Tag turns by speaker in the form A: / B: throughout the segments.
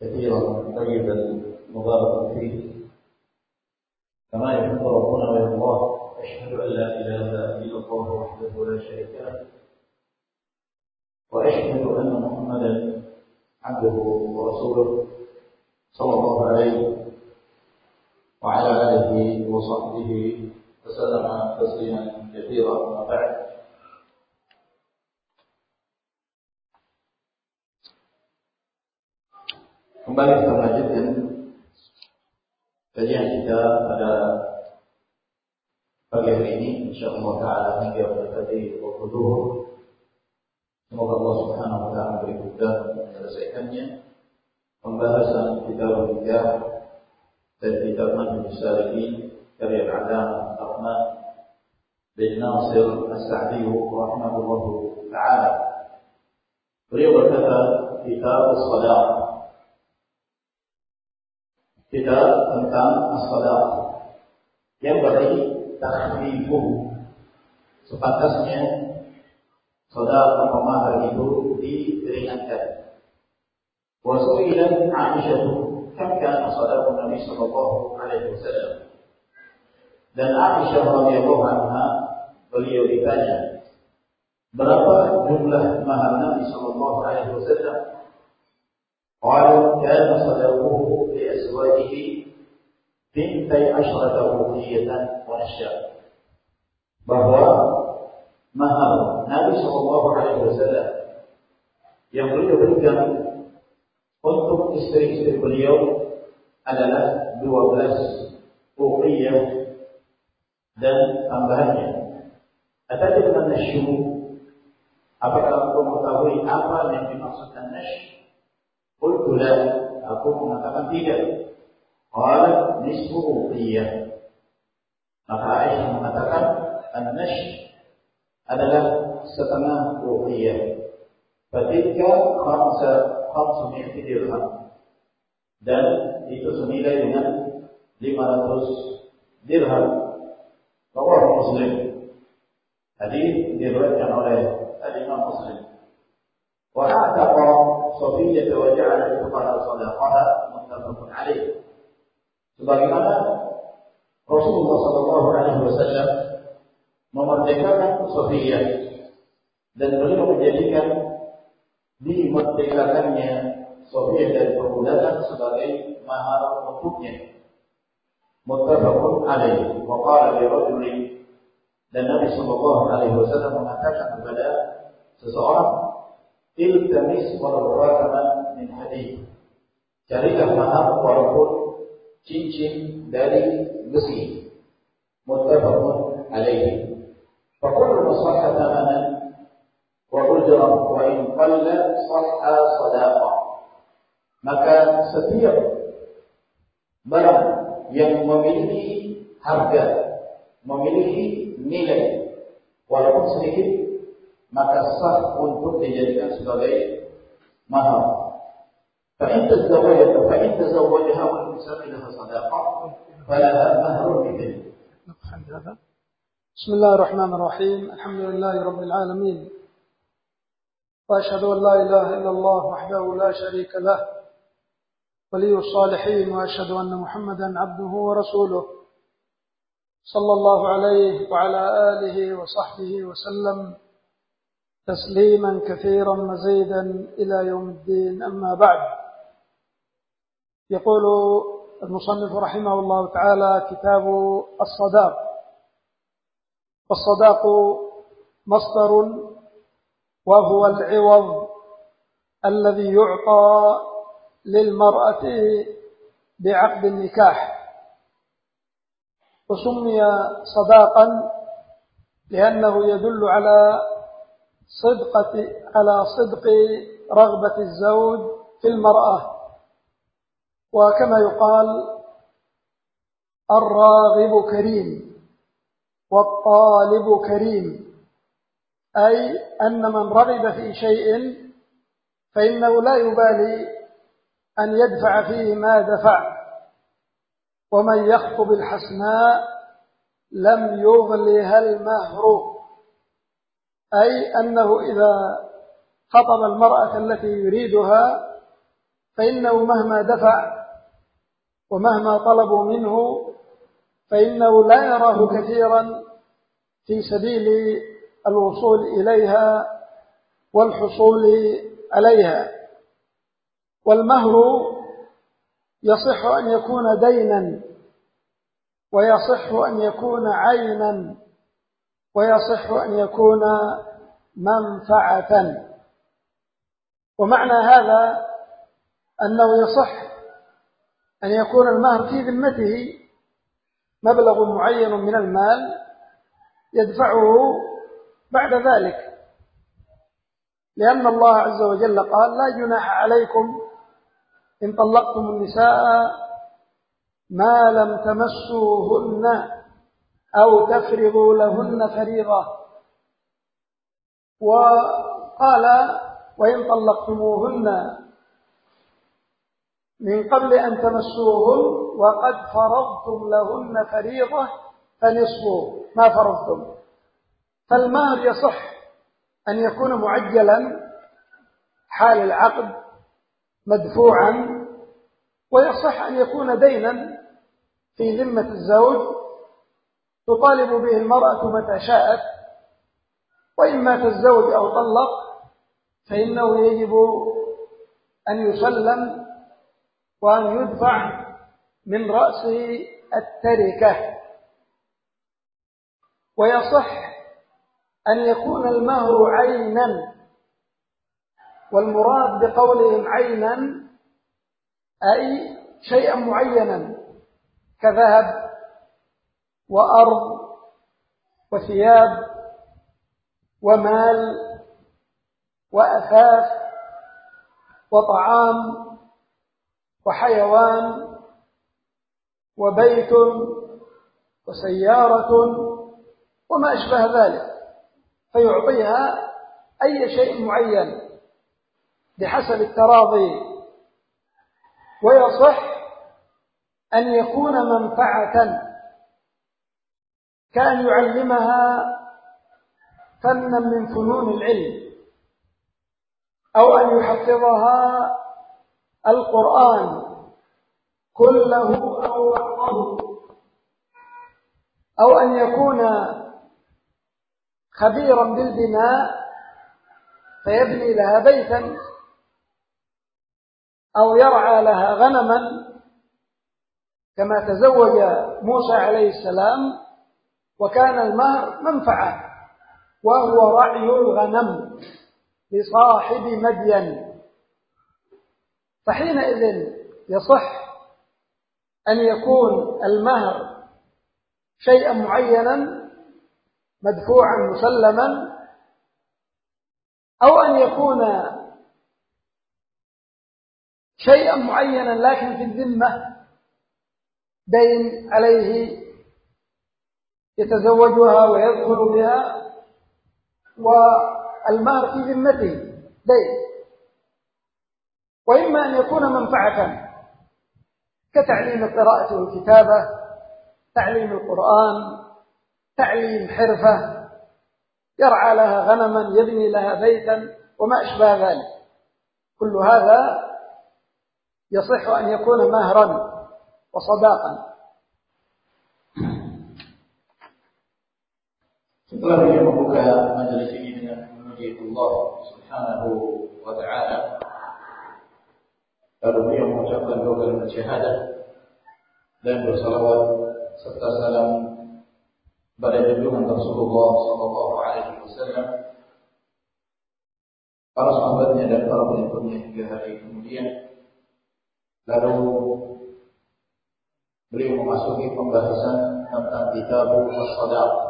A: كثيرا طيبا مباركا فيه. كما يحب ربنا ويرضاه أشهد أن لا إله إلا الله وحده لا شريك له وأشهد أن محمدا عبده ورسوله صلى الله عليه وعلى آله وصحبه وسلم تسليما كثيرا. أما Kembali kita melanjutkan kajian kita pada pagi hari ini insyaallah taala hingga waktu zuhur. Semoga Allah Subhanahu wa taala beri kemudahan menyelesaikannya. Pembahasan kitab nikah dan kitab Manhaj Salihin karya Al-Alam bin Nasir As-Sa'di rahimahullah taala. Beliau berkata kitab as-salat kita tentang masalah yang beri takhribu sepatasnya saudara umpama hari itu diperingatkan wa su'ilan Aisyah kam kana Nabi sallallahu alaihi wasallam. Dan Aisyah radhiyallahu anha beliau ditanya berapa jumlah mahar Nabi sallallahu alaihi wasallam? قال كان صدقه لأزواجه بنتي عشرة أوقية ونشاء bahwa mahar Nabi Shallallahu Alaihi Wasallam yang beliau berikan untuk istri-istri beliau adalah 12 uqiyah dan tambahannya. Ada dengan nasyu. Apakah aku mengetahui apa yang dimaksudkan nasyu? Qultu aku mengatakan tidak. Qala nisfu uqiyah. Maka Aisyah mengatakan an-nash adalah setengah uqiyah. Fatilka khamsa khamsumi'ati dirham. Dan itu senilai dengan 500 dirham. Rawah Muslim. Hadis diriwayatkan oleh Al-Imam Muslim. Sofiyah wa ja'ala kepada sadaqaha muttafaqun alaih. Sebagaimana Rasulullah sallallahu alaihi wasallam memerdekakan Sofiyah dan beliau menjadikan dimerdekakannya Sofiyah dari perbudakan sebagai mahar untuknya. Muttafaqun alaih. Wa qala li rajulin dan Nabi sallallahu alaihi wasallam mengatakan kepada seseorang Iltamis walau rahman min hadid. Carilah mahar walaupun cincin dari besi. Muttafaqun alaihi. Fakul masalah tamanan wa ujram wa in qalla sahha sadaqa. Maka setiap barang yang memiliki harga, memiliki nilai, walaupun sedikit maka sah untuk dijadikan sebagai mahar. فإن تزوجت فإن تزوجها والنساء لها صداقة فلها مهر مثله.
B: بسم الله الرحمن الرحيم. الحمد لله رب العالمين. وأشهد أن لا إله إلا الله وحده لا شريك له ولي الصالحين وأشهد أن محمدا عبده ورسوله صلى الله عليه وعلى آله وصحبه وسلم. تسليما كثيرا مزيدا إلى يوم الدين. أما بعد يقول المصنف رحمه الله تعالى كتاب الصداق. والصداق مصدر وهو العوض الذي يعطى للمرأة بعقد النكاح. وسمي صداقا لأنه يدل على صدقة على صدق رغبة الزوج في المرأة. وكما يقال الراغب كريم والطالب كريم. أي أن من رغب في شيء فإنه لا يبالي أن يدفع فيه ما دفع. ومن يخطب الحسناء لم يغلها المهر. أي أنه إذا خطب المرأة التي يريدها فإنه مهما دفع ومهما طلبوا منه فإنه لا يراه كثيرا في سبيل الوصول إليها والحصول عليها. والمهر يصح أن يكون دينا ويصح أن يكون عينا. ويصح أن يكون منفعة. ومعنى هذا أنه يصح أن يكون المهر في ذمته مبلغ معين من المال يدفعه بعد ذلك. لأن الله عز وجل قال لا جناح عليكم إن طلقتم النساء ما لم تمسوهن أو تفرضوا لهن فريضة. وقال وإن طلقتموهن من قبل أن تمسوهن وقد فرضتم لهن فريضة فنصف ما فرضتم. فالمهر يصح أن يكون معجلا حال العقد مدفوعا ويصح أن يكون دينا في ذمة الزوج تطالب به المرأة متى شاءت وإن مات الزوج أو طلق فإنه يجب أن يسلم وأن يدفع من رأس التركة. ويصح أن يكون المهر عينا والمراد بقولهم عينا أي شيئا معينا كذهب وأرض وثياب ومال وأثاث وطعام وحيوان وبيت وسيارة وما أشبه ذلك فيعطيها أي شيء معين بحسب التراضي. ويصح أن يكون منفعة كأن يعلمها فنا من فنون العلم أو أن يحفظها القرآن كله أو بعضه أو أن يكون خبيرا بالبناء فيبني لها بيتا أو يرعى لها غنما كما تزوج موسى عليه السلام وكان المهر منفعة وهو رعي الغنم لصاحب مدين. فحينئذ يصح أن يكون المهر شيئا معينا مدفوعا مسلما أو أن يكون شيئا معينا لكن في الذمة دين عليه يتزوجها ويدخل بها والمهر في ذمته. دين وإما أن يكون منفعة كتعليم القراءة والكتابة تعليم القرآن تعليم حرفة يرعى لها غنما يبني لها بيتا وما أشبه ذلك. كل هذا يصح أن يكون مهرا وصداقا.
A: Setelah dia membuka majelis ini dengan memuji Allah Subhanahu wa taala lalu beliau mengucapkan dua kalimat syahadah dan bersalawat serta salam pada junjungan Rasulullah sallallahu alaihi wasallam. Para sahabatnya dan para pengikutnya hingga hari kemudian. Lalu beliau memasuki pembahasan tentang kitab as-sadaq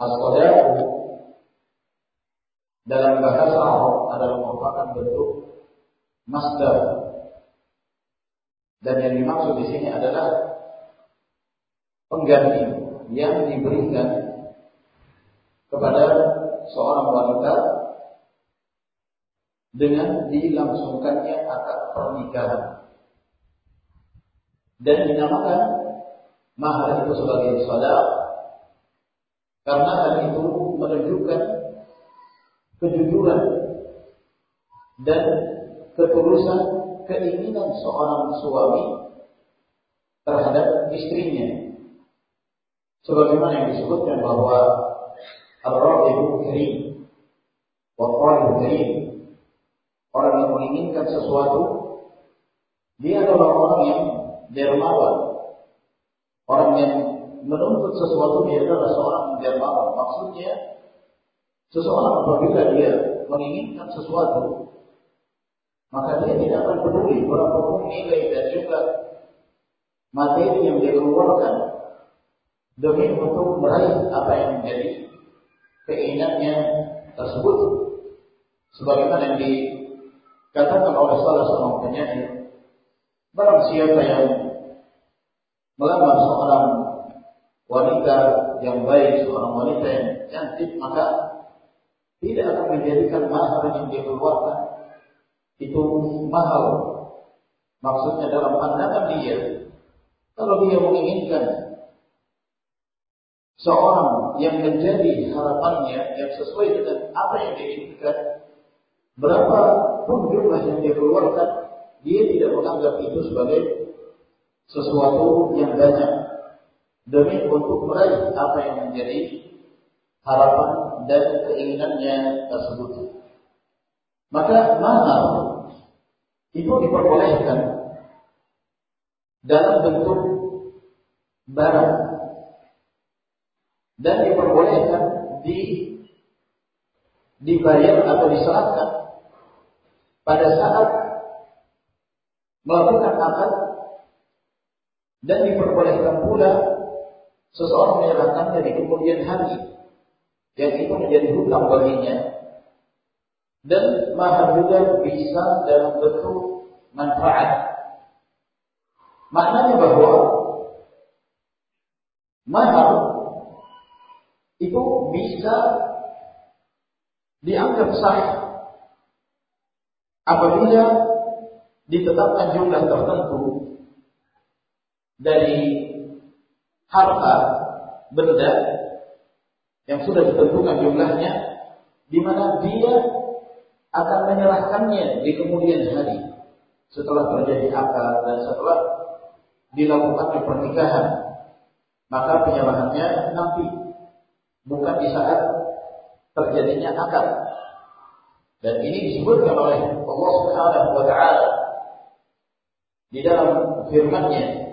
A: as-sadaq dalam bahasa Arab adalah merupakan bentuk masdar. Dan yang dimaksud di sini adalah pengganti yang diberikan kepada seorang wanita dengan dilangsungkannya akad pernikahan. Dan dinamakan mahar itu sebagai sadaq karena hal itu menunjukkan kejujuran dan ketulusan keinginan seorang suami terhadap istrinya. Sebagaimana yang disebutkan bahwa Ar-Rahibu Karim wa Karim Orang yang menginginkan sesuatu Dia adalah orang yang dermawan Orang yang menuntut sesuatu Dia adalah seorang dermawan Maksudnya Seseorang apabila dia menginginkan sesuatu Maka dia tidak akan peduli Berapapun nilai dan juga Materi yang dia keluarkan demi untuk meraih apa yang menjadi keinginannya tersebut. Sebagaimana yang dikatakan oleh salah seorang penyanyi, barang siapa yang melamar seorang wanita yang baik, seorang wanita yang cantik, maka tidak akan menjadikan mahar yang dia keluarkan itu mahal. Maksudnya dalam pandangan dia, kalau dia menginginkan seorang yang menjadi harapannya yang sesuai dengan apa yang dia inginkan, berapa pun jumlah yang dia keluarkan, dia tidak menganggap itu sebagai sesuatu yang banyak demi untuk meraih apa yang menjadi harapan dan keinginannya tersebut. Maka mahar itu diperbolehkan dalam bentuk barang dan diperbolehkan di dibayar atau diserahkan pada saat melakukan akad dan diperbolehkan pula seseorang menyerahkannya di kemudian hari. Yang itu menjadi hutang baginya. Dan mahar juga bisa dalam bentuk manfaat. Maknanya bahwa mahar itu bisa dianggap sah apabila ditetapkan jumlah tertentu dari harta benda yang sudah ditentukan jumlahnya di mana dia akan menyerahkannya di kemudian hari setelah terjadi akad dan setelah dilakukan pernikahan maka penyerahannya nanti bukan di saat terjadinya akad. Dan ini disebutkan oleh Allah Subhanahu wa taala di dalam firman-Nya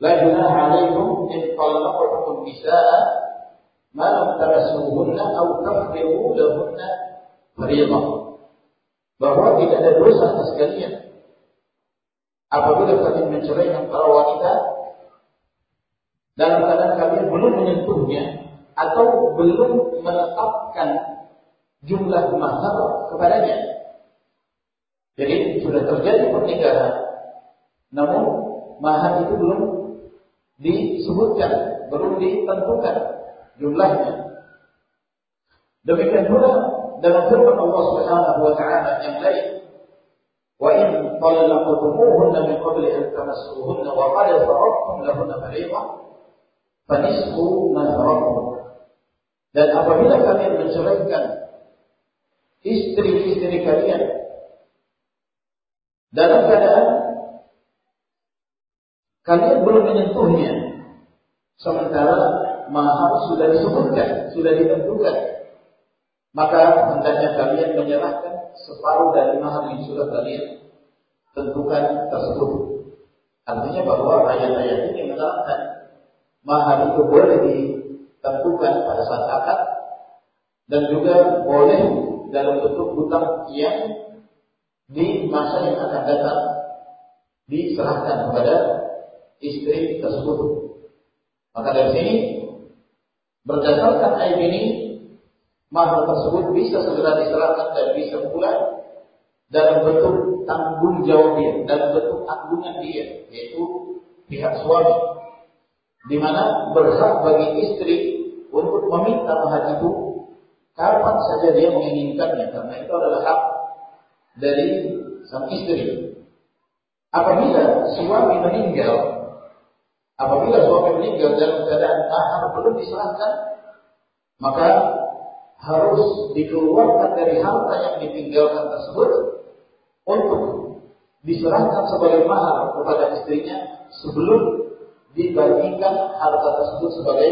A: La junaha 'alaikum in talaqtum nisaa ma lam tamassuhunna aw tafriḍu lahunna fariidah. Bahwa tidak ada dosa atas kalian apabila kalian menceraikan para wanita dalam keadaan kalian belum menyentuhnya atau belum menetapkan jumlah mahar kepadanya. Jadi sudah terjadi pernikahan, namun mahar itu belum disebutkan, belum ditentukan jumlahnya. Demikian pula dalam firman Allah Subhanahu wa taala yang lain, "Wa in talaqtumuhunna min qabli an tamassuhunna wa qad faradtum lahunna fariidah, fa ma faradtum." Dan apabila kalian menceraikan istri-istri kalian dalam keadaan kalian belum menyentuhnya, sementara mahar sudah disebutkan, sudah ditentukan, maka hendaknya kalian menyerahkan separuh dari mahar yang sudah kalian tentukan tersebut. Artinya bahwa ayat-ayat ini menerangkan mahar itu boleh di tentukan pada saat akad dan juga boleh dalam bentuk hutang yang di masa yang akan datang diserahkan kepada istri tersebut. Maka dari sini berdasarkan ayat ini mahar tersebut bisa segera diserahkan dan bisa pula dalam bentuk tanggung jawab dia, dalam bentuk tanggungan dia, yaitu pihak suami di mana berhak bagi istri untuk meminta mahar itu kapan saja dia menginginkannya karena itu adalah hak dari sang istri. Apabila suami meninggal, apabila suami meninggal dalam keadaan mahar belum diserahkan, maka harus dikeluarkan dari harta yang ditinggalkan tersebut untuk diserahkan sebagai mahar kepada istrinya sebelum dibagikan harta tersebut sebagai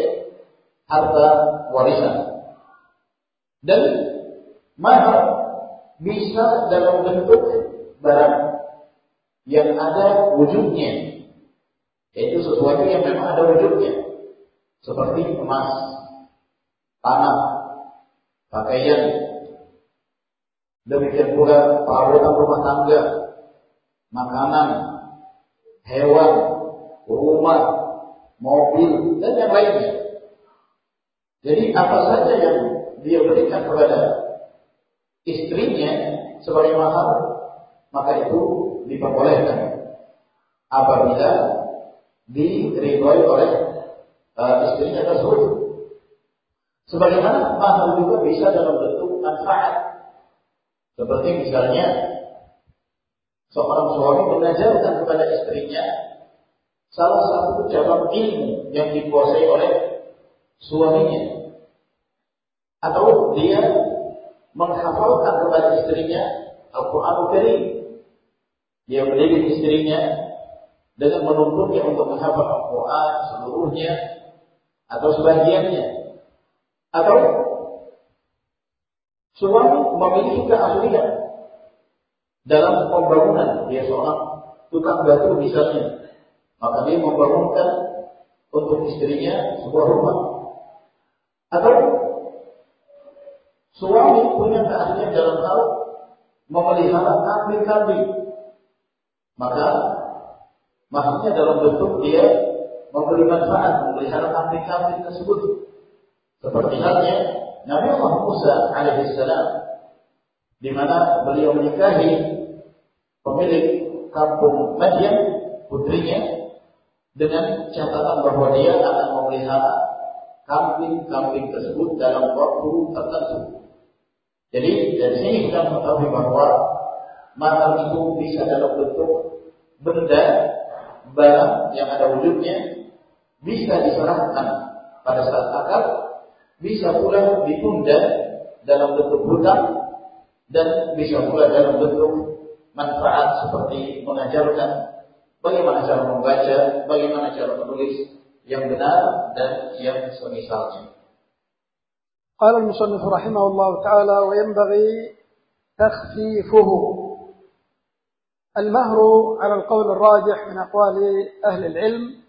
A: harta warisan. Dan mahar bisa dalam bentuk barang yang ada wujudnya. Yaitu sesuatu yang memang ada wujudnya. Seperti emas, tanah, pakaian, demikian pula perabotan rumah tangga, makanan, hewan, rumah, mobil, dan yang lainnya. Jadi apa saja yang dia berikan kepada istrinya sebagai mahar, maka itu diperbolehkan apabila diridhoi oleh uh, istrinya tersebut. Sebagaimana mahar juga bisa dalam bentuk manfaat. Seperti misalnya seorang suami mengajarkan kepada istrinya salah satu cabang ilmu yang dikuasai oleh suaminya. Atau dia menghafalkan kepada istrinya Al-Quran Karim. Dia mendidik istrinya dengan menuntunnya untuk menghafal Al-Quran seluruhnya atau sebagiannya. Atau suami memiliki keahlian dalam pembangunan. Dia seorang tukang batu misalnya. Maka dia membangunkan untuk istrinya sebuah rumah. Atau suami punya keahlian dalam hal memelihara kambing-kambing. Maka maksudnya dalam bentuk dia memberi manfaat memelihara kambing-kambing tersebut. Seperti halnya Nabi Allah Musa alaihissalam di mana beliau menikahi pemilik kampung Madian putrinya dengan catatan bahwa dia akan memelihara kambing-kambing tersebut dalam waktu tertentu. Jadi dari sini kita mengetahui bahwa mahar itu bisa dalam bentuk benda, barang yang ada wujudnya, bisa diserahkan pada saat akad, bisa pula ditunda dalam bentuk hutang, dan bisa pula dalam bentuk manfaat seperti mengajarkan bagaimana cara membaca, bagaimana cara menulis yang benar dan yang semisalnya.
B: قال المصنف رحمه الله تعالى وينبغي تخفيفه المهر على القول الراجح من أقوال أهل العلم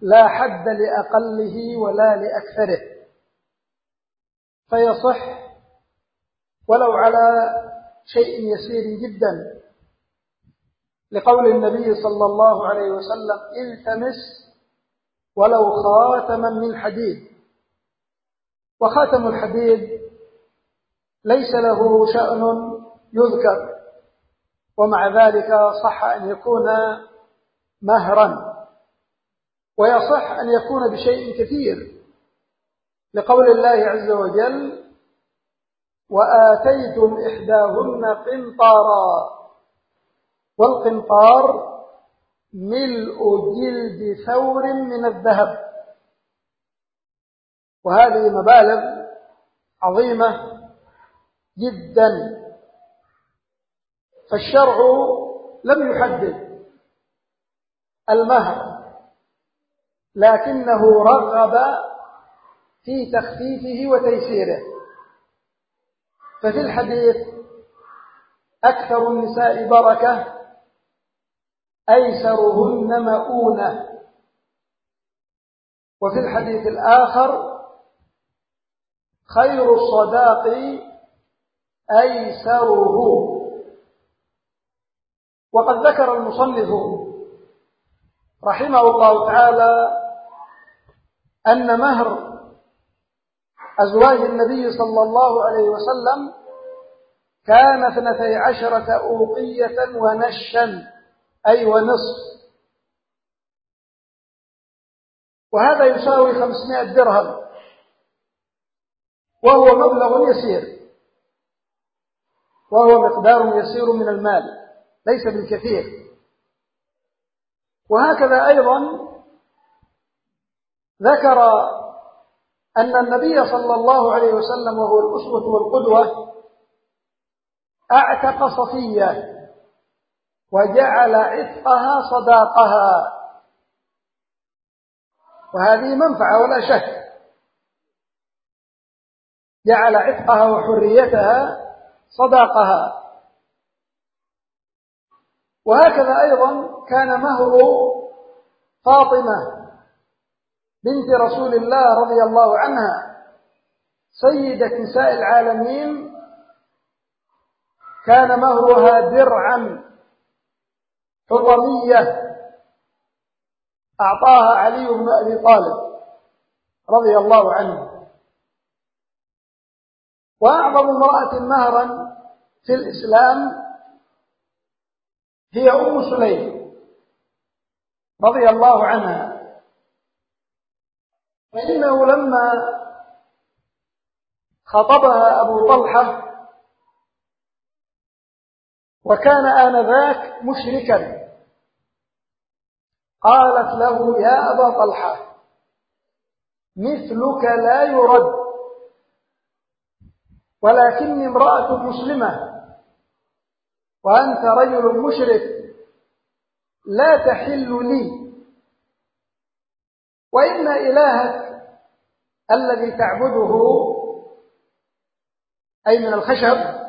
B: لا حد لأقله ولا لأكثره فيصح ولو على شيء يسير جدا. لقول النبي صلى الله عليه وسلم التمس ولو خاتما من حديد. وخاتم الحديد ليس له شأن يذكر. ومع ذلك صح أن يكون مهرا ويصح أن يكون بشيء كثير. لقول الله عز وجل وآتيتم إحداهن قنطارا والقنطار ملء جلد ثور من الذهب. وهذه مبالغ عظيمة جدا. فالشرع لم يحدد المهر لكنه رغب في تخفيفه وتيسيره. ففي الحديث أكثر النساء بركة أيسرهن مؤونة. وفي الحديث الآخر خير الصداق أيسره. وقد ذكر المصنف رحمه الله تعالى أن مهر أزواج النبي صلى الله عليه وسلم كان اثنتي عشرة أوقية ونشا أي ونصف. وهذا يساوي خمسمائة درهم. وهو مبلغ يسير. وهو مقدار يسير من المال. ليس بالكثير. وهكذا أيضا ذكر أن النبي صلى الله عليه وسلم وهو الأسوة والقدوة أعتق صفية وجعل عتقها صداقها. وهذه منفعة ولا شك. جعل عتقها وحريتها صداقها. وهكذا أيضا كان مهر فاطمة بنت رسول الله رضي الله عنها سيدة نساء العالمين كان مهرها درعا حطمية أعطاها علي بن أبي طالب رضي الله عنه. وأعظم امرأة مهرا في الإسلام هي أم سليم رضي الله عنها. فإنه لما خطبها أبو طلحة وكان آنذاك مشركا قالت له يا أبا طلحة مثلك لا يرد ولكني امرأة مسلمة. وأنت رجل مشرك لا تحل لي. وإن إلهك الذي تعبده أي من الخشب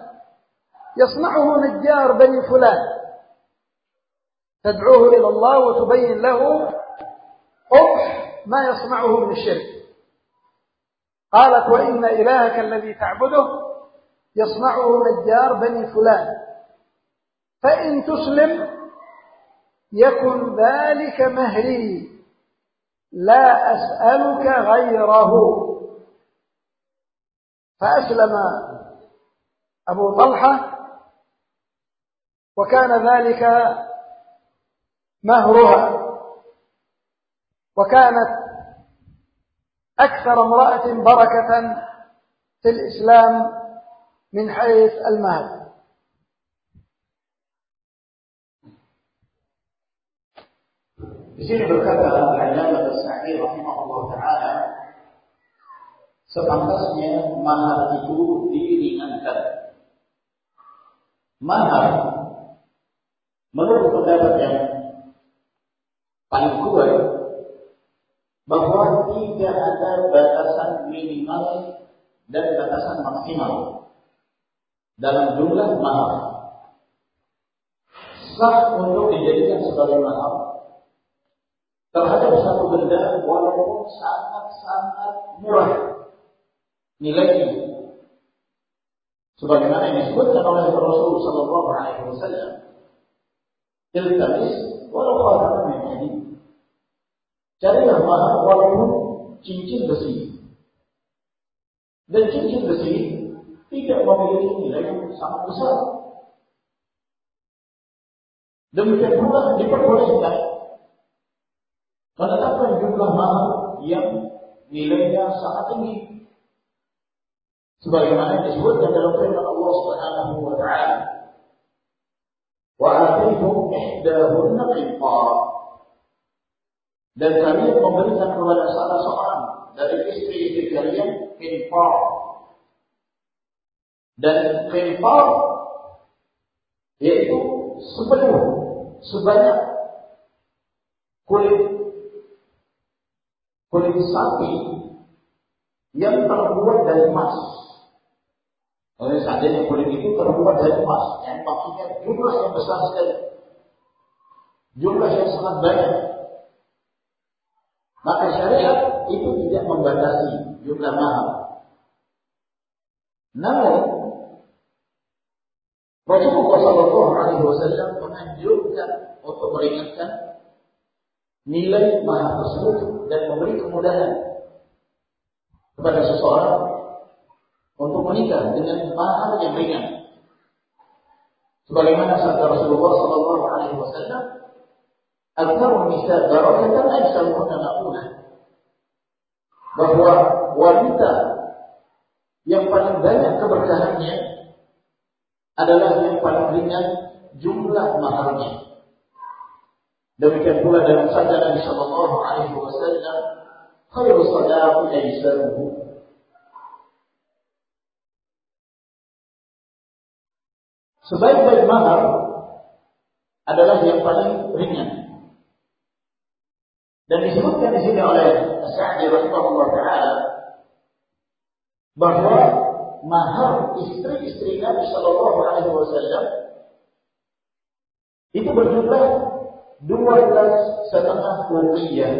B: يصنعه نجار بني فلان. تدعوه إلى الله وتبين له قبح ما يصنعه من الشرك. قالت وإن إلهك الذي تعبده يصنعه نجار بني فلان. فإن تسلم يكن ذلك مهري. لا أسألك غيره. فأسلم أبو طلحة. وكان ذلك مهرها. وكانت أكثر امرأة بركة في الإسلام من حيث المال
A: Di sini berkata Al-Allamah As-Sa'di rahimahullah taala sepantasnya mahar itu diringankan. Mahar menurut pendapat yang paling kuat bahwa tidak ada batasan minimal dan batasan maksimal dalam jumlah mahar. Sah untuk dijadikan sebagai mahar terhadap satu benda walaupun sangat-sangat murah nilainya. Sebagaimana yang disebutkan oleh Rasul Sallallahu Alaihi Wasallam, iltamis walau min hadid. Carilah mahal walaupun cincin besi. Dan cincin besi tidak memiliki nilai yang sangat besar. Demikian pula diperbolehkan menetapkan jumlah mahal yang nilainya sangat tinggi. Sebagaimana disebutkan dalam firman Allah Subhanahu wa taala. Wa ihdahunna qintar. Dan kalian memberikan kepada salah seorang dari istri-istri kalian. Dan qintar yaitu sepenuh sebanyak kulit kulit sapi yang terbuat dari emas. Oleh seandainya kulit itu terbuat dari emas, yang maksudnya jumlah yang besar sekali. Jumlah yang sangat banyak. Maka syariat itu tidak membatasi jumlah mahal. Namun Rasulullah Shallallahu Alaihi Wasallam menganjurkan untuk meringankan nilai mahar tersebut dan memberi kemudahan kepada seseorang untuk menikah dengan mahar yang ringan. Sebagaimana sabda Rasulullah Sallallahu Alaihi Wasallam, "Al-karum nisa barakatan ajsamuhunna ma'unah." Bahwa wanita yang paling banyak keberkahannya adalah yang paling ringan jumlah maharnya. Demikian pula dalam sabda Nabi Sallallahu Alaihi Wasallam, khairu sadaqu aisaruhu. Sebaik-baik mahar adalah yang paling ringan. Dan disebutkan di sini oleh Sa'di rahimahullah taala bahwa mahar istri-istri Nabi Shallallahu Alaihi Wasallam itu berjumlah dua belas setengah rupiah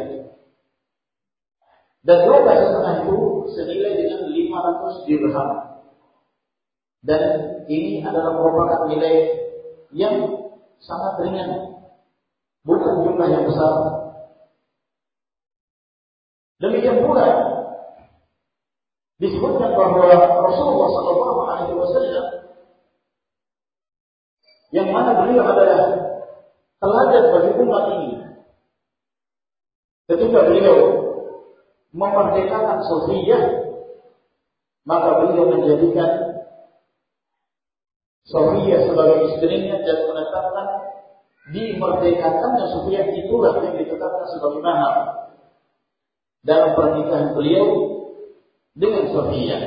A: dan dua belas setengah itu senilai dengan lima ratus dirham. Dan ini adalah merupakan nilai yang sangat ringan bukan jumlah yang besar. Demikian pula disebutkan bahwa Rasulullah Wasallam yang mana beliau adalah teladan bagi umat ini. Ketika beliau memerdekakan Sofia, maka beliau menjadikan Sofia sebagai istrinya dan menetapkan dimerdekakannya Sofia itulah yang ditetapkan sebagai mahar dalam pernikahan beliau dengan Sofia.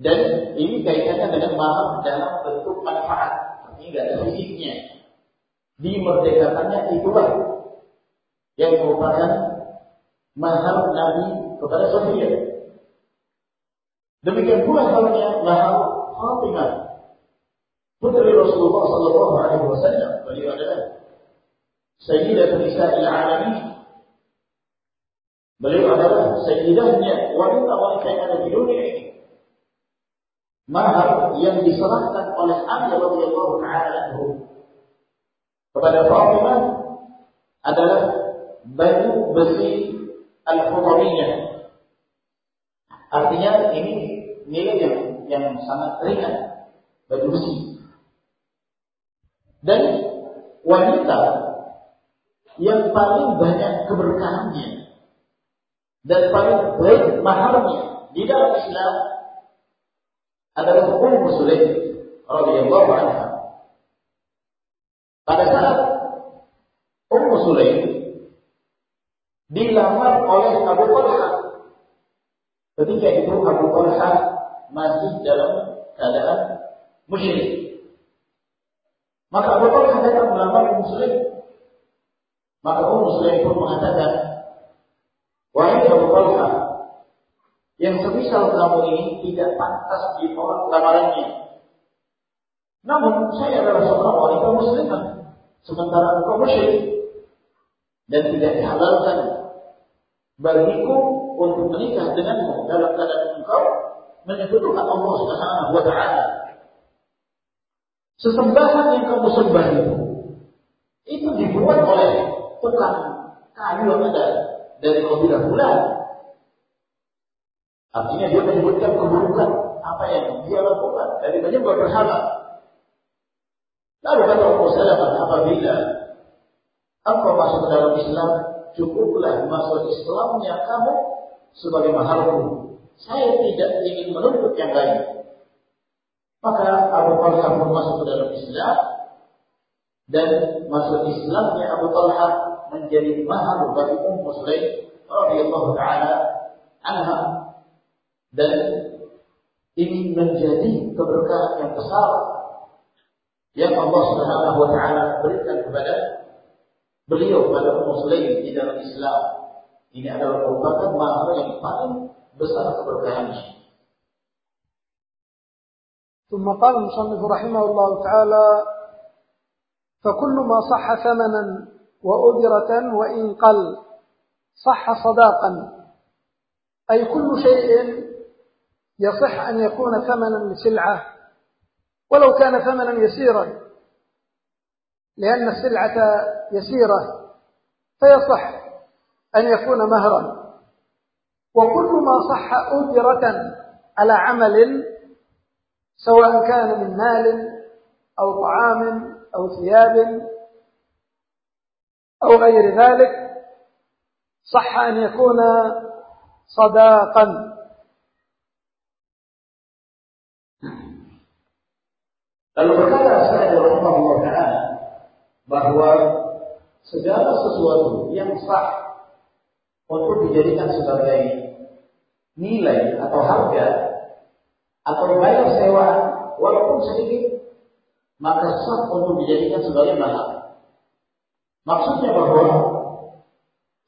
A: Dan ini kaitannya dengan mahar dalam bentuk manfaat. Ini tidak ada fisiknya. Dimerdekakannya itulah yang merupakan mahar Nabi kepada Sofia. Demikian pula halnya mahar Fatimah. Putri Rasulullah Sallallahu Alaihi Wasallam. Beliau adalah Sayyidatul Nisa'il Alamin Beliau adalah sayyidahnya wanita-wanita yang ada di dunia ini. Mahar yang diserahkan oleh Ali radhiyallahu taala kepada Fatimah adalah baju besi al-Fatimiyah. Artinya ini nilai yang yang sangat ringan baju besi. Dan wanita yang paling banyak keberkahannya dan paling baik maharnya di dalam Islam adalah Ummu Sulaim radhiyallahu anha. Pada saat Ummu Sulaim dilamar oleh Abu Talha. Ketika itu Abu Talha masih dalam keadaan musyrik. Maka Abu Talha datang melamar Ummu Sulaim. Maka Ummu Sulaim pun mengatakan, Wahai Abu Talha, yang semisal kamu ini tidak pantas ditolak lamarannya. Namun saya adalah seorang wanita muslimah, sementara engkau musyrik dan tidak dihalalkan bagiku untuk menikah denganmu dalam keadaan engkau menyebutkan Allah Subhanahu wa taala. Sesembahan yang kamu sembah itu itu dibuat oleh tukang kayu yang ada dari kabilah bulan. Artinya dia menyebutkan keburukan apa yang dia lakukan dari menyembah berhala. Lalu kata Abu Salamah apabila engkau masuk dalam Islam, cukuplah masuk Islamnya kamu sebagai maharmu. Saya tidak ingin menuntut yang lain. Maka Abu Talha pun masuk ke dalam Islam dan masuk Islamnya Abu Talha menjadi mahal bagi Ummu Sulaim radhiyallahu taala anha dan ini menjadi keberkahan yang besar yang Allah Subhanahu wa taala berikan kepada beliau pada Ummu Sulaim di dalam Islam. Ini adalah merupakan mahal yang paling besar keberkahannya.
B: ثم قال المصنف رحمه الله تعالى فكل ما صح ثمنا وأجرة وإن قل صح صداقا أي كل شيء يصح أن يكون ثمنا لسلعة ولو كان ثمنا يسيرا لأن السلعة يسيرة فيصح أن يكون مهرا. وكل ما صح أجرة على عمل سواء كان من مال أو طعام أو ثياب أو غير ذلك صح أن يكون صداقا.
A: Lalu berkata Sa'id rahimahullah taala bahwa segala sesuatu yang sah untuk dijadikan sebagai nilai atau harga atau bayar sewa walaupun sedikit maka sah untuk dijadikan sebagai mahar. Maksudnya bahwa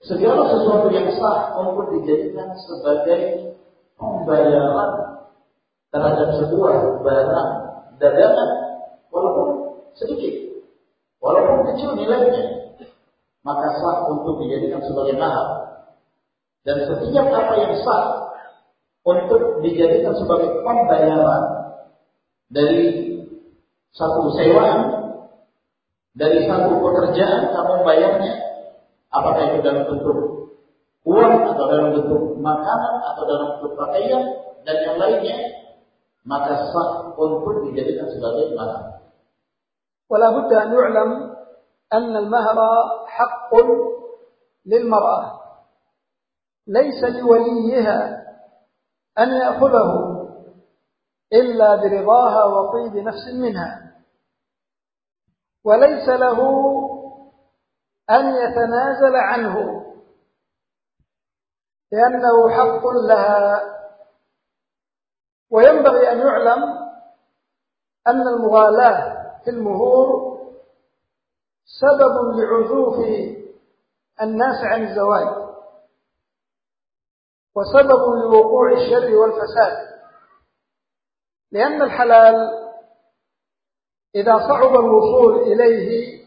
A: segala sesuatu yang sah untuk dijadikan sebagai pembayaran terhadap sebuah barang dagangan sedikit, walaupun kecil nilainya, maka sah untuk dijadikan sebagai mahar. Dan setiap apa yang sah untuk dijadikan sebagai pembayaran dari satu sewaan, dari satu pekerjaan kamu bayarnya, apakah itu dalam bentuk uang atau dalam bentuk makanan atau dalam bentuk pakaian dan yang lainnya, maka sah untuk dijadikan sebagai mahar.
B: ولا بد أن يعلم أن المهر حق للمرأة. ليس لوليها أن يأخذه إلا برضاها وطيب نفس منها. وليس له أن يتنازل عنه لأنه حق لها. وينبغي أن يعلم أن المغالاة في المهور سبب لعزوف الناس عن الزواج وسبب لوقوع الشر والفساد. لأن الحلال إذا صعب الوصول إليه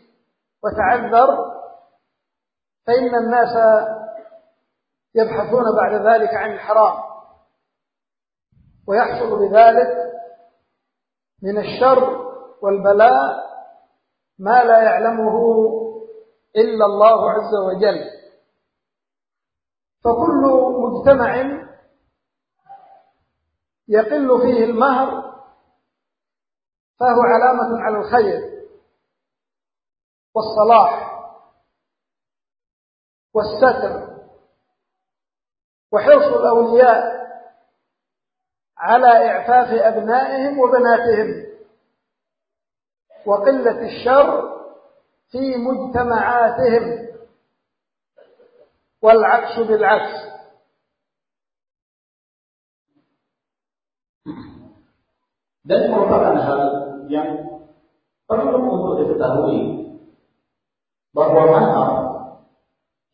B: وتعذر فإن الناس يبحثون بعد ذلك عن الحرام ويحصل بذلك من الشر والبلاء ما لا يعلمه إلا الله عز وجل. فكل مجتمع يقل فيه المهر فهو علامة على الخير والصلاح والستر وحرص الأولياء على إعفاف أبنائهم وبناتهم. وقلة الشر في مجتمعاتهم والعكس بالعكس
A: dan merupakan hal yang perlu untuk diketahui bahwa mahar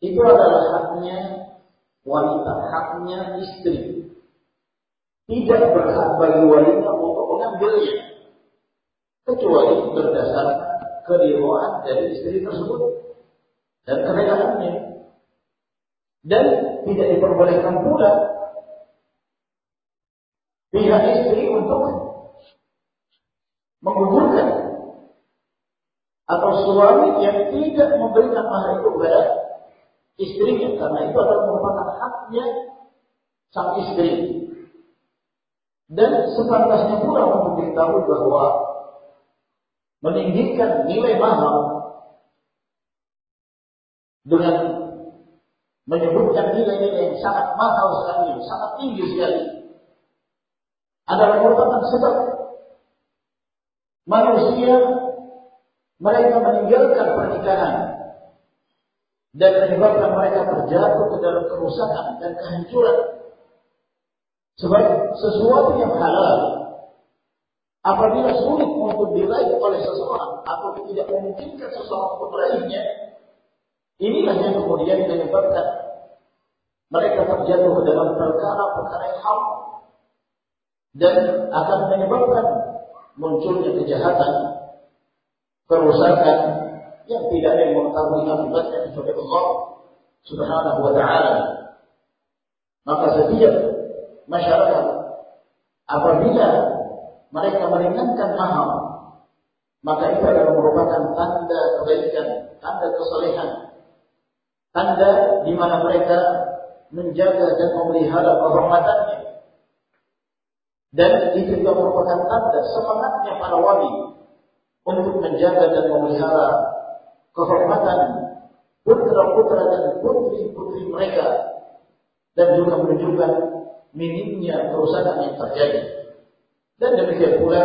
A: itu adalah haknya wanita, haknya istri. Tidak berhak bagi wanita untuk mengambilnya kecuali berdasarkan keribuan dari istri tersebut dan keredaannya. Dan tidak diperbolehkan pula pihak istri untuk menggugurkan atau suami yang tidak memberikan mahar itu kepada istrinya karena itu adalah merupakan haknya sang istri dan sepantasnya pula untuk diketahui bahwa meninggikan nilai mahar dengan menyebutkan nilai-nilai yang sangat mahal sekali, sangat tinggi sekali adalah merupakan sebab manusia mereka meninggalkan pernikahan dan menyebabkan mereka terjatuh ke dalam kerusakan dan kehancuran. Sebab sesuatu yang halal apabila sulit untuk diraih oleh seseorang atau tidak memungkinkan seseorang untuk meraihnya, inilah yang kemudian menyebabkan mereka terjatuh ke dalam perkara-perkara yang haram dan akan menyebabkan munculnya kejahatan, kerusakan yang tidak ada yang mengetahui akibatnya kecuali Allah Subhanahu wa taala. Maka setiap masyarakat apabila mereka meringankan mahal, maka itu adalah merupakan tanda kebaikan, tanda kesalehan, tanda di mana mereka menjaga dan memelihara kehormatannya. Dan itu juga merupakan tanda semangatnya para wali untuk menjaga dan memelihara kehormatan putra-putra dan putri-putri mereka dan juga menunjukkan minimnya kerusakan yang terjadi. Dan demikian pula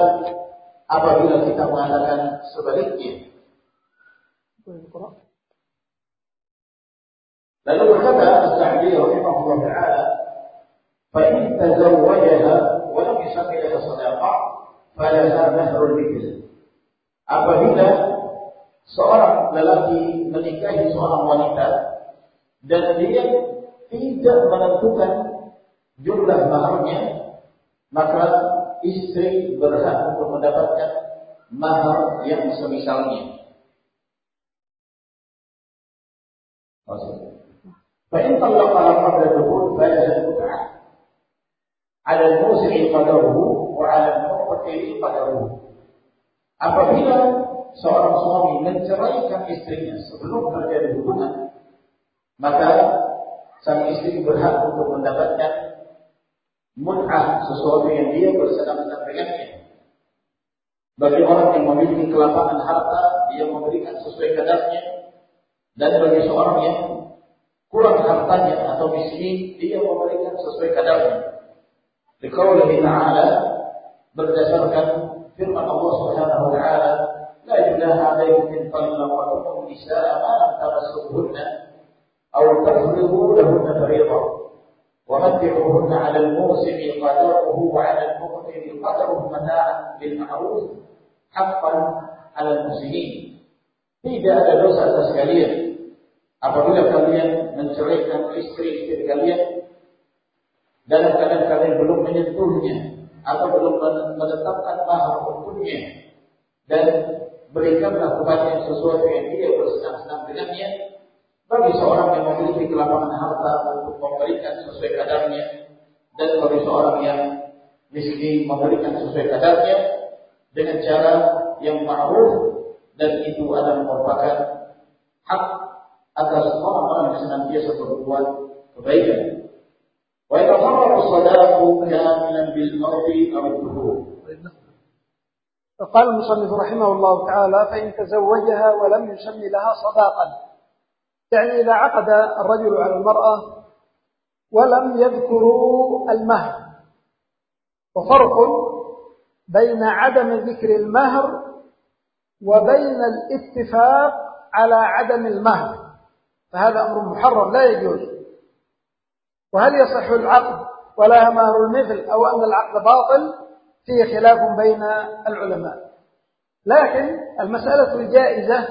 A: apabila kita mengatakan sebaliknya. Lalu berkata As-Sa'di rahimahullah taala, "Fa in tazawwajaha wa lam yusammi laha sadaqah, falaha mahrul mithl." apabila seorang lelaki menikahi seorang wanita dan dia tidak menentukan jumlah maharnya, maka istri berhak untuk mendapatkan mahar yang semisalnya. فإن طلقها قبل الدخول فلا المتعة على الموسع قدره وعلى المقتل قدره Apabila seorang suami menceraikan istrinya sebelum terjadi hubungan, maka sang istri berhak untuk mendapatkan mut'ah sesuatu yang dia bersenang-senang dengannya. Bagi orang yang memiliki kelapangan harta, dia memberikan sesuai kadarnya. Dan bagi seorang yang kurang hartanya atau miskin, dia memberikan sesuai kadarnya. Dikaulihi ta'ala berdasarkan firman Allah Subhanahu wa taala, "La junaha 'alaikum in talaqtum nisaa ma lam tamassuhunna aw tafriḍu lahunna fariidah." ومتعوهن على الموسم قدره وعلى المقتر قدره متاعا بالمعروف حقا على المسلمين tidak ada dosa atas kalian apabila kalian menceraikan istri-istri kalian dalam keadaan kalian belum menyentuhnya atau belum menetapkan mahar untuknya dan berikanlah kepada sesuatu yang dia bersenang-senang dengannya bagi seorang yang memiliki kelapangan harta untuk memberikan sesuai kadarnya dan bagi seorang yang miskin memberikan sesuai kadarnya dengan cara yang ma'ruf dan itu adalah merupakan hak atas orang-orang yang senantiasa berbuat kebaikan. ويتفرق الصداق كاملا بالمرء أو الدخول
B: فقال المصنف رحمه الله تعالى فإن تزوجها ولم يسم لها صداقا يعني إذا عقد الرجل على المرأة ولم يذكروا المهر. وفرق بين عدم ذكر المهر وبين الاتفاق على عدم المهر. فهذا أمر محرم لا يجوز. وهل يصح العقد ولا مهر المثل أو أن العقد باطل؟ فيه خلاف بين العلماء. لكن المسألة الجائزة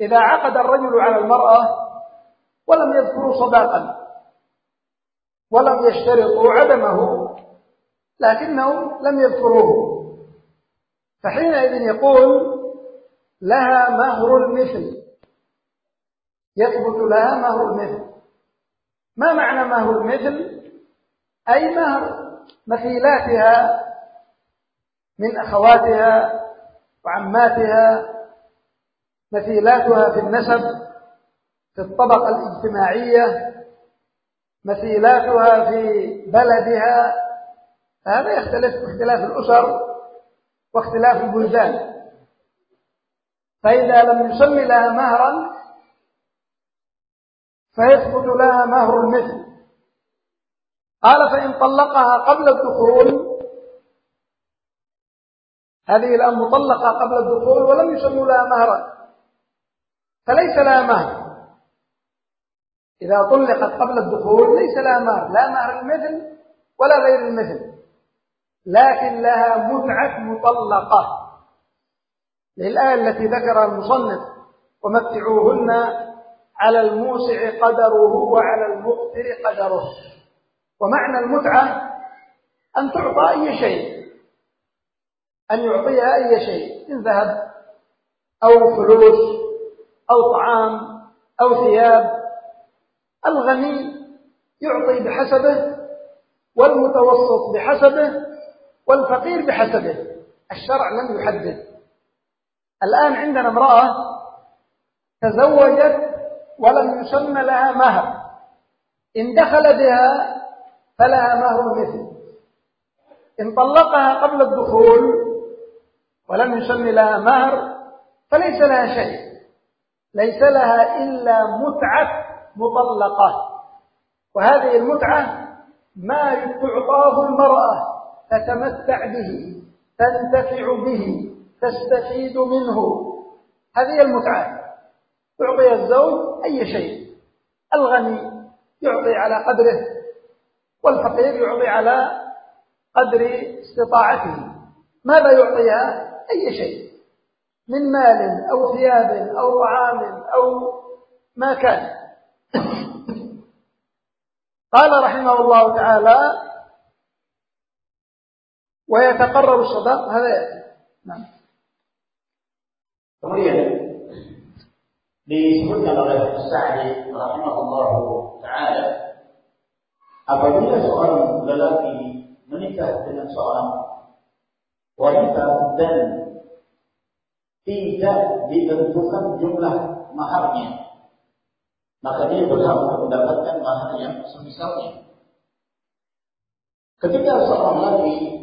B: إذا عقد الرجل على المرأة ولم يذكروا صداقا ولم يشترطوا عدمه لكنهم لم يذكروه فحينئذ يقول لها مهر المثل يثبت لها مهر المثل. ما معنى مهر المثل؟ أي مهر مثيلاتها من أخواتها وعماتها مثيلاتها في النسب في الطبقة الاجتماعية مثيلاتها في بلدها هذا يختلف باختلاف الأسر واختلاف البلدان. فإذا لم يسم لها مهرا فيثبت لها مهر المثل. قال فإن طلقها قبل الدخول هذه الآن مطلقة قبل الدخول ولم يسموا لها مهرا. فليس لها مهر. إذا طلقت قبل الدخول ليس لها مهر. لا مهر المثل ولا غير المثل. لكن لها متعة مطلقة. للآية التي ذكرها المصنف ومتعوهن على الموسع قدره وعلى المقتر قدره. ومعنى المتعة أن تعطى أي شيء. أن يعطيها أي شيء. إن ذهب أو فلوس. أو طعام أو ثياب الغني يعطي بحسبه والمتوسط بحسبه والفقير بحسبه الشرع لم يحدد. الآن عندنا امرأة تزوجت ولم يسمى لها مهر إن دخل بها فلها مهر مثل. إن طلقها قبل الدخول ولم يسمي لها مهر فليس لها شيء. ليس لها إلا متعة مطلقة. وهذه المتعة ما تعطاه المرأة تتمتع به تنتفع به تستفيد منه. هذه المتعة. تعطي الزوج أي شيء. الغني يعطي على قدره والفقير يعطي على قدر استطاعته. ماذا يعطيها؟ أي شيء. من مال أو ثياب أو عام أو ما كان. قال رحمه الله تعالى ويتقرر الصدق هذا يأتي نعم.
A: كمين لسكنة بغير السعدي رحمه الله تعالى apabila seorang lelaki menikah dengan seorang wanita dan tidak ditentukan jumlah maharnya maka dia berhak untuk mendapatkan mahar yang semisalnya ketika seorang lelaki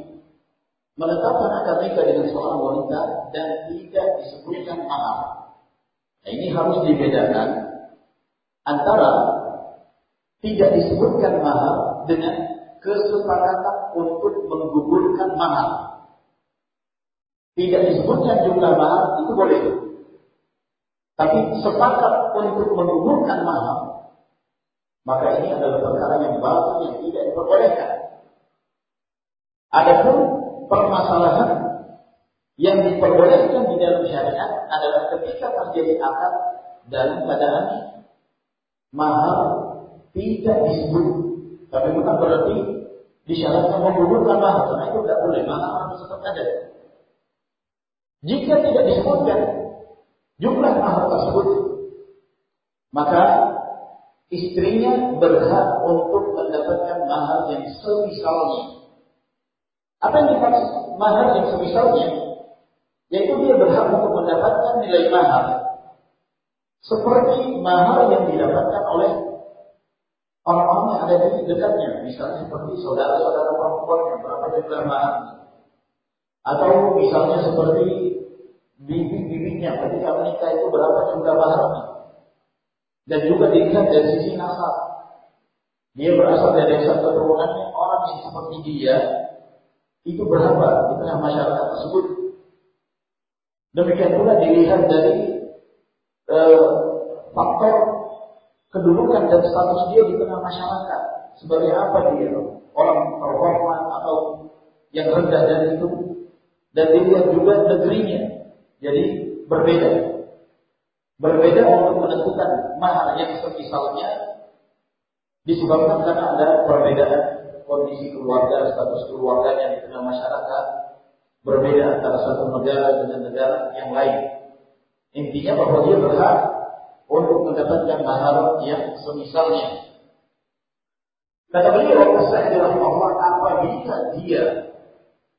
A: menetapkan akad nikah dengan seorang wanita dan tidak disebutkan mahar. Nah, ini harus dibedakan antara tidak disebutkan mahar dengan kesepakatan untuk menggugurkan mahar. Tidak disebutkan jumlah mahar itu boleh. Tapi sepakat untuk menggugurkan mahar, maka ini adalah perkara yang baru yang tidak diperbolehkan. Adapun permasalahan yang diperbolehkan di dalam syariat adalah ketika terjadi akad dalam keadaan mahar tidak disebut. Tapi bukan berarti disyaratkan menggugurkan mahar, karena itu tidak boleh. Mahar harus tetap ada. Jika tidak disebutkan jumlah mahar tersebut, maka istrinya berhak untuk mendapatkan mahar yang semisalnya. Apa yang dimaksud mahar yang semisalnya? Yaitu dia berhak untuk mendapatkan nilai mahar. Seperti mahar yang didapatkan oleh orang-orang yang ada di dekatnya, misalnya seperti saudara-saudara perempuan yang berapa jumlah mahar, atau misalnya seperti bibi-bibinya ketika menikah itu berapa jumlah maharnya, dan juga dilihat dari sisi nasab. Dia berasal dari satu turunannya orang yang seperti dia itu berapa di tengah masyarakat tersebut. Demikian pula dilihat dari eh, faktor kedudukan dan status dia di tengah masyarakat. Sebagai apa dia? Orang terhormat atau yang rendah dari itu. Dan dilihat juga negerinya. Jadi berbeda. Berbeda untuk menentukan mahar yang semisalnya disebabkan karena ada perbedaan kondisi keluarga, status keluarganya di tengah masyarakat berbeda antara satu negara dengan negara yang lain. Intinya bahwa dia berhak untuk mendapatkan mahar yang semisalnya. Kata beliau, Sa'id rahimahullah, apabila dia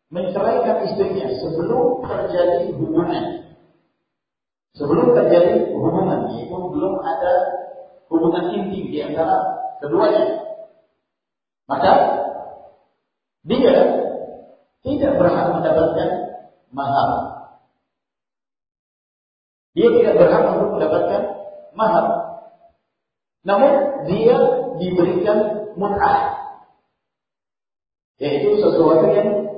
A: menceraikan istrinya sebelum terjadi hubungan, sebelum terjadi hubungan, yaitu belum ada hubungan intim di antara keduanya, maka dia tidak berhak mendapatkan mahar. Dia tidak berhak untuk mendapatkan mahar. Namun dia diberikan mut'ah. Yaitu sesuatu yang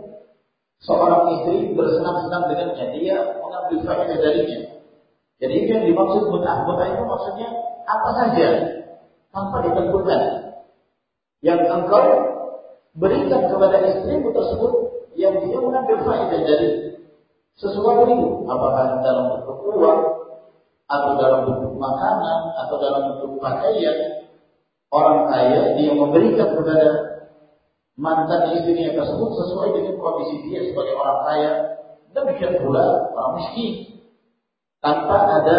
A: seorang istri bersenang-senang dengannya. Dia mengambil faedah darinya. Jadi itu yang dimaksud mut'ah. Mut'ah itu maksudnya apa saja. Tanpa ditentukan yang engkau berikan kepada istrimu tersebut yang dia mengambil faedah dari sesuatu itu apakah dalam bentuk uang atau dalam bentuk makanan atau dalam bentuk pakaian orang kaya dia memberikan kepada mantan istrinya tersebut sesuai dengan kondisi dia sebagai orang kaya. Demikian pula orang miskin. Tanpa ada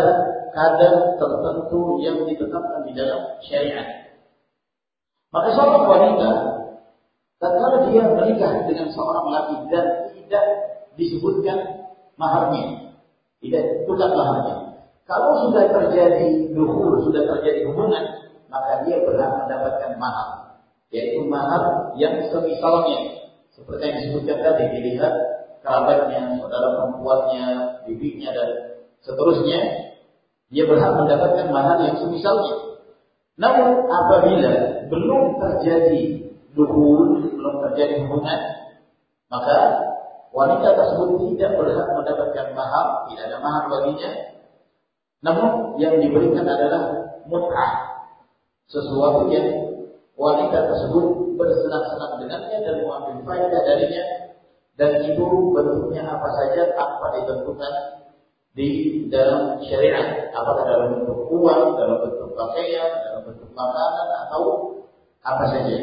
A: kadar tertentu yang ditetapkan di dalam syariat. Maka seorang wanita tatkala dia menikah dengan seorang laki dan tidak disebutkan maharnya, tidak disebutkan maharnya. Kalau sudah terjadi duhur, sudah terjadi hubungan, maka dia berhak mendapatkan mahar, yaitu mahar yang semisalnya, seperti yang disebutkan tadi, dilihat kerabatnya, saudara perempuannya, bibinya dan seterusnya, dia berhak mendapatkan mahar yang semisalnya. Namun apabila belum terjadi duhul, belum terjadi hubungan, maka wanita tersebut tidak berhak mendapatkan mahar, tidak ada mahar baginya. Namun yang diberikan adalah mut'ah, sesuatu yang wanita tersebut bersenang-senang dengannya dan mengambil faedah darinya dan itu bentuknya apa saja tanpa ditentukan di dalam syariat, apakah dalam bentuk uang, dalam bentuk pakaian, dalam bentuk makanan atau apa saja.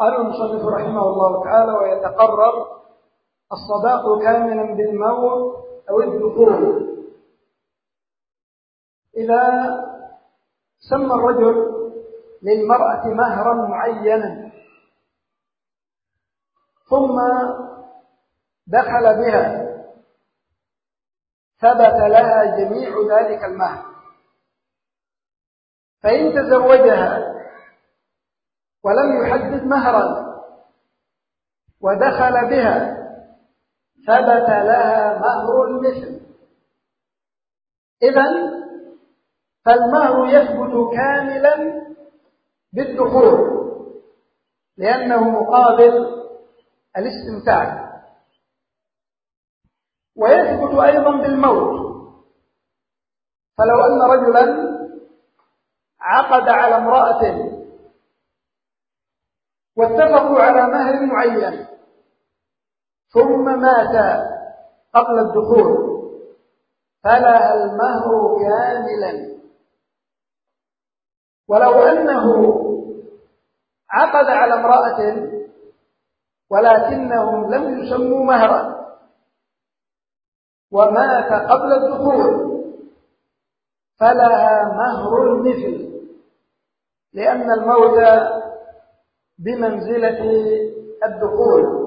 B: قال المصنف رحمه الله تعالى ويتقرر الصداق كاملا بالموت أو الدخول إذا سمى الرجل للمرأة مهرا معينا. ثم دخل بها. ثبت لها جميع ذلك المهر. فإن تزوجها ولم يحدد مهرا ودخل بها ثبت لها مهر المثل. إذا فالمهر يثبت كاملا بالدخول لأنه مقابل الاستمتاع. ويثبت أيضا بالموت. فلو أن رجلا عقد على امرأة واتفقوا على مهر معين ثم مات قبل الدخول فلها المهر كاملا. ولو أنه عقد على امرأة ولكنهم لم يسموا مهرا. ومات قبل الدخول. فلها مهر المثل. لأن الموت بمنزلة الدخول.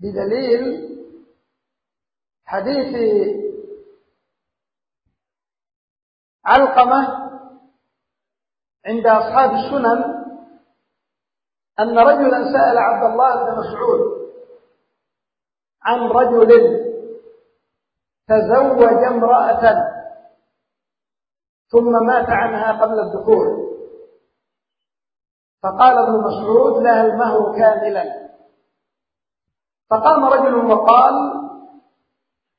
B: بدليل حديث علقمة عند أصحاب السنن أن رجلا سأل عبد الله بن مسعود عن رجل تزوج امرأة ثم مات عنها قبل الدخول. فقال ابن مسعود لها المهر كاملا. فقام رجل وقال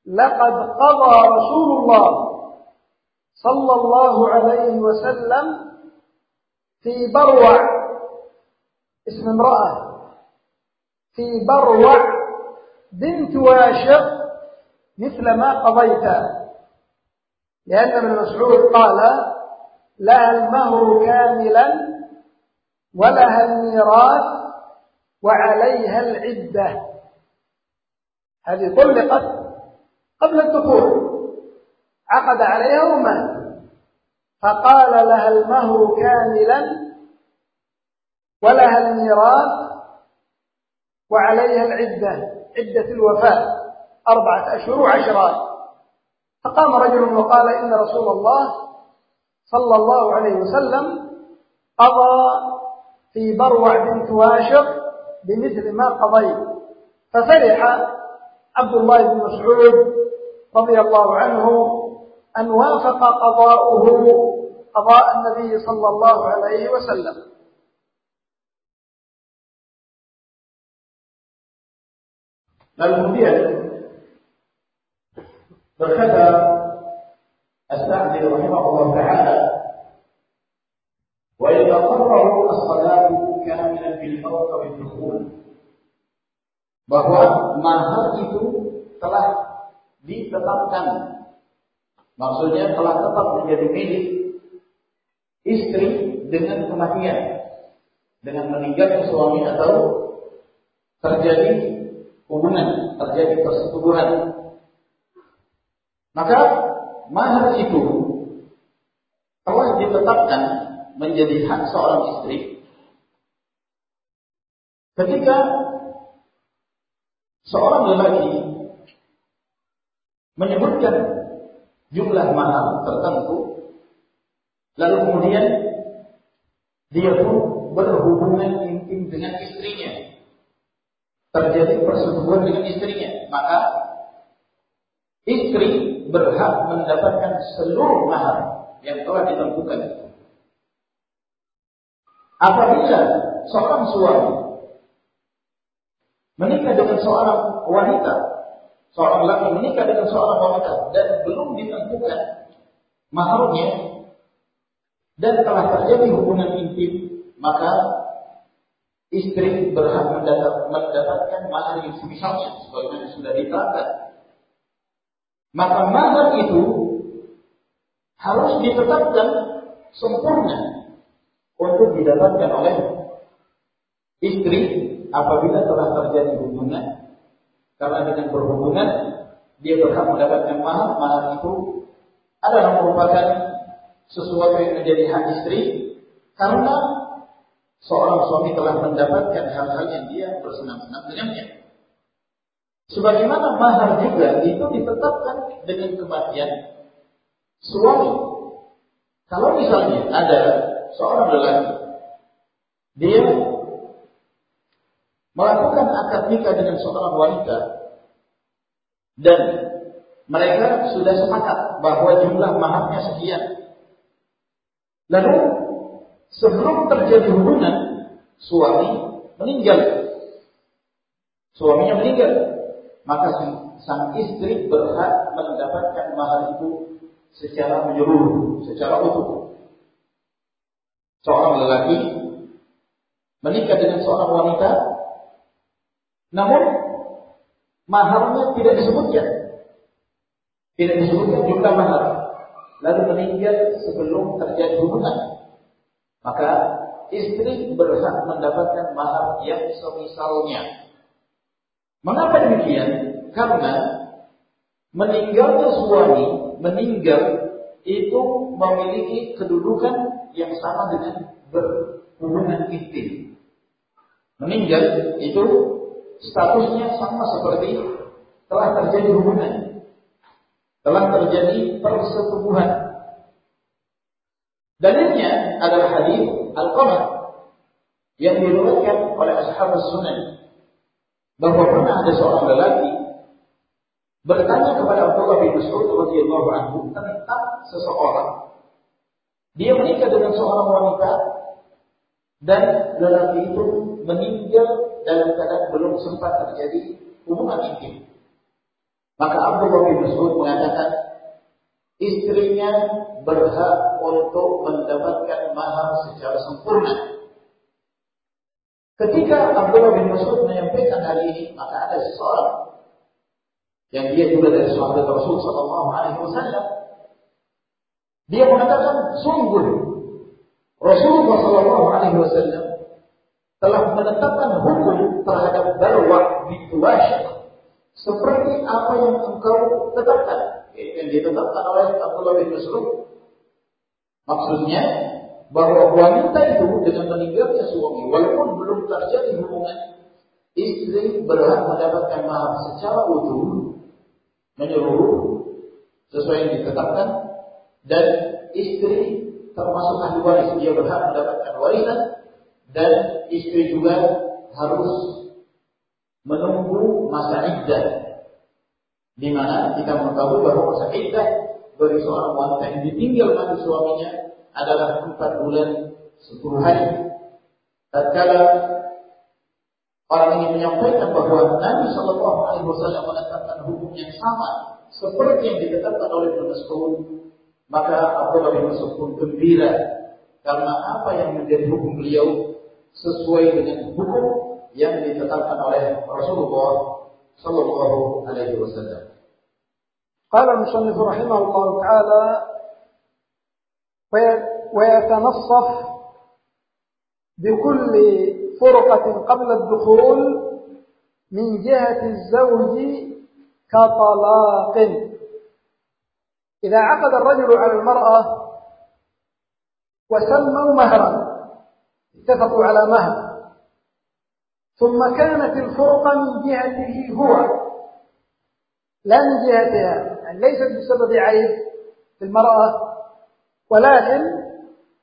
B: لقد قضى رسول الله صلى الله عليه وسلم في بروع اسم امرأة. في بروع بنت واشق مثل ما قضيت. لأن ابن مسعود قال لها المهر كاملا ولها الميراث وعليها العدة. هذه طلقت قبل الدخول. عقد عليها ومات. فقال لها المهر كاملا ولها الميراث وعليها العدة عدة الوفاة أربعة أشهر وعشرات. فقام رجل وقال إن رسول الله صلى الله عليه وسلم قضى في بروع بنت واشق بمثل ما قضيت. ففرح عبد الله بن مسعود رضي الله عنه أن وافق قضاؤه قضاء النبي صلى الله عليه وسلم.
A: Lalu kemudian berkata As-Sa'di rahimahullah ta'ala wa yataqarraru as-salatu kamilan bil maut wa dukhul bahwa mahar itu telah ditetapkan. Maksudnya telah tetap menjadi milik istri dengan kematian. Dengan meninggalnya suami atau terjadi hubungan, terjadi persetubuhan. Maka mahar itu telah ditetapkan menjadi hak seorang istri ketika seorang lelaki menyebutkan jumlah mahar tertentu lalu kemudian dia pun berhubungan intim dengan istrinya terjadi persetubuhan dengan istrinya, maka istri berhak mendapatkan seluruh mahar yang telah ditentukan. Apabila seorang suami menikah dengan seorang wanita, seorang laki menikah dengan seorang wanita dan belum ditentukan maharnya dan telah terjadi hubungan intim, maka istri berhak mendapatkan mahar yang semisalnya sebagaimana sudah diterangkan Maka mahar itu harus ditetapkan sempurna untuk didapatkan oleh istri apabila telah terjadi hubungan. Karena dengan berhubungan dia berhak mendapatkan mahar. Mahar itu adalah merupakan sesuatu yang menjadi hak istri. Karena seorang suami telah mendapatkan hal-hal yang dia bersenang-senang dengannya. Sebagaimana mahar juga itu ditetapkan dengan kematian suami. Kalau misalnya ada seorang lelaki dia melakukan akad nikah dengan seorang wanita dan mereka sudah sepakat bahwa jumlah maharnya sekian. Lalu sebelum terjadi hubungan suami meninggal. Suaminya meninggal. Maka sang istri berhak mendapatkan mahar itu secara menyeluruh, secara utuh. Seorang lelaki menikah dengan seorang wanita, namun maharnya tidak disebutkan. Tidak disebutkan jumlah mahar. Lalu meninggal sebelum terjadi hubungan. Maka istri berhak mendapatkan mahar yang semisalnya. Mengapa demikian? Karena meninggalnya suami, meninggal itu memiliki kedudukan yang sama dengan berhubungan intim. Meninggal itu statusnya sama seperti telah terjadi hubungan. Telah terjadi persetubuhan. Adalah hadis Al-Qamar yang diriwayatkan oleh ashab sunan bahwa pernah ada seorang lelaki bertanya kepada Abdullah bin Mas'ud radhiyallahu anhu tentang seseorang. Dia menikah dengan seorang wanita dan lelaki itu meninggal dalam keadaan belum sempat terjadi hubungan intim. Maka Abdullah bin Mas'ud mengatakan istrinya berhak untuk mendapatkan mahar secara sempurna. Ketika Abdullah bin Mas'ud menyampaikan hal ini, maka ada seseorang yang dia juga dari sahabat Rasul Sallallahu Alaihi Wasallam. Dia mengatakan sungguh Rasulullah Sallallahu Alaihi Wasallam telah menetapkan hukum terhadap barwa bintu seperti apa yang engkau tetapkan yang ditetapkan oleh Abdullah bin Mas'ud maksudnya bahwa wanita itu dengan meninggalnya suami walaupun belum terjadi hubungan istri berhak mendapatkan mahar secara utuh menyeluruh sesuai yang ditetapkan dan istri termasuk ahli waris dia berhak mendapatkan warisan dan istri juga harus menunggu masa iddah di mana kita mengetahui bahwa masa iddah bagi seorang wanita yang ditinggal mati suaminya adalah empat bulan sepuluh hari. Tatkala orang ini menyampaikan bahwa Nabi Shallallahu Alaihi Wasallam menetapkan hukum yang sama seperti yang ditetapkan oleh Ibnu Mas'ud, maka Abdullah bin Mas'ud pun gembira karena apa yang menjadi hukum beliau sesuai dengan hukum yang ditetapkan oleh Rasulullah sallallahu alaihi wasallam.
B: قال المصنف رحمه الله تعالى ويتنصف بكل فرقة قبل الدخول من جهة الزوج كطلاق إذا عقد الرجل على المرأة وسموا مهرا اتفقوا على مهر ثم كانت الفرقة من جهته هو. لا من جهتها يعني ليست بسبب عيب في المرأة ولكن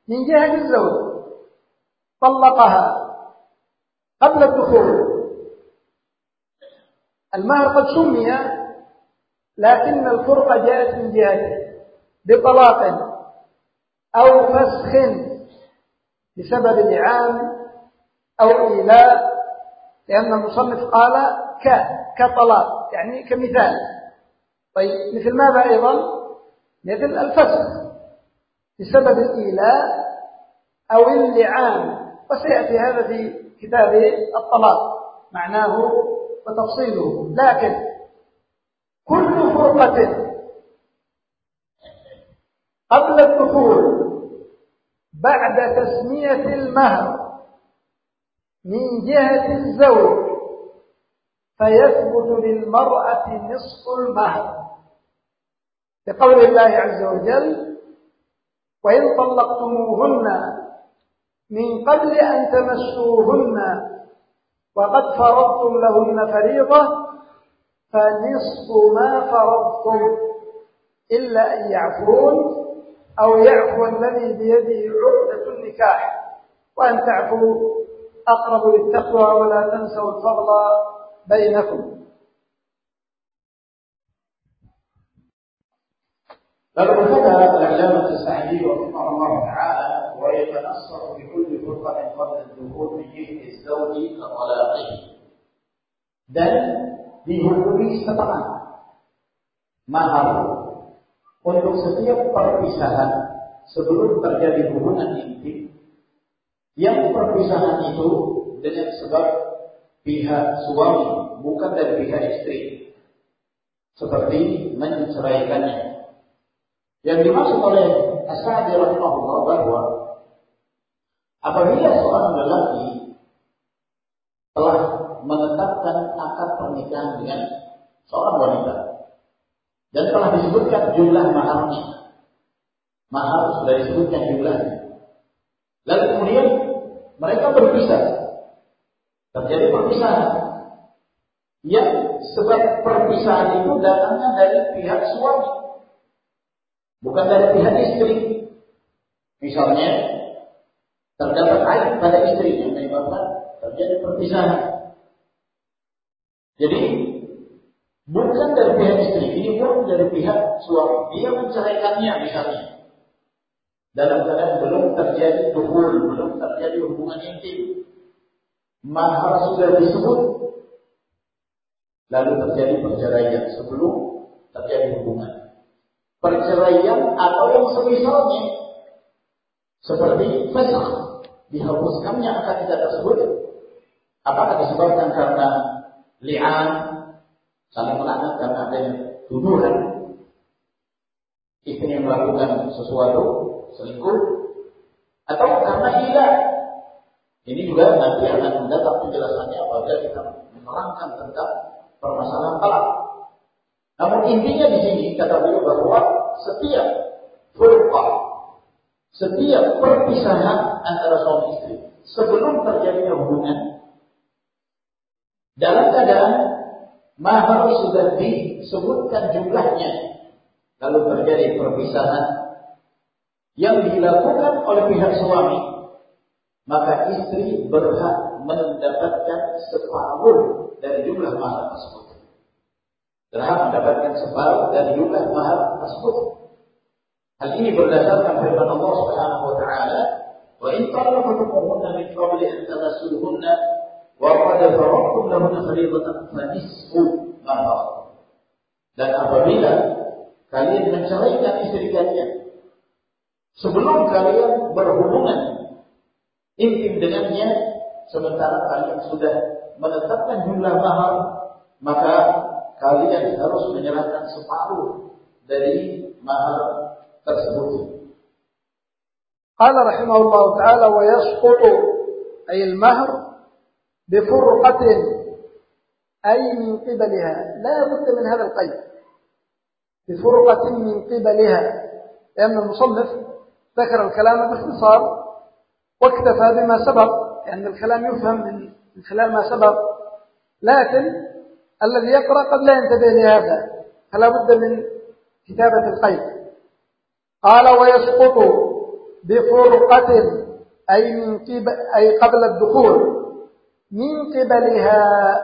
B: من جهة الزوج. طلقها قبل الدخول. المهر قد سمي لكن الفرقة جاءت من جهته بطلاق أو فسخ بسبب لعان أو إيلاء لأن المصنف قال ك كطلاق يعني كمثال. طيب مثل ماذا أيضا؟ مثل الفسخ. بسبب الإيلاء أو اللعان. وسيأتي هذا في كتاب الطلاق. معناه وتفصيله. لكن كل فرقة قبل الدخول بعد تسمية المهر من جهة الزوج فيثبت للمرأة نصف المهر. لقول الله عز وجل وإن طلقتموهن من قبل أن تمسوهن وقد فرضتم لهن فريضة فنصف ما فرضتم إلا أن يعفون أو يعفو الذي بيده عقدة النكاح وأن تعفوا أقرب للتقوى ولا تنسوا الفضل بينكم.
A: بل ارتدى العلامة السعدي وفقر الله تعالى ويتنصر بكل فرقة قبل الدخول من جهة الزوج كطلاقه دل dan dihukumi setengah mahar untuk setiap perpisahan sebelum terjadi hubungan intim yang perpisahan itu dengan sebab pihak suami bukan dari pihak istri seperti menceraikannya yang dimaksud oleh As-Sa'di rahimahullah bahwa apabila seorang lelaki telah menetapkan akad pernikahan dengan seorang wanita dan telah disebutkan jumlah maharnya. Mahar sudah disebutkan jumlahnya. Lalu kemudian mereka berpisah. Terjadi perpisahan. Yang sebab perpisahan itu datangnya dari pihak suami bukan dari pihak istri. Misalnya, terdapat aib pada istri yang menyebabkan terjadi perpisahan. Jadi, bukan dari pihak istri, ini pun dari pihak suami. Dia menceraikannya misalnya. Dalam keadaan belum terjadi duhul, belum terjadi hubungan intim. Mahar sudah disebut. Lalu terjadi perceraian sebelum terjadi hubungan perceraian atau yang semisalnya seperti fasakh dihapuskannya akad tidak tersebut apakah disebabkan karena li'an saling melaknat karena adanya tuduhan istri yang melakukan sesuatu selingkuh. Atau karena ilah ini juga nanti akan mendatang penjelasannya apabila kita menerangkan tentang permasalahan talak namun intinya di sini kata beliau bahwa setiap furqah, setiap perpisahan antara suami istri sebelum terjadinya hubungan dalam keadaan mahar sudah disebutkan jumlahnya. Lalu terjadi perpisahan yang dilakukan oleh pihak suami maka istri berhak mendapatkan separuh dari jumlah mahar tersebut berhak mendapatkan separuh dari jumlah mahar tersebut. Hal ini berdasarkan firman Allah Subhanahu wa taala, "Wa in talaqtumuhunna min qabli an tamassuhunna wa qad faradtum lahunna fariidatan fa nisfu ma Dan apabila kalian menceraikan istri kalian sebelum kalian berhubungan intim dengannya sementara kalian sudah menetapkan jumlah mahar maka kalian harus menyerahkan separuh dari mahar tersebut.
B: قال رحمه الله تعالى ويسقط أي المهر بفرقة أي من قبلها لا بد من هذا القيد بفرقة من قبلها لأن المصنف ذكر الكلام باختصار واكتفى بما سبق يعني الكلام يفهم من خلال ما سبق. لكن الذي يقرأ قد لا ينتبه لهذا فلا بد من كتابة القيد. قال ويسقط بفرقة أي من أي قبل الدخول من قبلها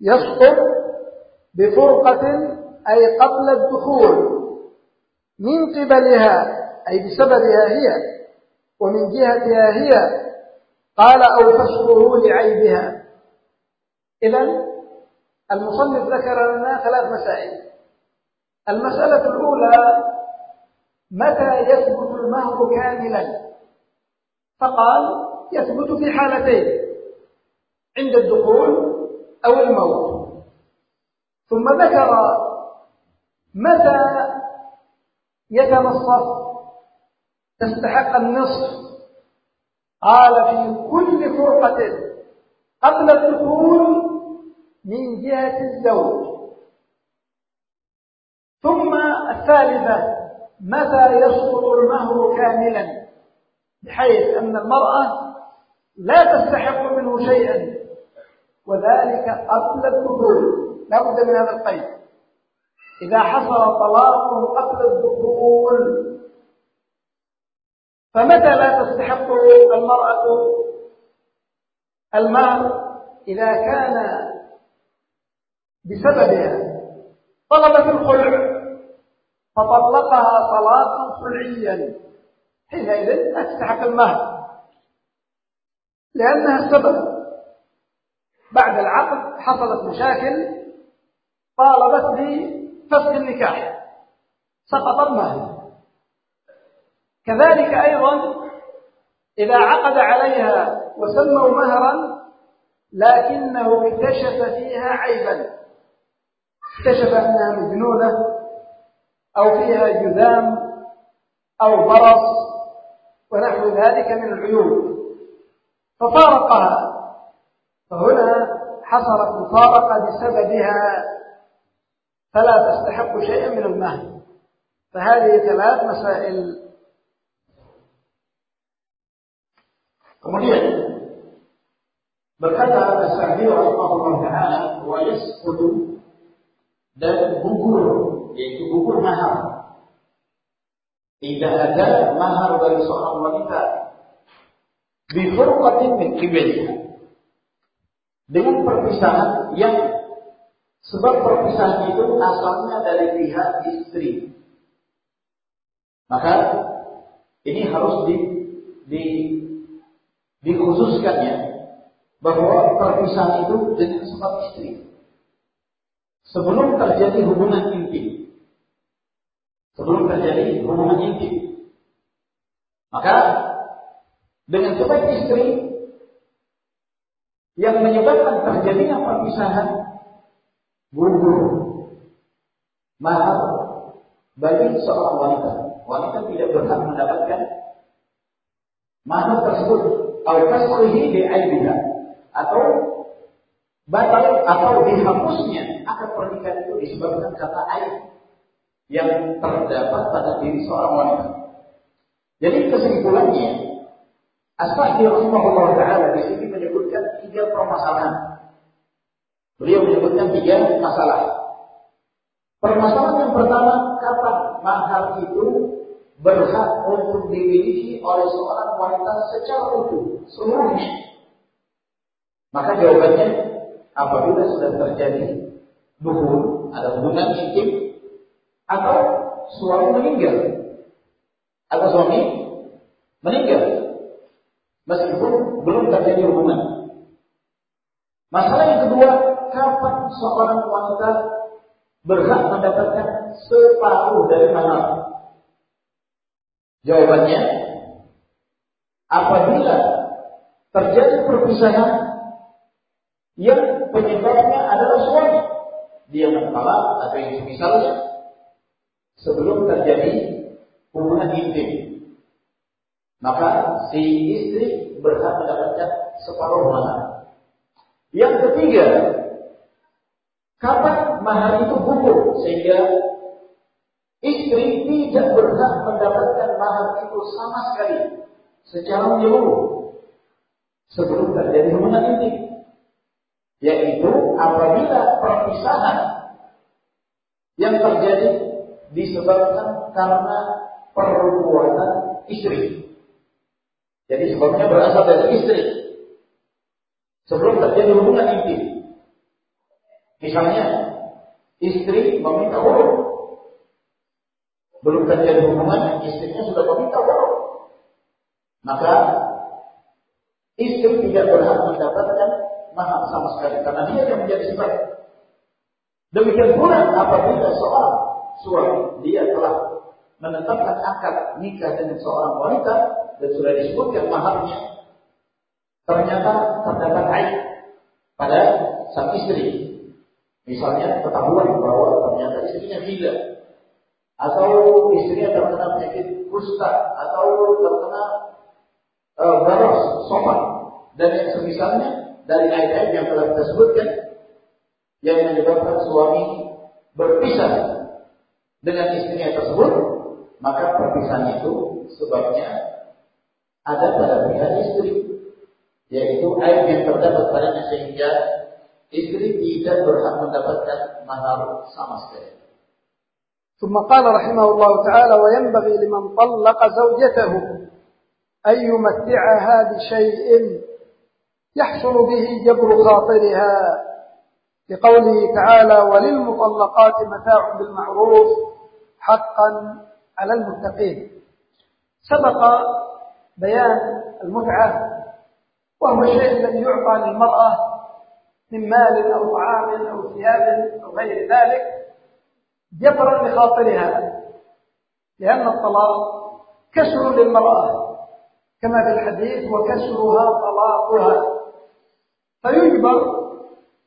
B: يسقط بفرقة أي قبل الدخول من قبلها أي بسببها هي ومن جهتها هي قال أو فسقه لعيبها. إذا المصنف ذكر لنا ثلاث مسائل. المسألة الأولى متى يثبت المهر كاملا؟ فقال يثبت في حالتين عند الدخول أو الموت. ثم ذكر متى يتنصف تستحق النصف. قال في كل فرقة قبل الدخول من جهة الزوج. ثم الثالثة متى يسقط المهر كاملا؟ بحيث أن المرأة لا تستحق منه شيئا. وذلك قبل الدخول. لا بد من هذا القيد. إذا حصل طلاقه قبل الدخول فمتى لا تستحق المرأة المال إذا كان بسببها؟ طلبت الخلع فطلقها طلاقا خلعيا حينئذ لا تستحق المهر. لأنها السبب. بعد العقد حصلت مشاكل طالبت بفسخ النكاح. سقط المهر. كذلك أيضا إذا عقد عليها وسموا مهرا لكنه اكتشف فيها عيبا. اكتشف أنها مجنونة أو فيها جذام أو برص ونحو ذلك من العيوب. ففارقها. فهنا حصلت مفارقة بسببها. فلا تستحق شيئا من المهر. فهذه ثلاث مسائل
A: Kemudian berkata As-Sa'di rahimahullah taala wa yasqutu dan gugur yaitu gugur mahar. Tidak ada mahar dari seorang wanita bifurqatin min qibaliha. Dengan perpisahan yang sebab perpisahan itu asalnya dari pihak istri. Maka ini harus di, di dikhususkannya bahwa perpisahan itu dengan sebab istri. Sebelum terjadi hubungan intim. Sebelum terjadi hubungan intim. Maka dengan sebab istri yang menyebabkan terjadinya perpisahan gugur mahal bagi seorang wanita. Wanita tidak berhak mendapatkan mahal tersebut atau fasrihi bi'aibiha atau batal atau dihapusnya akad pernikahan itu disebabkan kata aib yang terdapat pada diri seorang wanita. Jadi kesimpulannya, As-Sa'di rahimahullah taala di sini menyebutkan tiga permasalahan. Beliau menyebutkan tiga masalah. Permasalahan yang pertama, kapan mahar itu berhak untuk dimiliki oleh seorang wanita secara utuh, seluruhnya. Maka jawabannya, apabila sudah terjadi duhur, ada hubungan intim, atau suami meninggal, atau suami meninggal, meskipun belum terjadi hubungan. Masalah yang kedua, kapan seorang wanita berhak mendapatkan separuh dari mahar Jawabannya, apabila terjadi perpisahan yang penyebabnya adalah suami, dia menolak atau yang misalnya sebelum terjadi hubungan intim, maka si istri berhak mendapatkan separuh mahar. Yang ketiga, kapan mahar itu gugur sehingga Istri tidak berhak mendapatkan mahar itu sama sekali secara menyeluruh sebelum terjadi hubungan ini. Yaitu apabila perpisahan yang terjadi disebabkan karena perbuatan istri. Jadi sebabnya berasal dari istri. Sebelum terjadi hubungan intim. Misalnya, istri meminta huruf belum terjadi hubungan, istrinya sudah meminta tolong. Maka istri tidak berhak mendapatkan mahar sama sekali karena dia yang menjadi sebab. Demikian pula apabila seorang suami dia telah menetapkan akad nikah dengan seorang wanita dan sudah disebutkan maharnya, ternyata terdapat aib pada sang istri. Misalnya ketahuan bahwa ternyata istrinya gila atau istrinya terkena penyakit kusta atau terkena uh, baros, sopan dan yang semisalnya dari ayat-ayat yang telah kita sebutkan yang menyebabkan suami berpisah dengan istrinya tersebut, maka perpisahan itu sebabnya ada pada pihak istri, yaitu aib yang terdapat padanya sehingga istri tidak berhak mendapatkan mahar sama sekali.
B: ثم قال رحمه الله تعالى وينبغي لمن طلق زوجته أن يمتعها بشيء يحصل به جبر خاطرها. لقوله تعالى وللمطلقات متاع بالمعروف حقا على المتقين. سبق بيان المتعة وهو الشيء الذي يعطى للمرأة من مال أو طعام أو ثياب أو غير ذلك. جبرا لخاطرها لأن الطلاق كسر للمرأة كما في الحديث وكسرها طلاقها. فيجبر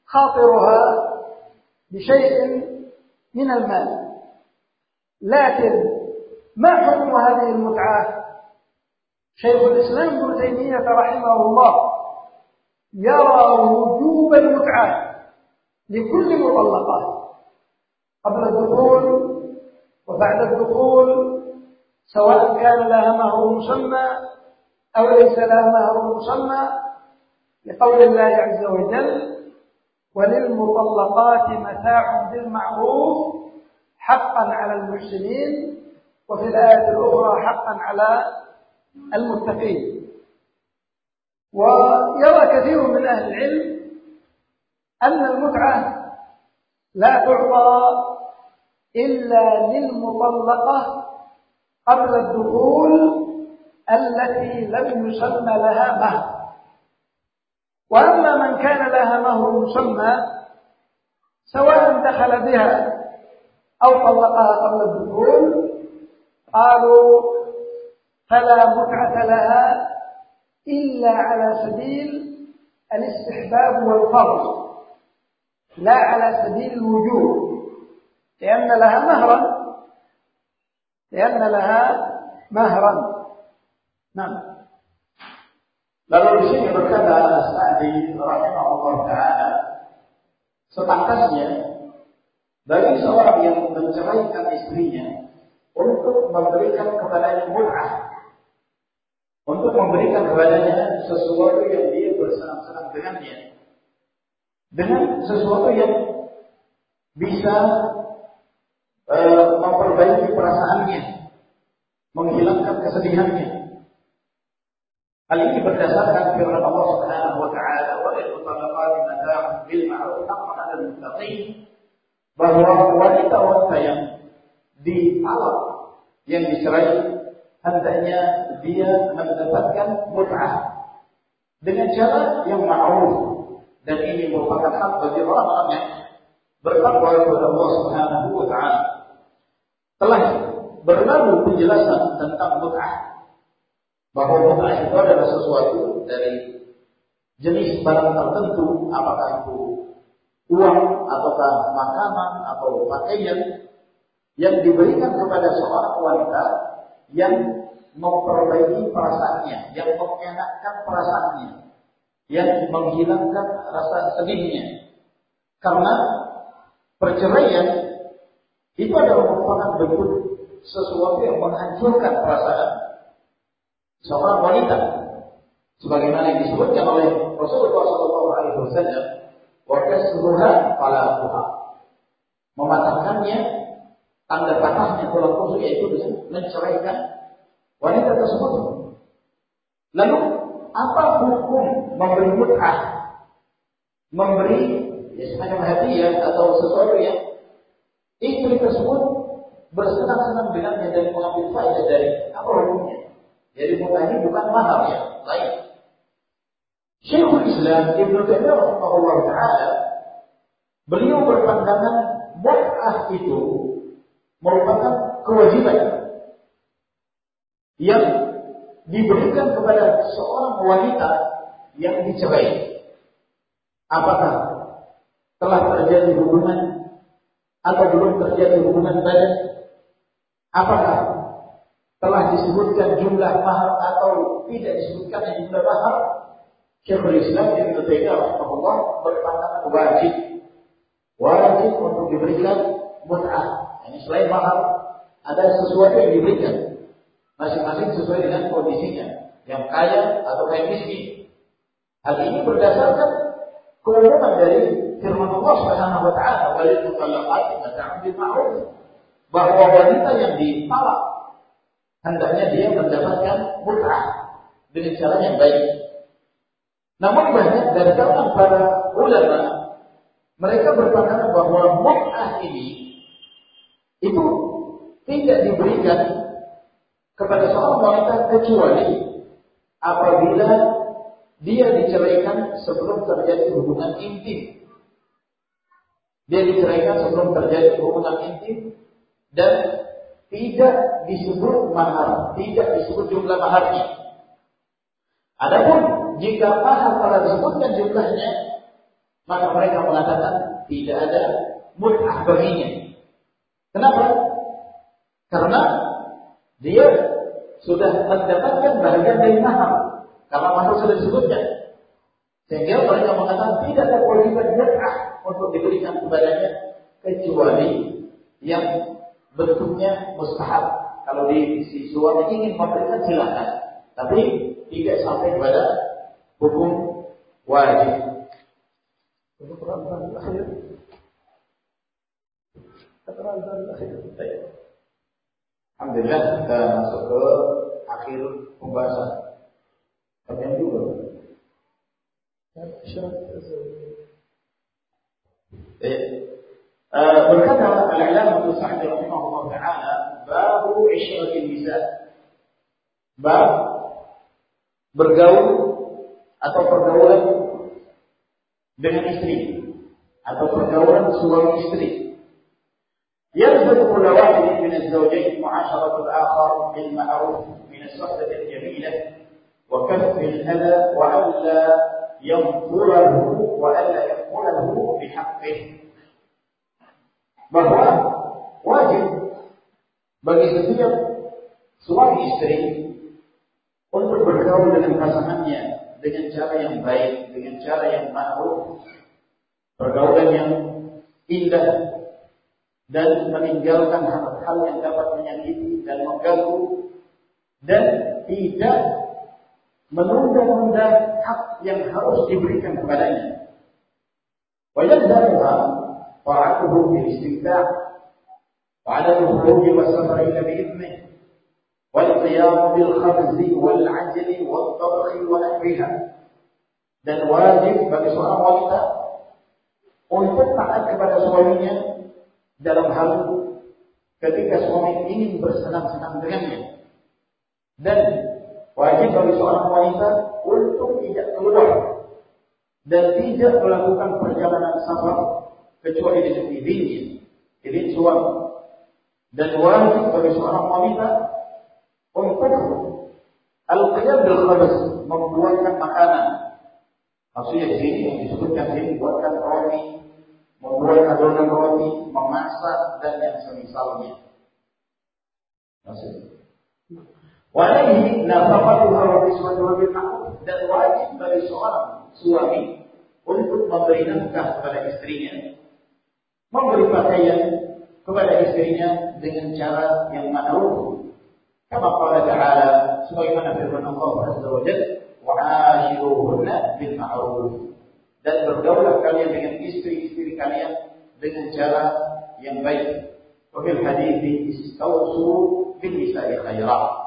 B: خاطرها بشيء من المال. لكن ما حكم هذه المتعة؟ شيخ الإسلام ابن تيمية رحمه الله يرى وجوب المتعة لكل مطلقة قبل الدخول وبعد الدخول سواء كان لها مهر مسمى أو ليس لها مهر مسمى لقول الله عز وجل وللمطلقات متاع بالمعروف حقا على المحسنين وفي الآية الأخرى حقا على المتقين. ويرى كثير من أهل العلم أن المتعة لا تعطى إلا للمطلقة قبل الدخول التي لم يسمى لها مهر وأما من كان لها مهر مسمى سواء دخل بها أو طلقها قبل الدخول قالوا فلا متعة لها إلا على سبيل الاستحباب والفرض. لا على سبيل الوجوب لأن لها مهرا لأن لها مهرا نعم
A: Lalu di sini berkata Sa'di rahimahullah taala sepantasnya bagi seorang yang menceraikan istrinya untuk memberikan kepadanya murah untuk memberikan kepadanya sesuatu yang dia bersenang-senang dengannya dengan sesuatu yang bisa e, memperbaiki perasaannya menghilangkan kesedihannya. Hal ini berdasarkan firman Allah Subhanahu wa taala wa lil mutallaqati mata'un bil ma'ruf haqqan 'alal muttaqin. Bahwa wanita-wanita yang ditalak yang dicerai hendaknya dia mendapatkan mut'ah dengan cara yang ma'ruf dan ini merupakan hak bagi orang-orang yang bertakwa kepada Allah Subhanahu wa taala. Telah berlalu penjelasan tentang mut'ah. Bahwa mut'ah itu adalah sesuatu dari jenis barang tertentu, apakah itu uang ataukah makanan atau pakaian yang diberikan kepada seorang wanita yang memperbaiki perasaannya, yang menyenangkan perasaannya, yang menghilangkan rasa sedihnya. Karena perceraian itu adalah merupakan bentuk sesuatu yang menghancurkan perasaan seorang wanita. Sebagaimana yang disebutkan oleh Rasulullah Shallallahu Alaihi Wasallam wakasruha falakuha mematahkannya tanda patahnya tulang rusuk yaitu dengan menceraikan wanita tersebut. Lalu apa hukum memberi mut'ah memberi ya, semacam hadiah atau sesuatu yang istri tersebut bersenang-senang dengannya dan mengambil faedah dari apa hukumnya jadi mut'ah ini bukan mahar ya, lain. Syekhul Islam Ibnu Taimiyah rahimahullah taala beliau berpandangan mut'ah itu merupakan kewajiban yang diberikan kepada seorang wanita yang dicerai. Apakah telah terjadi hubungan atau belum terjadi hubungan badan Apakah telah disebutkan jumlah mahar atau tidak disebutkan jumlah mahar? Syekhul Islam Ibnu Taimiyah rahimahullah berpandangan wajib wajib untuk diberikan mut'ah. Ini selain mahar ada sesuatu yang diberikan masing-masing sesuai dengan kondisinya, yang kaya atau yang miskin. Hal ini berdasarkan keumuman dari firman Allah Subhanahu wa taala, "Walil mutallaqati mata'un bil ma'ruf." Bahwa wanita yang ditolak hendaknya dia mendapatkan mut'ah dengan cara yang baik. Namun banyak dari kalangan para ulama mereka berpandangan bahwa mut'ah ini itu tidak diberikan kepada seorang wanita kecuali apabila dia diceraikan sebelum terjadi hubungan intim. Dia diceraikan sebelum terjadi hubungan intim dan tidak disebut mahar, tidak disebut jumlah maharnya. Adapun jika mahar telah disebutkan jumlahnya, maka mereka mengatakan tidak ada mut'ah baginya. Kenapa? Karena dia sudah mendapatkan bagian dari mahar. Karena mahar sudah disebutkan. Sehingga mereka mengatakan tidak ada kewajiban mut'ah untuk diberikan kepadanya kecuali yang bentuknya mustahab. Kalau di si suami ingin memberikan silakan, tapi tidak sampai kepada hukum wajib. Alhamdulillah kita masuk ke akhir pembahasan. Juga. Eh, uh, berkata Al-Alam Sa'di rahimahullah taala babu isyratil nisa. Bab bergaul atau pergaulan dengan istri atau pergaulan suami istri. يلزم كل واحد من الزوجين معاشرة الآخر بالمعروف من الصحبة الجميلة وكف الأذى وألا ينقله وألا ينقله بحقه bahwa wajib bagi setiap suami istri untuk bergaul dengan pasangannya dengan cara yang baik, dengan cara yang ma'ruf, pergaulan yang indah dan meninggalkan hal-hal yang dapat menyakiti dan mengganggu dan tidak menunda-nunda hak yang harus diberikan kepadanya. ويلزمها طاعته بالاستمتاع وعدم الخروج والسفر إلا بإذنه والقيام بالخبز والعجل والطبخ ونحوها dan wajib bagi seorang wanita untuk taat kepada suaminya dalam hal ketika suami ingin bersenang-senang dengannya dan wajib bagi seorang wanita untuk tidak keluar dan tidak melakukan perjalanan safar kecuali dengan izinnya, izin suami. Dan wajib bagi seorang wanita untuk al-qiyam bil khabas, membuatkan makanan. Maksudnya di sini yang disebutkan sini buatkan roti, membuat adonan roti, memasak dan yang semisalnya. Maksudnya. Walaihi nafaqatuha wa kiswatuha bil ma'ruf dan wajib bagi seorang suami untuk memberi nafkah kepada istrinya memberi pakaian kepada istrinya dengan cara yang ma'ruf. Kama qala ta'ala sebagaimana firman Allah Azza wa Jalla wa 'ashiruhunna bil. Dan berdaulah kalian dengan istri-istri kalian dengan cara yang baik. Wa fil hadis istausu bil nisa'i khaira.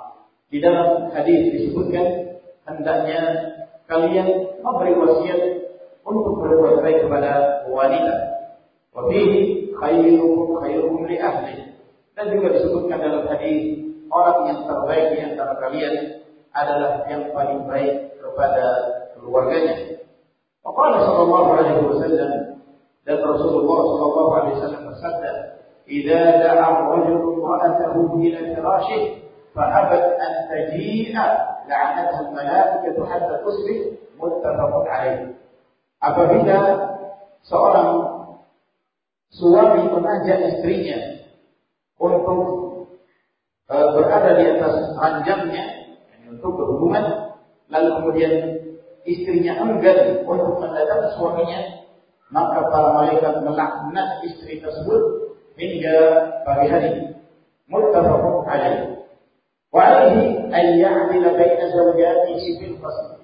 A: Di dalam hadis disebutkan hendaknya kalian memberi wasiat untuk berbuat baik kepada wanita Wafihi khairukum khairukum li ahli. Dan juga disebutkan dalam hadis orang yang terbaik di antara kalian adalah yang paling baik kepada keluarganya. Maka sallallahu alaihi wasallam dan Rasulullah sallallahu alaihi wasallam bersabda, "Idza da'a ar-rajulu imra'atahu ila فأبت أن تجيء لعنتها الملائكة حتى تصبح متفق عليه. Apabila seorang suami mengajak istrinya untuk ranjangnya untuk berhubungan lalu kemudian istrinya enggan untuk mendatangi suaminya maka para malaikat melaknat istri tersebut hingga pagi hari muttafaqun alaih وعليه أن يعمل بين زوجاته في القصر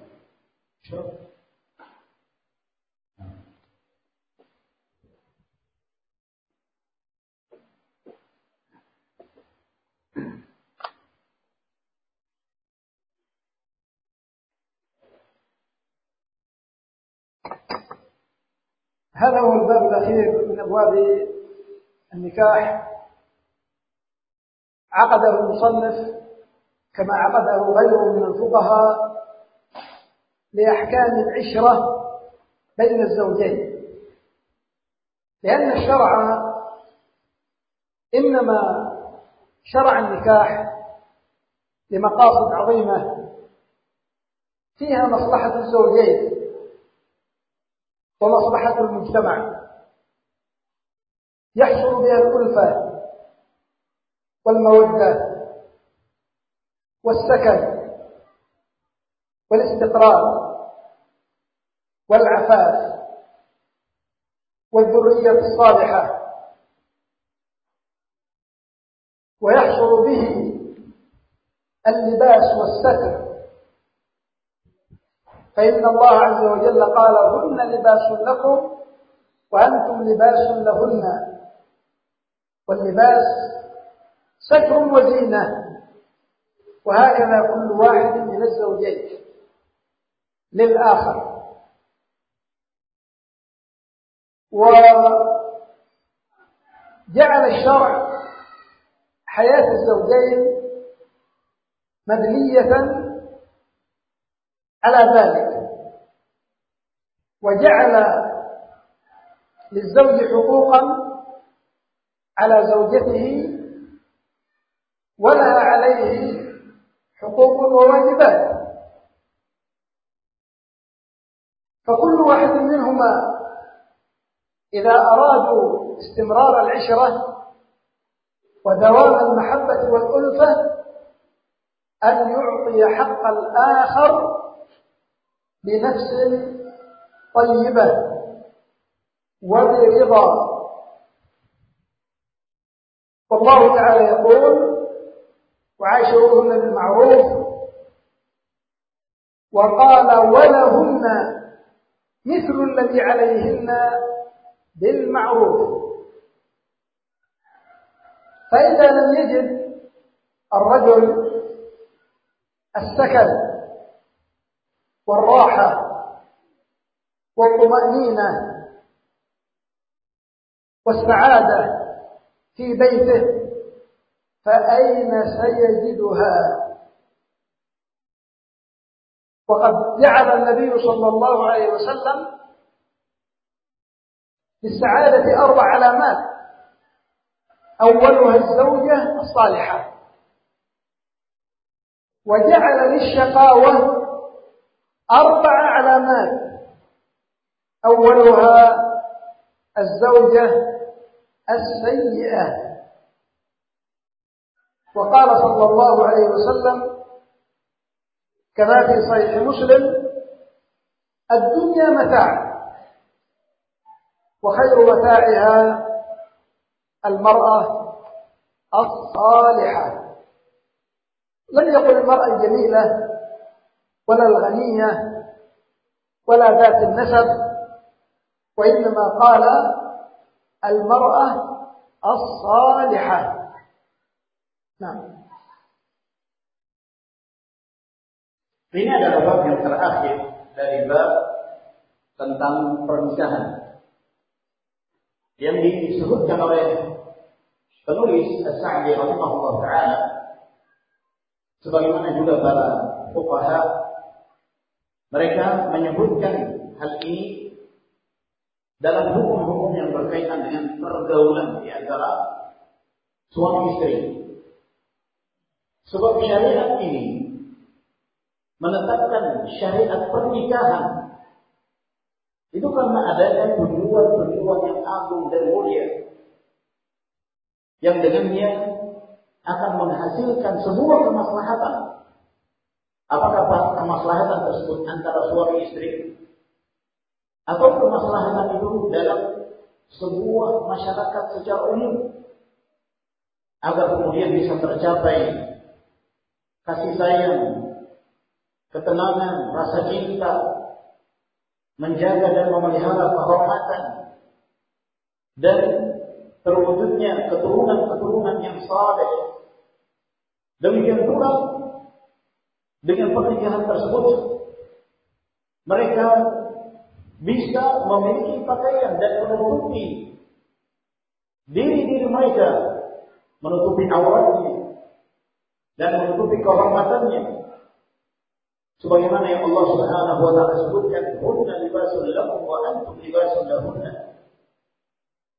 B: هذا هو الباب الأخير من أبواب النكاح. عقده المصنف كما عقده غيره من الفقهاء لأحكام العشرة بين الزوجين. لأن الشرع إنما شرع النكاح لمقاصد عظيمة فيها مصلحة الزوجين ومصلحة المجتمع. يحصل بها الألفة والمودة والسكن والاستقرار والعفاف والذرية الصالحة ويحصل به اللباس والستر. فإن الله عز وجل قال هن لباس لكم وأنتم لباس لهن. واللباس ستر وزينة. وهكذا كل واحد من الزوجين للآخر. وجعل الشرع حياة الزوجين مبنية على ذلك. وجعل للزوج حقوقا على زوجته ولها عليه حقوق وواجبات فكل واحد منهما إذا أرادوا استمرار العشرة ودوام المحبة والألفة أن يعطي حق الآخر بنفس طيبة وبرضا. والله تعالى يقول وعاشروهن بالمعروف وقال ولهن مثل الذي عليهن بالمعروف. فإذا لم يجد الرجل السكن والراحة والطمأنينة والسعادة في بيته فأين سيجدها؟ وقد جعل النبي صلى الله عليه وسلم للسعادة أربع علامات. أولها الزوجة الصالحة. وجعل للشقاوة أربع علامات. أولها الزوجة السيئة. وقال صلى الله عليه وسلم كما في صحيح مسلم الدنيا متاع وخير متاعها المرأة الصالحة. لم يقل المرأة الجميلة ولا الغنية ولا ذات النسب وإنما قال المرأة الصالحة. Nah,
A: ini adalah bab yang terakhir dari bab tentang pernikahan. Yang disebutkan oleh penulis As-Sa'di rahimahullah taala sebagaimana juga para fuqaha mereka menyebutkan hal ini dalam hukum-hukum yang berkaitan dengan pergaulan di antara suami istri. Sebab syariat ini menetapkan syariat pernikahan. Itu karena adanya tujuan-tujuan yang agung dan mulia yang dengannya akan menghasilkan sebuah kemaslahatan. Apakah kemaslahatan tersebut antara suami istri? Atau kemaslahatan itu dalam sebuah masyarakat secara umum? Agar kemudian bisa tercapai kasih sayang, ketenangan, rasa cinta, menjaga dan memelihara kehormatan dan terwujudnya keturunan-keturunan yang saleh. Demikian pula dengan pernikahan tersebut mereka bisa memiliki pakaian dan menutupi diri-diri mereka, menutupi auratnya dan menutupi kehormatannya. Sebagaimana yang Allah Subhanahu wa taala sebutkan, "Hunna libasul lakum wa antum libasul lahunna."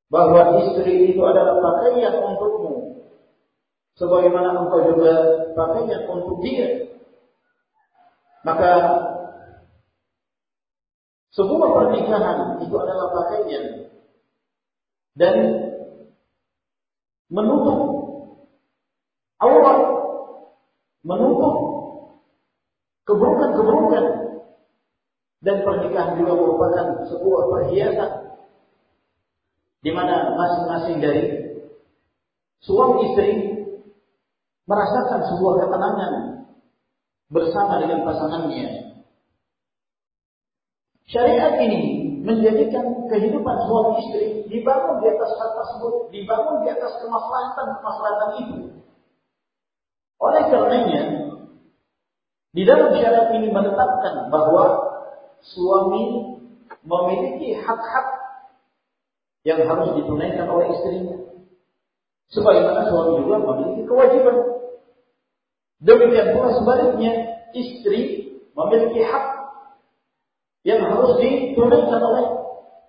A: Bahwa istri itu adalah pakaian untukmu. Sebagaimana engkau juga pakaian untuk dia. Maka sebuah pernikahan itu adalah pakaian dan menutup menutup keburukan-keburukan dan pernikahan juga merupakan sebuah perhiasan. Di mana masing-masing dari suami istri merasakan sebuah ketenangan bersama dengan pasangannya. Syariat ini menjadikan kehidupan suami istri dibangun di atas hal tersebut, dibangun di atas kemaslahatan-kemaslahatan itu. Oleh karenanya, di dalam syariat ini menetapkan bahwa suami memiliki hak-hak yang harus ditunaikan oleh istrinya. Sebagaimana suami juga memiliki kewajiban. Demikian pula sebaliknya, istri memiliki hak yang harus ditunaikan oleh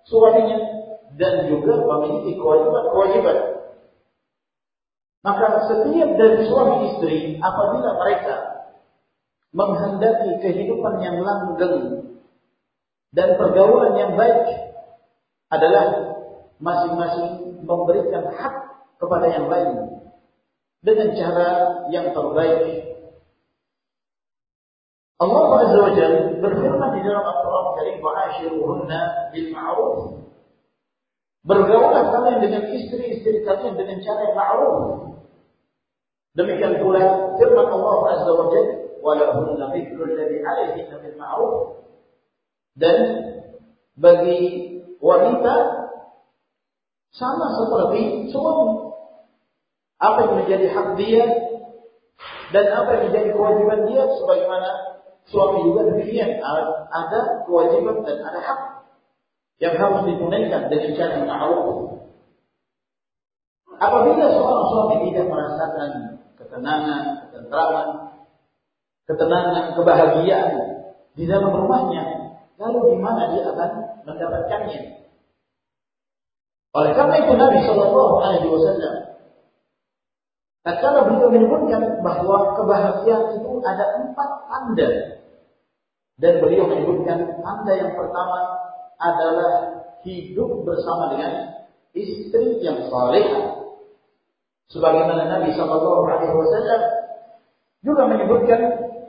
A: suaminya dan juga memiliki kewajiban-kewajiban. Maka setiap dari suami istri apabila mereka menghendaki kehidupan yang langgeng dan pergaulan yang baik adalah masing-masing memberikan hak kepada yang lain dengan cara yang terbaik Allah Azza wa Jalla berfirman di dalam Al-Quran Karim wa'ashiruhunna bil ma'ruf. Bergaulah kalian dengan istri-istri kalian dengan cara yang ma'ruf. Demikian pula firman Allah Azza wa Jalla wa lahunna mithlu alladhi 'alayhinna bil ma'ruf. Dan bagi wanita sama seperti suami. Apa yang menjadi hak dia dan apa yang menjadi kewajiban dia sebagaimana Suami juga demikian, ada kewajiban dan ada hak yang harus ditunaikan dengan cara ma'ruf. Apabila seorang suami tidak merasakan ketenangan, ketentraman, ketenangan, kebahagiaan di dalam rumahnya, lalu di mana dia akan mendapatkannya? Oleh karena itu Nabi Shallallahu Alaihi Wasallam Tatkala beliau menyebutkan bahwa kebahagiaan itu ada empat tanda dan beliau menyebutkan tanda yang pertama adalah hidup bersama dengan istri yang saleh. Sebagaimana Nabi Shallallahu Alaihi Wasallam juga menyebutkan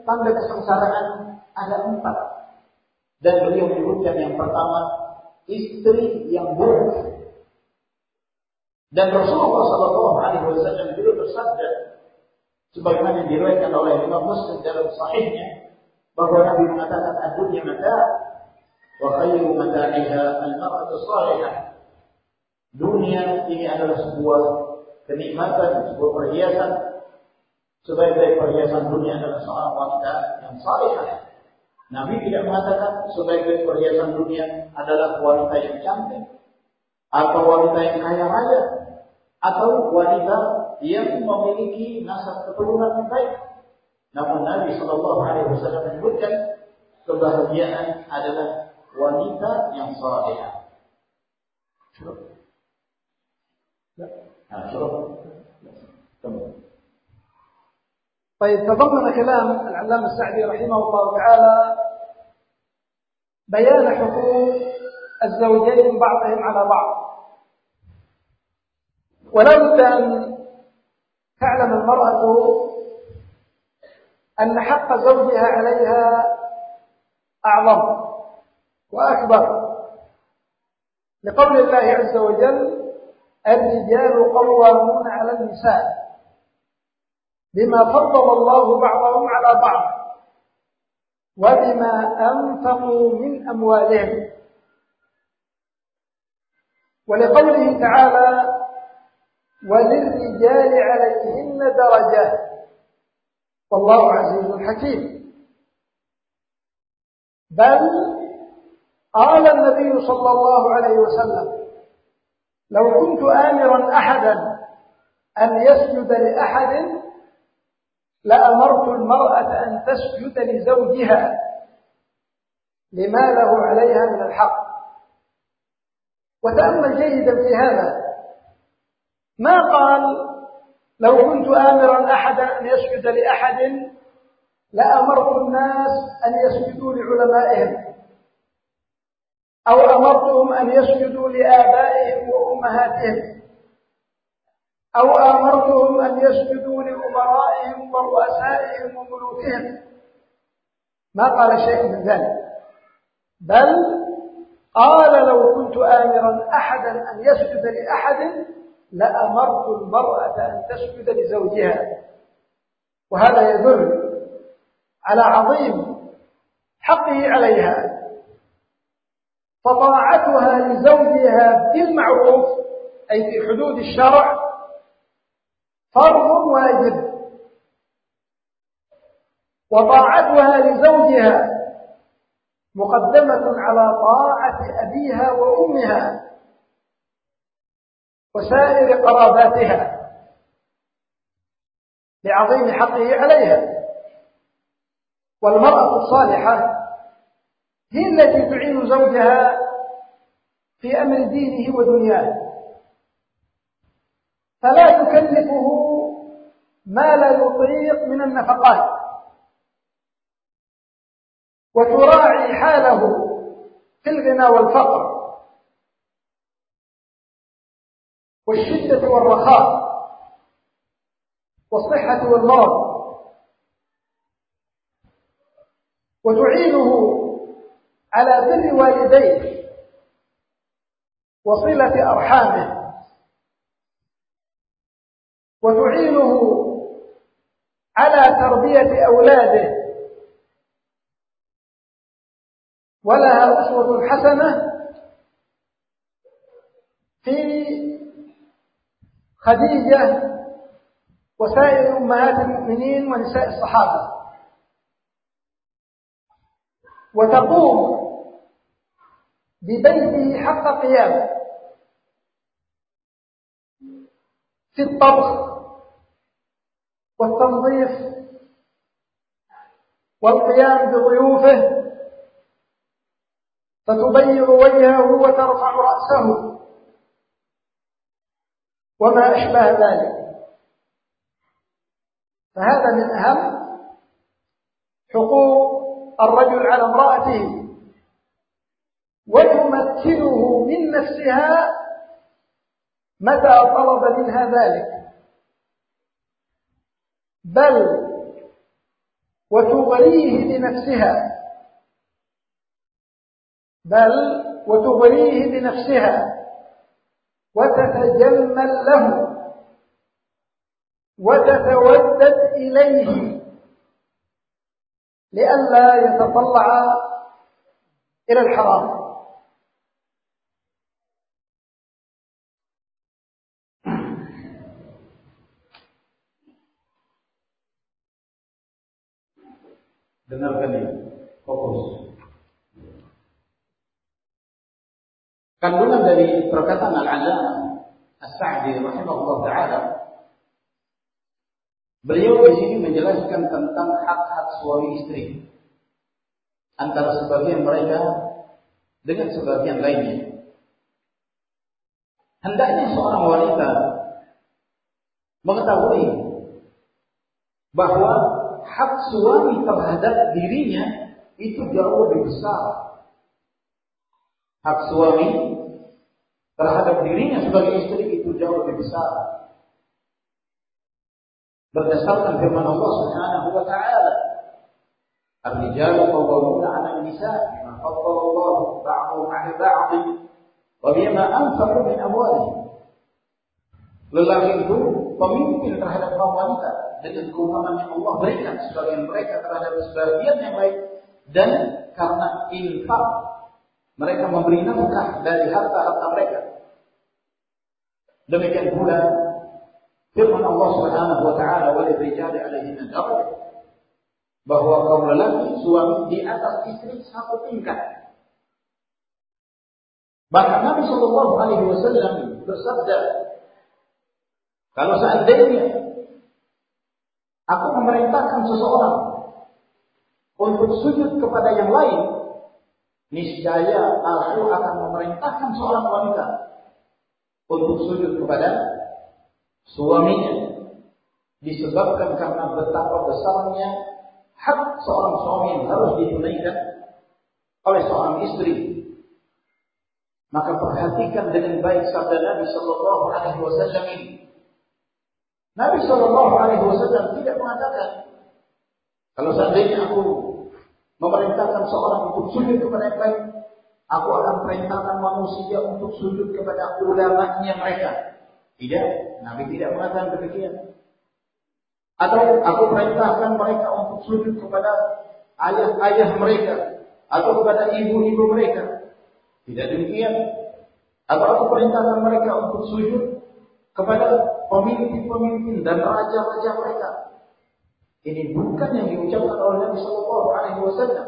A: tanda kesengsaraan ada empat. Dan beliau menyebutkan yang pertama istri yang buruk. Dan Rasulullah Shallallahu Alaihi Wasallam juga bersabda, sebagaimana diriwayatkan oleh Imam Muslim dalam sahihnya, bahwa Nabi mengatakan ad-dunya mata khairu mata'iha al-mar'atu salihah. Dunia ini adalah sebuah kenikmatan, sebuah perhiasan. Sebaik-baik perhiasan dunia adalah seorang wanita yang salihah. Nabi tidak mengatakan sebaik-baik perhiasan dunia adalah wanita yang cantik atau wanita yang kaya raya atau wanita yang memiliki nasab keturunan yang baik. Namun Nabi Shallallahu Alaihi Wasallam menyebutkan kebahagiaan adalah wanita yang salehah.
B: طيب تضمن كلام العلامة السعدي رحمه الله تعالى. بيان حقوق الزوجين بعضهم على بعض. ولا بد أن تعلم المرأة أن حق زوجها عليها أعظم. وأكبر. لقول الله عز وجل الرجال قوامون على النساء. بما فضل الله بعضهم على بعض. وبما أنفقوا من أموالهم. ولقوله تعالى وللرجال عليهن درجة. والله عزيز حكيم. بل قال النبي صلى الله عليه وسلم لو كنت آمرا أحدا أن يسجد لأحد لأمرت المرأة أن تسجد لزوجها لما له عليها من الحق. وتأمل جيدا في هذا. ما قال لو كنت آمرا أحدا أن يسجد لأحد لأمرت الناس أن يسجدوا لعلمائهم. أو أمرتهم أن يسجدوا لآبائهم وأمهاتهم. أو أمرتهم أن يسجدوا لأمرائهم ورؤسائهم وملوكهم. ما قال شيء من ذلك؟ بل قال لو كنت آمرا أحدا أن يسجد لأحد لأمرت المرأة أن تسجد لزوجها. وهذا يدل على عظيم حقه عليها. فطاعتها لزوجها بالمعروف أي في حدود الشرع فرض واجب. وطاعتها لزوجها مقدمة على طاعة أبيها وأمها وسائر قراباتها لعظيم حقه عليها. والمرأة الصالحة هي التي تعين زوجها في أمر دينه ودنياه. فلا تكلفه ما لا يطيق من النفقات. وتراعي حاله في الغنى والفقر. والشدة والرخاء. والصحة والمرض. وتعينه على بر والديه وصلة أرحامه. وتعينه على تربية أولاده. ولها أسوة حسنة في خديجة وسائر أمهات المؤمنين ونساء الصحابة. وتقوم ببيته حق قيامه. في الطبخ والتنظيف والقيام بضيوفه فتبيض وجهه وترفع رأسه. وما أشبه ذلك. فهذا من أهم حقوق الرجل على امرأته. وتمكنه من نفسها متى طلب منها ذلك. بل وتغريه بنفسها بل وتغريه بنفسها وتتجمل له. وتتودد إليه. لئلا يتطلع إلى الحرام.
A: Dengarkan ini, fokus. Kandungan dari perkataan Al-Allamah As-Sa'di rahimahullah taala Beliau di sini menjelaskan tentang hak-hak suami istri antara sebagian mereka dengan sebagian lainnya. Hendaknya seorang wanita mengetahui bahwa hak suami terhadap dirinya itu jauh lebih besar. Hak suami terhadap dirinya sebagai istri itu jauh lebih besar. Berdasarkan firman Allah Subhanahu wa taala, "Ar-rijalu qawwamuna 'ala an-nisaa bima faddala Allah ba'dahum 'ala ba'd wa bima anfaqu min amwalihim." Lelaki itu pemimpin terhadap kaum wanita dengan keutamaan yang Allah berikan sebagian mereka terhadap sebagian yang lain dan karena infak mereka memberi nafkah dari harta-harta mereka. Demikian pula firman Allah Subhanahu wa taala wa lirijali alaihinna darajah bahwa kaum lelaki suami di atas istri satu tingkat. Bahkan Nabi Shallallahu Alaihi Wasallam bersabda, kalau seandainya aku memerintahkan seseorang untuk sujud kepada yang lain, niscaya aku akan memerintahkan seorang wanita untuk sujud kepada suaminya disebabkan karena betapa besarnya hak seorang suami yang harus ditunaikan oleh seorang istri. Maka perhatikan dengan baik sabda Nabi Shallallahu Alaihi Wasallam ini. Nabi Shallallahu Alaihi Wasallam tidak mengatakan kalau seandainya aku memerintahkan seorang untuk sujud kepada lain, aku akan perintahkan manusia untuk sujud kepada ulamanya mereka. Tidak, Nabi tidak mengatakan demikian. Atau aku perintahkan mereka untuk sujud kepada ayah-ayah mereka atau kepada ibu-ibu mereka. Tidak demikian. Atau aku perintahkan mereka untuk sujud kepada pemimpin-pemimpin dan raja-raja mereka. Ini bukan yang diucapkan oleh Nabi Shallallahu Alaihi Wasallam.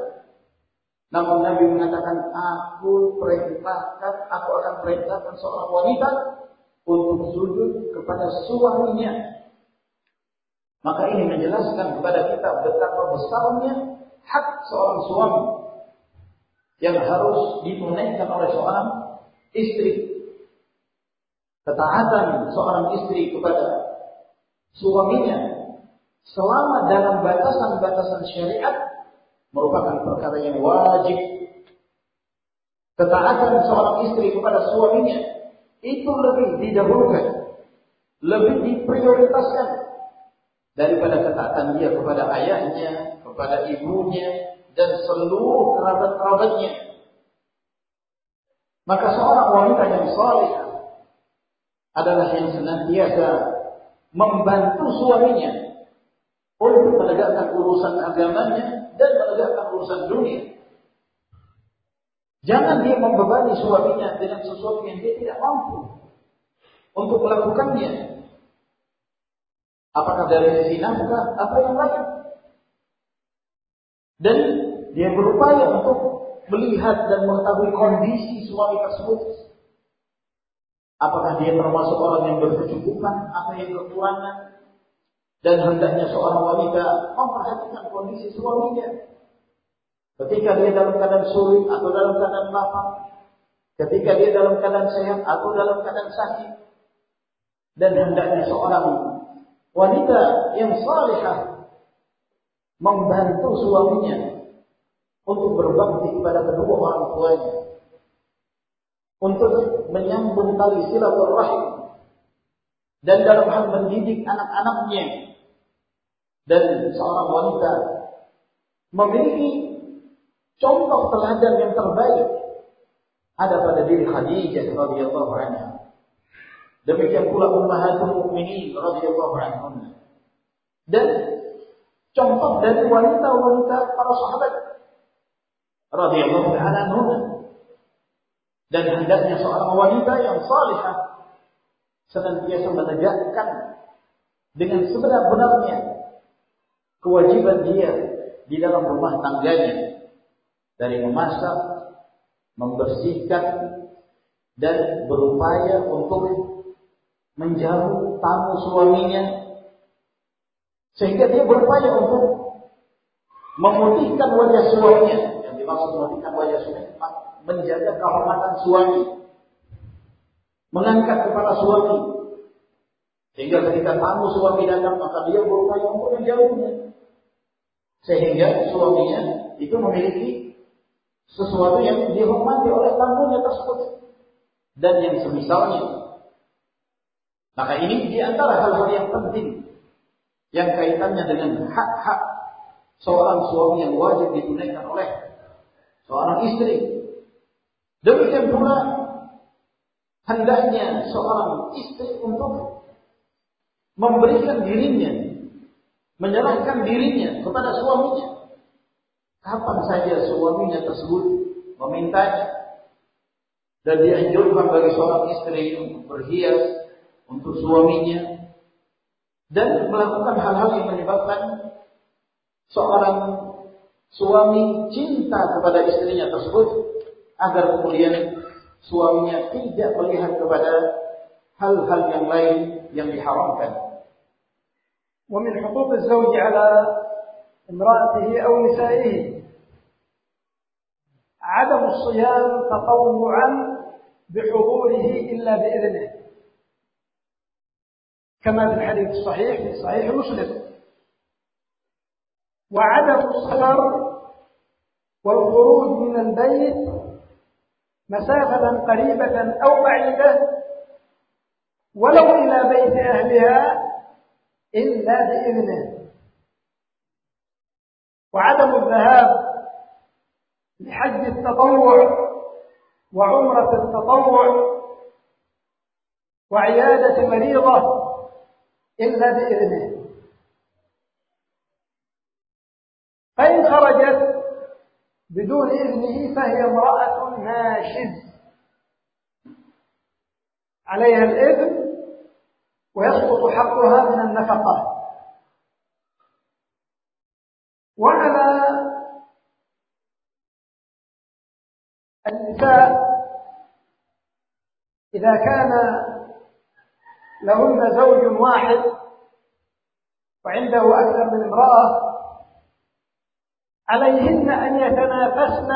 A: Namun Nabi mengatakan, aku perintahkan, aku akan perintahkan seorang wanita untuk sujud kepada suaminya maka ini menjelaskan kepada kita betapa besarnya hak seorang suami yang harus ditunaikan oleh seorang istri. Ketaatan seorang istri kepada suaminya selama dalam batasan-batasan syariat merupakan perkara yang wajib. Ketaatan seorang istri kepada suaminya itu lebih didahulukan, lebih diprioritaskan daripada ketaatan dia kepada ayahnya, kepada ibunya, dan seluruh kerabat-kerabatnya. Maka seorang wanita yang saleh adalah yang senantiasa membantu suaminya untuk menegakkan urusan agamanya dan menegakkan urusan dunia. Jangan dia membebani suaminya dengan sesuatu yang dia tidak mampu untuk melakukannya. Apakah dari sisi nafkah atau yang lain? Dan dia berupaya untuk melihat dan mengetahui kondisi suami tersebut. Apakah dia termasuk orang yang berkecukupan atau yang kekurangan? Dan hendaknya seorang wanita memperhatikan kondisi suaminya. Ketika dia dalam keadaan sulit atau dalam keadaan lapang. Ketika dia dalam keadaan sehat atau dalam keadaan sakit. Dan hendaknya seorang wanita yang salihah membantu suaminya untuk berbakti kepada kedua orang tuanya untuk menyambung tali silaturahim dan dalam hal mendidik anak-anaknya dan seorang wanita memiliki contoh teladan yang terbaik ada pada diri Khadijah radhiyallahu anha Demikian pula ummahatul mukminin radhiyallahu anhum. Dan contoh dari wanita-wanita para sahabat radhiyallahu taala. Dan hendaknya seorang wanita yang salihah senantiasa menegakkan dengan sebenar-benarnya kewajiban dia di dalam rumah tangganya. Dari memasak, membersihkan dan berupaya untuk menjauh tamu suaminya. Sehingga dia berupaya untuk memutihkan wajah suaminya. Yang dimaksud memutihkan wajah suaminya menjaga kehormatan suami. Mengangkat kepala suami. Sehingga ketika tamu suami datang maka dia berupaya untuk menjauhnya. Sehingga suaminya itu memiliki sesuatu yang dihormati oleh tamunya tersebut. Dan yang semisalnya maka ini di antara hal-hal yang penting yang kaitannya dengan hak-hak seorang suami yang wajib ditunaikan oleh seorang istri. Demikian pula hendaknya seorang istri untuk memberikan dirinya, menyerahkan dirinya kepada suaminya. Kapan saja suaminya tersebut memintanya dan dianjurkan bagi seorang istri untuk berhias untuk suaminya dan melakukan hal-hal yang menyebabkan seorang suami cinta kepada istrinya tersebut agar kemudian suaminya tidak melihat kepada hal-hal yang lain yang diharamkan.
B: ومن حقوق الزوج على امرأته أو نسائه عدم الصيام تطوعا بحضوره إلا بإذنه كما في الحديث الصحيح في صحيح مسلم وعدم السفر والخروج من البيت مسافة قريبة أو بعيدة ولو إلى بيت أهلها إلا بإذنه. وعدم الذهاب لحج التطوع وعمرة التطوع وعيادة مريضة إلا بإذنه فإن خرجت بدون إذنه فهي امرأة ناشز عليها الإذن ويسقط حقها من النفقة. وعلى النساء إذا كان لهن زوج واحد وعنده أكثر من امرأة عليهن أن يتنافسن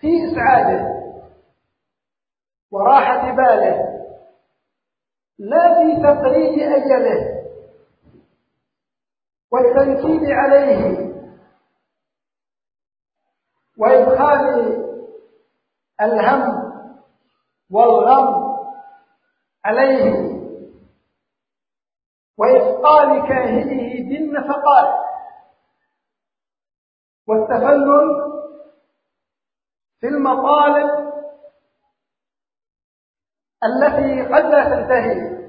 B: في إسعاده وراحة باله لا في تقريب أجله والتنكيد عليه وإدخال الهم والغم عليه وإثقال كاهله بالنفقات. والتفلل في المطالب التي قد لا تنتهي.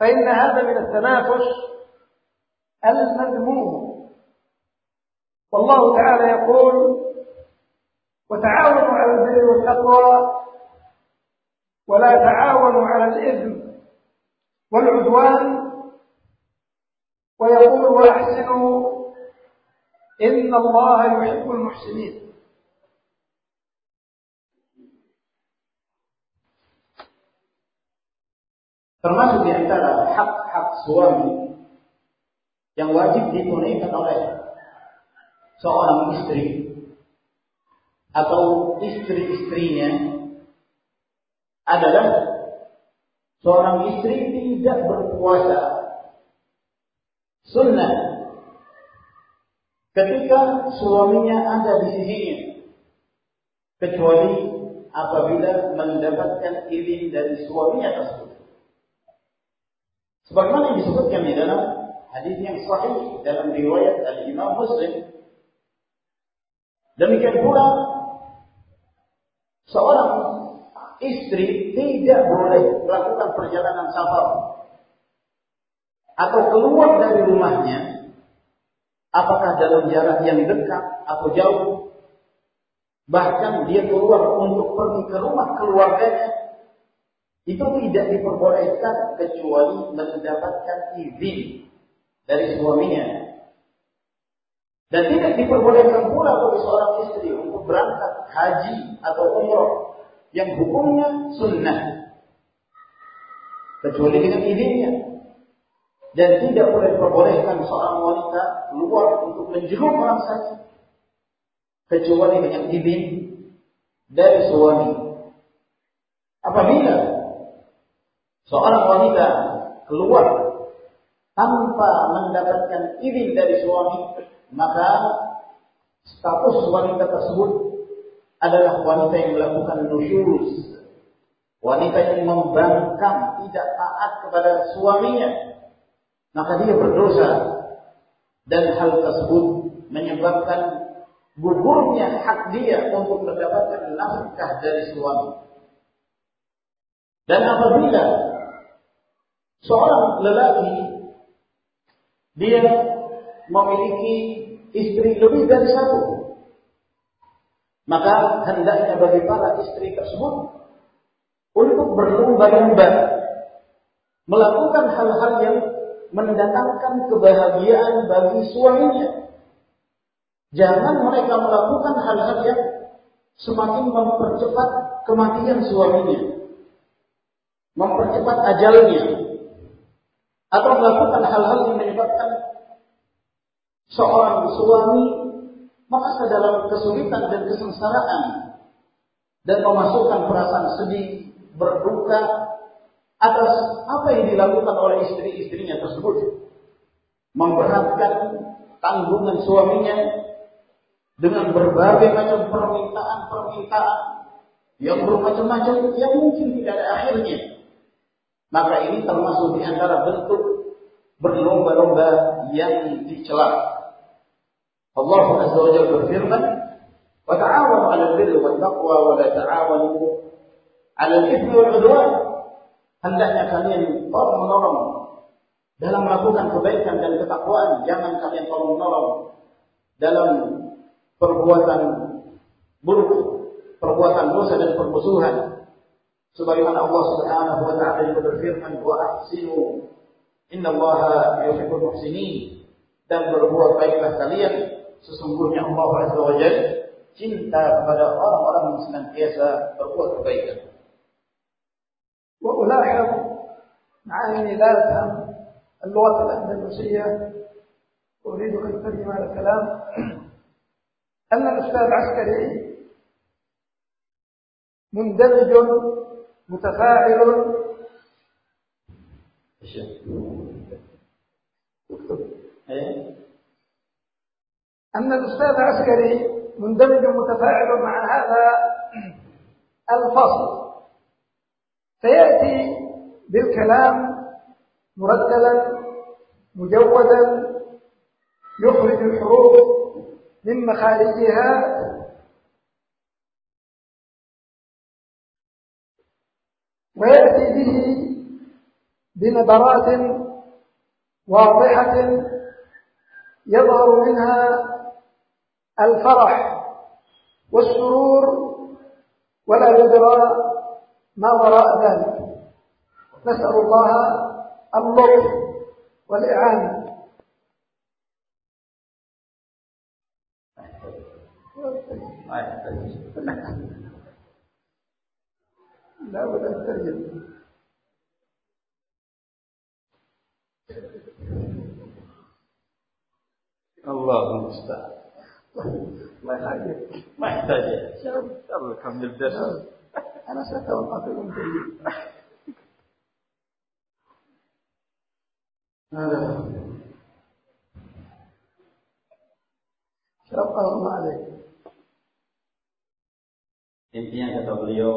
B: فإن هذا من التنافس المذموم. والله تعالى يقول وتعاونوا على البر والتقوى ولا تعاونوا على الإثم والعدوان. ويقول وأحسنوا إن الله يحب المحسنين
A: Termasuk di antara hak-hak suami yang wajib ditunaikan oleh seorang istri atau istri-istrinya adalah seorang istri tidak berpuasa sunnah ketika suaminya ada di sisinya kecuali apabila mendapatkan izin dari suaminya tersebut Sebagaimana disebutkan di dalam hadis yang sahih dalam riwayat Al-Imam Muslim. Demikian pula seorang istri tidak boleh melakukan perjalanan safar atau keluar dari rumahnya apakah dalam jarak yang dekat atau jauh bahkan dia keluar untuk pergi ke rumah keluarganya itu tidak diperbolehkan kecuali mendapatkan izin dari suaminya. Dan tidak diperbolehkan pula bagi seorang istri untuk berangkat haji atau umroh yang hukumnya sunnah. Kecuali dengan izinnya. Dan tidak boleh diperbolehkan seorang wanita keluar untuk menjenguk orang sakit. Kecuali dengan izin dari suami. Apabila seorang wanita keluar tanpa mendapatkan izin dari suami, maka status wanita tersebut adalah wanita yang melakukan nusyuz. Wanita yang membangkang, tidak taat kepada suaminya. Maka dia berdosa dan hal tersebut menyebabkan gugurnya hak dia untuk mendapatkan nafkah dari suami. Dan apabila seorang lelaki dia memiliki istri lebih dari satu, maka hendaknya bagi para istri tersebut untuk berlomba-lomba melakukan hal-hal yang mendatangkan kebahagiaan bagi suaminya. Jangan mereka melakukan hal-hal yang semakin mempercepat kematian suaminya mempercepat ajalnya atau melakukan hal-hal yang menyebabkan seorang suami merasa dalam kesulitan dan kesengsaraan dan memasukkan perasaan sedih, berduka atas apa yang dilakukan oleh istri-istrinya tersebut. Memperhatikan tanggungan suaminya dengan berbagai macam permintaan-permintaan yang bermacam-macam yang mungkin tidak ada akhirnya maka ini termasuk di antara bentuk berlomba-lomba yang dicela. Allah Azza wa Jalla berfirman, "Wa ta'awanu 'alal birri wat taqwa wa la ta'awanu 'alal itsmi wal 'udwan." Hendaknya kalian tolong menolong dalam melakukan kebaikan dan ketakwaan, jangan kalian tolong menolong dalam perbuatan buruk, perbuatan dosa dan permusuhan. Sebagaimana Allah Subhanahu wa taala berfirman wa ahsinu innallaha yuhibbul muhsinin. Dan berbuat baiklah kalian. Sesungguhnya Allah Azza wa Jalla cinta kepada orang-orang yang senantiasa berbuat kebaikan.
B: أفهم اللغة الأندلسية. أريد أن أترجم هذا الكلام. أن الأستاذ عسكري مندمج متفاعل. أن الأستاذ عسكري مندمج متفاعل مع هذا الفصل. سيأتي بالكلام مرتلا مجودا يخرج الحروف من مخارجها. ويأتي به بنبرات واضحة يظهر منها الفرح والسرور ولا يدرى ما وراء ذلك. نسأل الله اللطف والإعانة لا ولا تترجم
A: الله المستعان.
B: ما يحاجك
A: ما يحتاج. يلا كمل الدرس.
B: أنا سأتوقف وأنت
A: هذا
B: شرف الله عليك
A: intinya kata beliau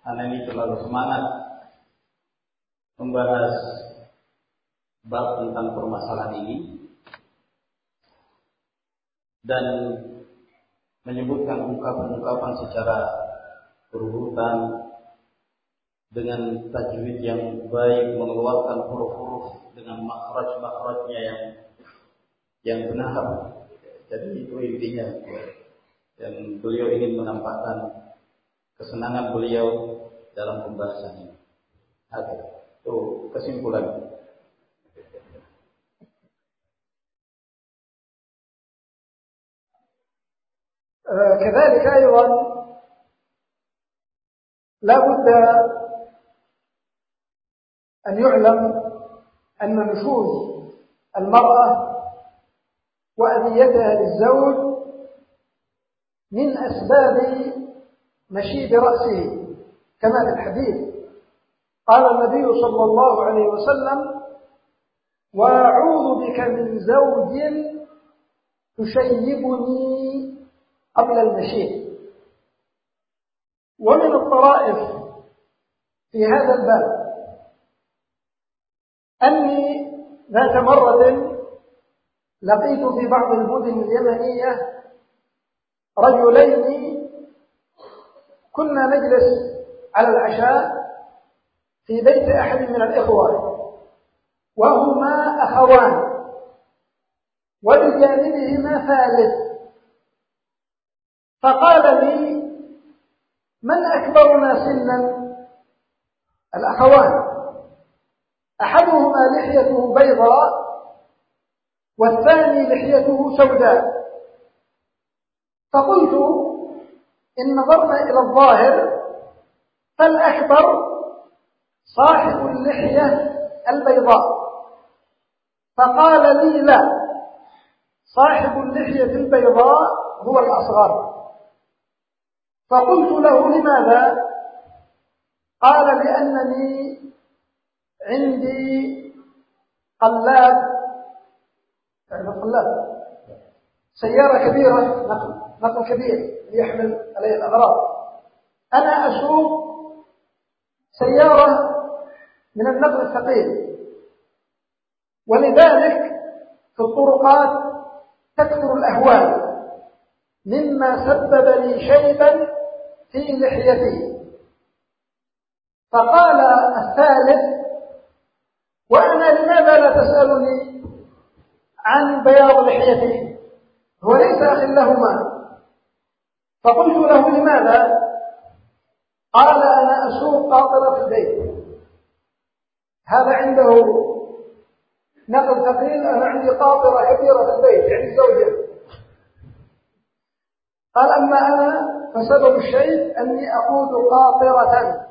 A: karena ini terlalu semangat membahas bab tentang permasalahan ini dan menyebutkan ungkapan-ungkapan secara berurutan dengan tajwid yang baik mengeluarkan huruf-huruf dengan makhraj-makhrajnya yang yang benar. Jadi itu intinya. Dan beliau ingin menampakkan kesenangan beliau dalam pembahasan ini. Oke, itu kesimpulan.
B: كذلك أيضا لا بد أن يعلم أن نشوز المرأة وأذيتها للزوج من أسباب مشيب رأسه كما في الحديث. قال النبي صلى الله عليه وسلم وأعوذ بك من زوج تشيبني قبل المشيب ومن الطرائف في هذا الباب أني ذات مرة لقيت في بعض المدن اليمنية رجلين كنا نجلس على العشاء في بيت أحد من الإخوة وهما أخوان وبجانبهما ثالث. فقال لي من أكبرنا سنا؟ الأخوان. أحدهما لحيته بيضاء والثاني لحيته سوداء. فقلت إن نظرنا إلى الظاهر فالأكبر صاحب اللحية البيضاء. فقال لي لا صاحب اللحية البيضاء هو الأصغر. فقلت له لماذا؟ قال لأنني عندي قلاب. يعني قلاب سيارة كبيرة نقل نقل كبير يحمل عليه الأغراض. أنا أسوق سيارة من النقل الثقيل. ولذلك في الطرقات تكثر الأهوال. مما سبب لي شيبا في لحيتي. فقال الثالث وأنا لماذا لا تسألني عن بياض لحيتي؟ هو ليس أخ لهما. فقلت له لماذا؟ قال أنا أسوق قاطرة في البيت هذا عنده نقل ثقيل أنا عندي قاطرة كبيرة في البيت يعني الزوجة. قال أما أنا فسبب الشيء أني أقود قاطرة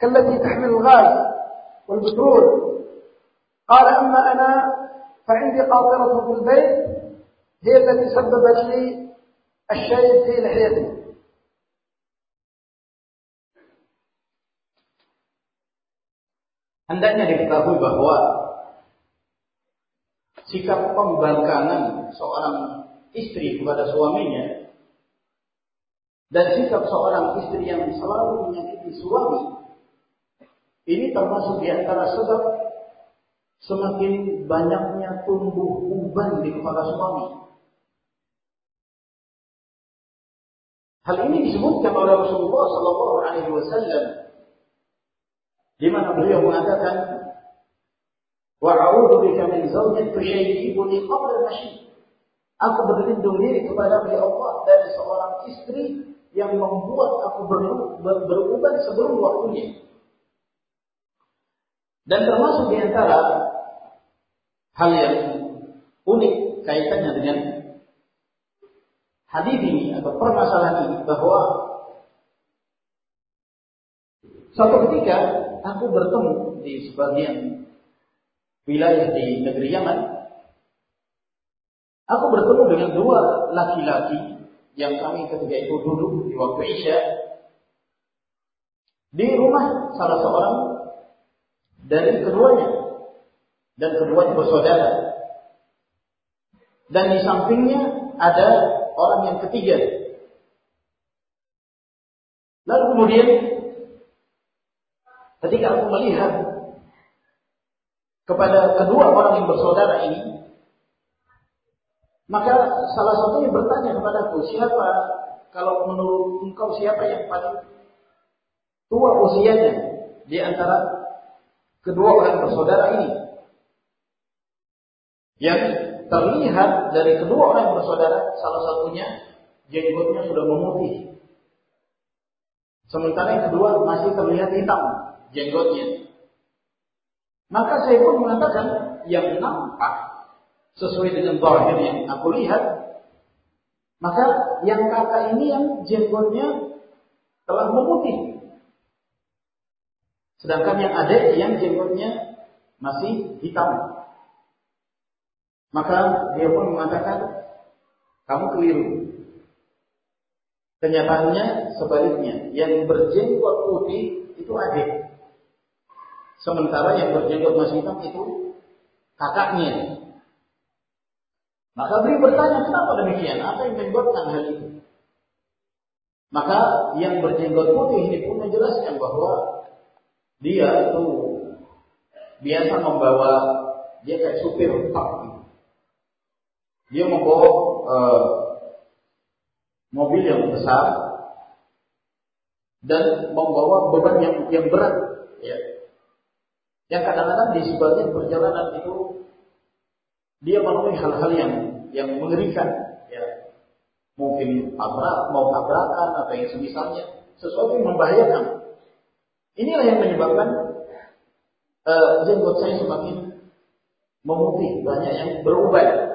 B: كالتي تحمل الغاز والبترول قال أما أنا فعندي قاطرة في البيت هي التي سببت لي الشيء في لحيتي
A: Hendaknya diketahui bahwa sikap pembangkangan seorang istri kepada suaminya dan sikap seorang istri yang selalu menyakiti suami ini termasuk di antara sebab semakin banyaknya tumbuh uban di kepala suami. Hal ini disebutkan oleh Rasulullah Sallallahu Alaihi Wasallam di mana beliau mengatakan wa bika min zawjin tushayyibuni qabla al-mashi aku berlindung diri kepada Allah dari seorang istri yang membuat aku beruban sebelum waktunya dan termasuk di antara hal yang unik kaitannya dengan hadis ini atau permasalahan ini bahwa suatu ketika aku bertemu di sebagian wilayah di negeri Yaman, aku bertemu dengan dua laki-laki yang kami ketika itu duduk di waktu Isya. Di rumah salah seorang dari keduanya dan keduanya bersaudara. Dan di sampingnya ada orang yang ketiga. Lalu kemudian ketika aku melihat kepada kedua orang yang bersaudara ini, maka salah satunya bertanya kepadaku, siapa kalau menurut engkau siapa yang paling tua usianya di antara kedua orang bersaudara ini? Yang terlihat dari kedua orang bersaudara, salah satunya jenggotnya sudah memutih. Sementara yang kedua masih terlihat hitam jenggotnya. Maka saya pun mengatakan yang nampak sesuai dengan zahir yang aku lihat, maka yang kakak ini yang jenggotnya telah memutih. Sedangkan yang adik yang jenggotnya masih hitam. Maka dia pun mengatakan, kamu keliru. Kenyataannya sebaliknya, yang berjenggot putih itu adik. Sementara yang berjenggot masih hitam itu kakaknya. Maka beliau bertanya, kenapa demikian? Apa yang menyebabkan hal itu? Maka yang berjenggot putih ini pun menjelaskan bahwa dia itu biasa membawa dia kayak supir truk. Dia membawa uh, mobil yang besar dan membawa beban yang yang berat ya. Yang kadang-kadang di sebagian perjalanan itu dia menemui hal-hal yang yang mengerikan ya. Mungkin tabrak, mau tabrakan atau yang semisalnya sesuatu yang membahayakan. Inilah yang menyebabkan uh, jenggot saya semakin memutih, banyak yang berubah.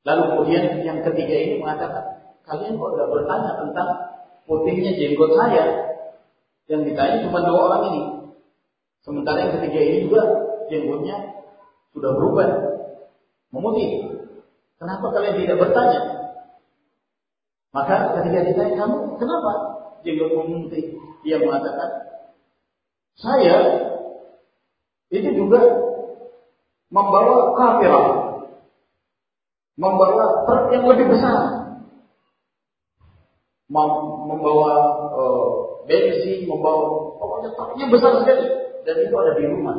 A: Lalu kemudian yang ketiga ini mengatakan, kalian kok tidak bertanya tentang putihnya jenggot saya? Yang ditanya cuma dua orang ini. Sementara yang ketiga ini juga jenggotnya sudah berubah, memutih. Kenapa kalian tidak bertanya? Maka ketika ditanya kamu, kenapa jenggot memutih? Dia mengatakan, saya itu juga membawa kafirah, membawa truk yang lebih besar, membawa uh, bensin, membawa pokoknya truknya besar sekali dan itu ada di rumah.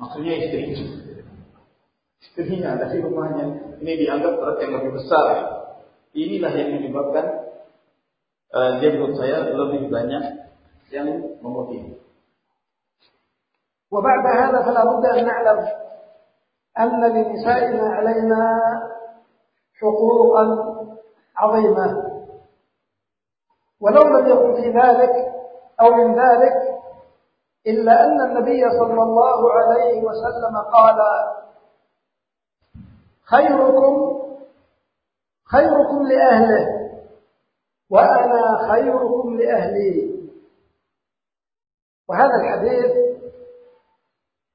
A: Maksudnya istri istrinya ada di rumahnya. Ini dianggap truk yang lebih besar. Inilah yang menyebabkan dia menurut saya lebih banyak yang memutih.
B: وبعد هذا فلا بد أن نعلم أن لنسائنا علينا حقوقا عظيمة ولو لم يكن في ذلك أو من ذلك إلا أن النبي صلى الله عليه وسلم قال خيركم خيركم لأهله وأنا خيركم لأهلي. وهذا الحديث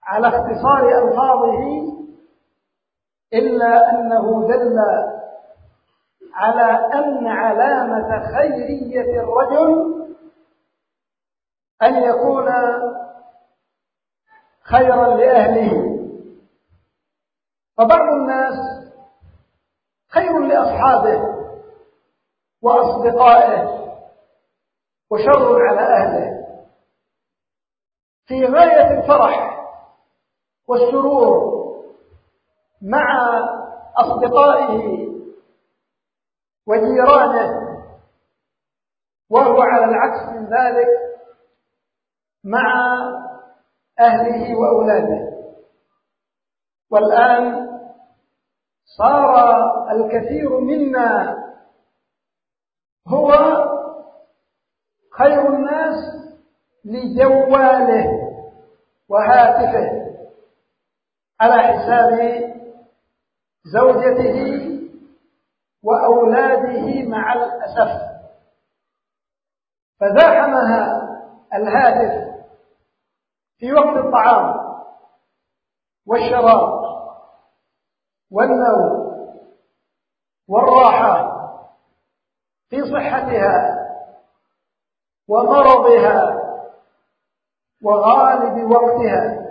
B: على اختصار ألفاظه إلا أنه دل على أن علامة خيرية الرجل أن يكون خيرا لأهله. فبعض الناس خير لأصحابه. وأصدقائه وشر على أهله. في غاية الفرح والسرور مع أصدقائه وجيرانه وهو على العكس من ذلك مع أهله وأولاده. والآن صار الكثير منا هو خير الناس لجواله وهاتفه على حساب زوجته وأولاده مع الأسف. فزاحمها الهاتف في وقت الطعام والشراب والنوم والراحة في صحتها ومرضها وغالب وقتها.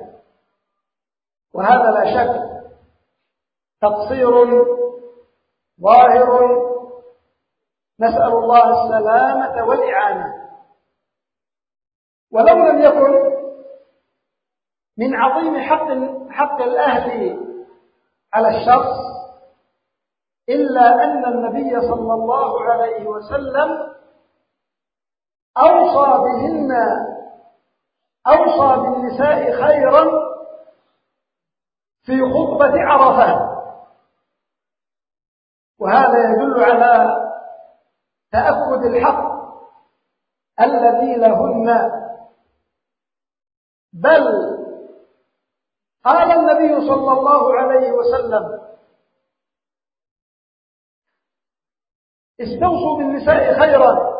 B: وهذا لا شك تقصير ظاهر. نسأل الله السلامة والإعانة. ولو لم يكن من عظيم حق حق الأهل على الشخص إلا أن النبي صلى الله عليه وسلم أوصى بهن أوصى بالنساء خيرا في خطبة عرفة. وهذا يدل على تأكد الحق الذي لهن. بل قال النبي صلى الله عليه وسلم استوصوا بالنساء خيرا.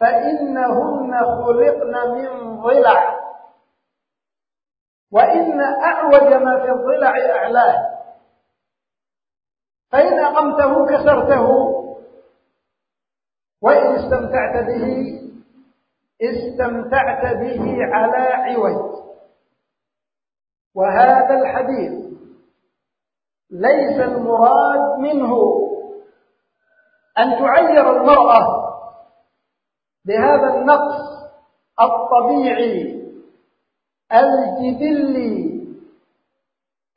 B: فإنهن خلقن من ضلع. وإن أعوج ما في الضلع أعلاه. فإن أقمته كسرته. وإن استمتعت به استمتعت به على عوج. وهذا الحديث ليس المراد منه. أن تعير المرأة بهذا النقص الطبيعي الجبلي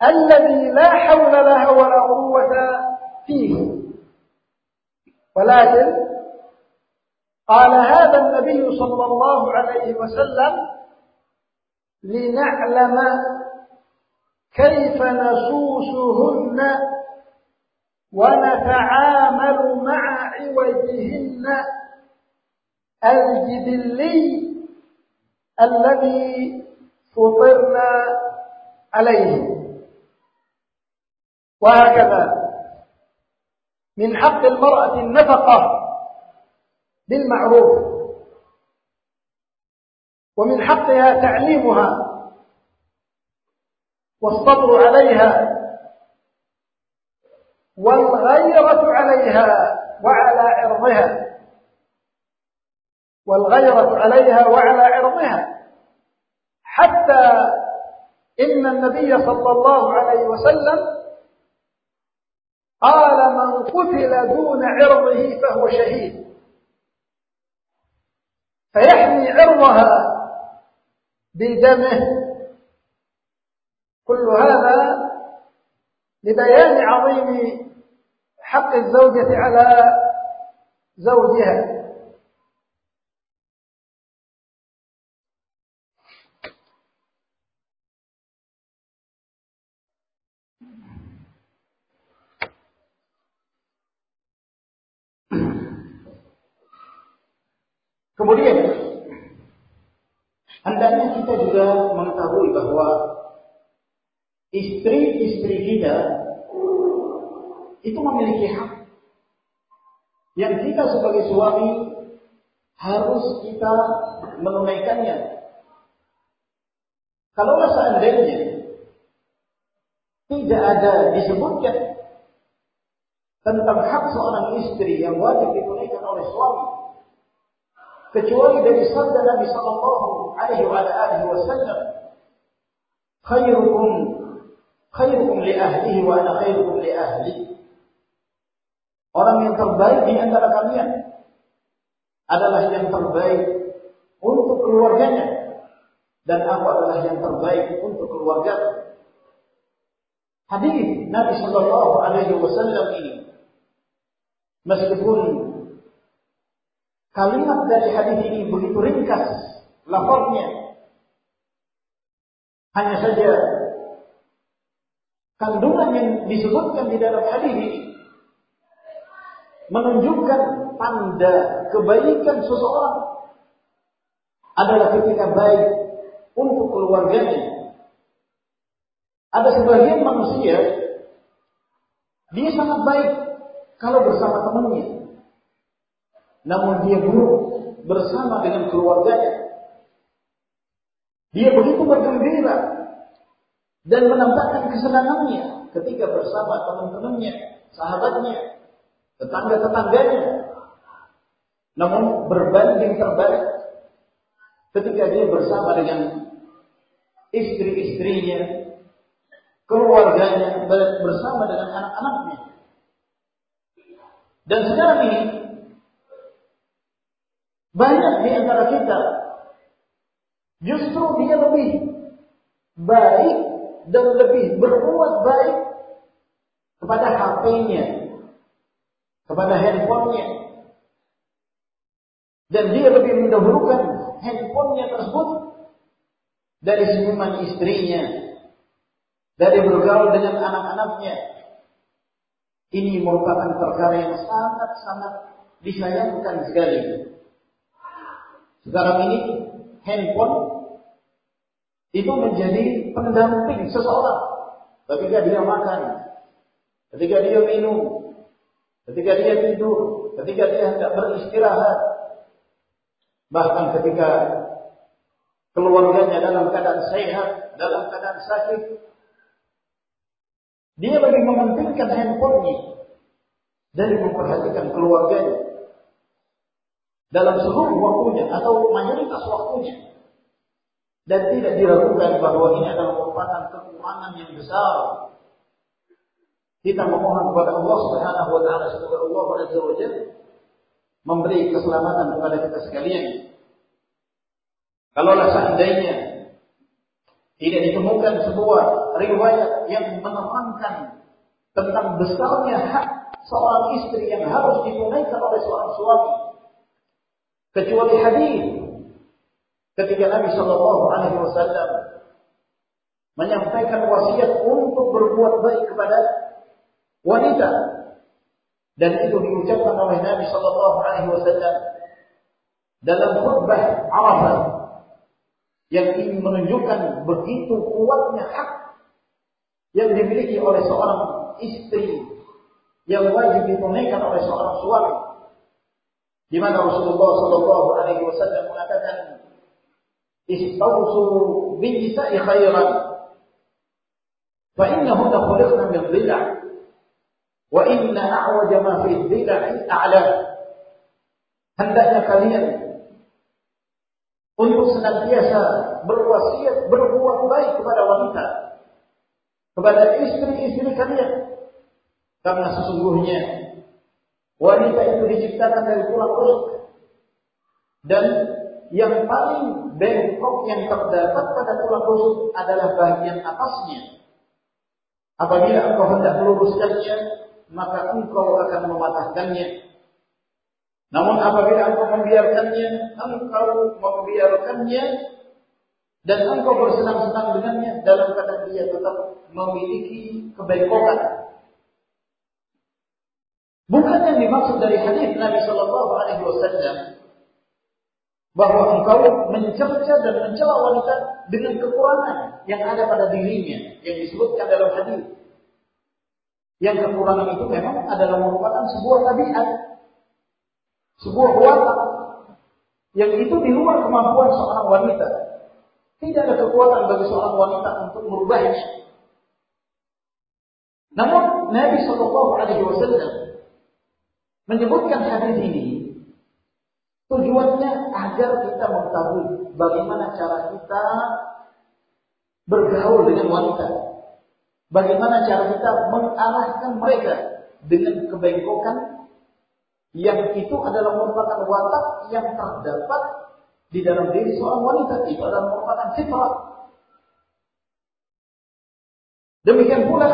B: الذي لا حول لها ولا قوة فيه. ولكن قال هذا النبي صلى الله عليه وسلم لنعلم كيف نسوسهن ونتعامل مع عوجهن الجبلي الذي فطرنا عليه. وهكذا. من حق المرأة النفقة بالمعروف. ومن حقها تعليمها. والصبر عليها. والغيرة عليها وعلى عرضها. والغيرة عليها وعلى عرضها. حتى إن النبي صلى الله عليه وسلم قال من قتل دون عرضه فهو شهيد. فيحمي عرضها بدمه. كل هذا لبيان عظيم حق الزوجة على زوجها
A: Kemudian hendaknya kita juga mengetahui bahwa istri-istri kita itu memiliki hak yang kita sebagai suami harus kita menunaikannya. Kalau seandainya tidak ada disebutkan tentang hak seorang istri yang wajib ditunaikan oleh suami, kecuali dari sabda Nabi Sallallahu Alaihi Wasallam, khairukum khairukum li ahlihi wa ana khairukum li ahli. Orang yang terbaik di antara kalian adalah yang terbaik untuk keluarganya dan aku adalah yang terbaik untuk keluarga. Hadis Nabi Shallallahu Alaihi Wasallam ini meskipun kalimat dari hadis ini begitu ringkas lafaznya hanya saja kandungan yang disebutkan di dalam hadis ini menunjukkan tanda kebaikan seseorang adalah ketika baik untuk keluarganya. Ada sebagian manusia dia sangat baik kalau bersama temannya. Namun dia buruk bersama dengan keluarganya. Dia begitu bergembira dan menampakkan kesenangannya ketika bersama teman-temannya, sahabatnya, tetangga-tetangganya. Namun berbanding terbalik ketika dia bersama dengan istri-istrinya, keluarganya, bersama dengan anak-anaknya. Dan sekarang ini banyak di antara kita justru dia lebih baik dan lebih berbuat baik kepada HP-nya, kepada handphonenya. Dan dia lebih mendahulukan handphonenya tersebut dari senyuman istrinya, dari bergaul dengan anak-anaknya. Ini merupakan perkara yang sangat-sangat disayangkan sekali. Sekarang ini handphone itu menjadi pendamping seseorang. Ketika dia makan, ketika dia minum, ketika dia tidur, ketika dia hendak beristirahat, bahkan ketika keluarganya dalam keadaan sehat, dalam keadaan sakit, dia lebih mementingkan handphonenya dari memperhatikan keluarganya dalam seluruh waktunya atau mayoritas waktunya dan tidak diragukan bahwa ini adalah merupakan kekurangan yang besar. Kita memohon kepada Allah Subhanahu wa taala semoga Allah Azza wa memberi keselamatan kepada kita sekalian. Kalaulah seandainya Tidak ditemukan sebuah riwayat yang menerangkan tentang besarnya hak seorang istri yang harus ditunaikan oleh seorang suami. Kecuali hadis ketika Nabi Shallallahu Alaihi Wasallam menyampaikan wasiat untuk berbuat baik kepada wanita dan itu diucapkan oleh Nabi Shallallahu Alaihi Wasallam dalam khutbah Arafah yang ingin menunjukkan begitu kuatnya hak yang dimiliki oleh seorang istri yang wajib ditunaikan oleh seorang suami. Di mana Rasulullah Shallallahu Alaihi Wasallam mengatakan khairan fa innahunna khuliqna min dhil'a wa inna a'waja ma fi dhil'i a'la hendaknya kalian untuk senantiasa berwasiat berbuat baik kepada wanita kepada istri-istri kalian karena sesungguhnya wanita itu diciptakan dari tulang rusuk dan yang paling bengkok yang terdapat pada tulang rusuk adalah bagian atasnya. Apabila engkau hendak meluruskannya maka engkau akan mematahkannya. Namun apabila engkau membiarkannya, engkau membiarkannya dan engkau bersenang-senang dengannya dalam keadaan dia tetap memiliki kebaikan. Bukan yang dimaksud dari hadis Nabi Shallallahu Alaihi Wasallam bahwa engkau mencerca dan mencela wanita dengan kekurangan yang ada pada dirinya yang disebutkan dalam hadis. Yang kekurangan itu memang adalah merupakan sebuah tabiat sebuah watak yang itu di luar kemampuan seorang wanita. Tidak ada kekuatan bagi seorang wanita untuk merubahnya. Namun Nabi Shallallahu Alaihi Wasallam menyebutkan hadis ini tujuannya agar kita mengetahui bagaimana cara kita bergaul dengan wanita, bagaimana cara kita mengarahkan mereka dengan kebaikan yang itu adalah merupakan watak yang terdapat di dalam diri seorang wanita itu adalah merupakan fitrah. Demikian pula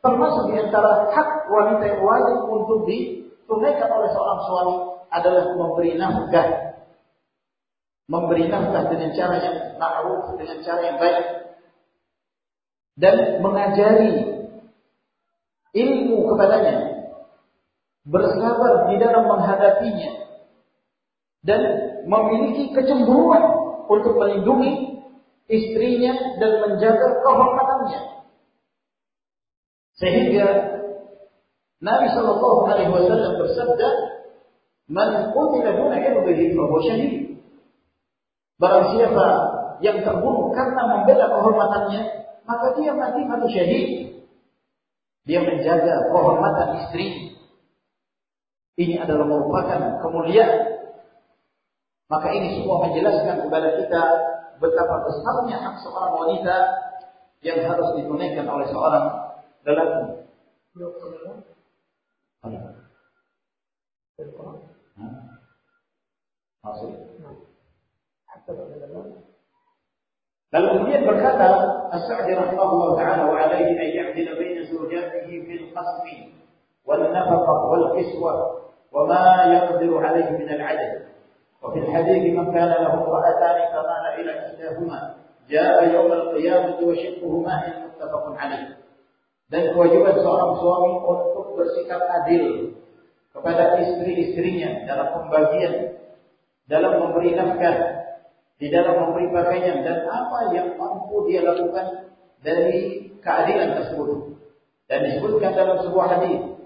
A: termasuk di antara hak wanita yang wajib untuk ditunaikan oleh seorang suami adalah memberi nafkah. Memberi nafkah dengan cara yang ma'ruf, dengan cara yang baik. Dan mengajari ilmu kepadanya bersabar di dalam menghadapinya dan memiliki kecemburuan untuk melindungi istrinya dan menjaga kehormatannya. Sehingga Nabi Shallallahu Alaihi Wasallam bersabda, "Man qutila duna irdihi fahuwa syahid." Barang siapa yang terbunuh karena membela kehormatannya, maka dia mati mati syahid. Dia menjaga kehormatan istrinya ini adalah merupakan kemuliaan. Maka ini semua menjelaskan kepada kita betapa besarnya hak seorang wanita yang harus ditunaikan oleh seorang lelaki. Maksud? Lalu kemudian berkata As-Sa'di rahimahullah ta'ala wa alaihi an ya'dila baina zawjatihi fil qasmi wal nafaqah wal kiswah وما يقدر عليه من العدد وفي الحديث من كان له امرأتان فمال إلى إحداهما جاء يوم القيامة وشقه ماء متفق عليه dan kewajiban seorang suami untuk bersikap adil kepada istri-istrinya dalam pembagian, dalam memberi nafkah, di dalam memberi pakaian dan apa yang mampu dia lakukan dari keadilan tersebut. Dan disebutkan dalam sebuah hadis,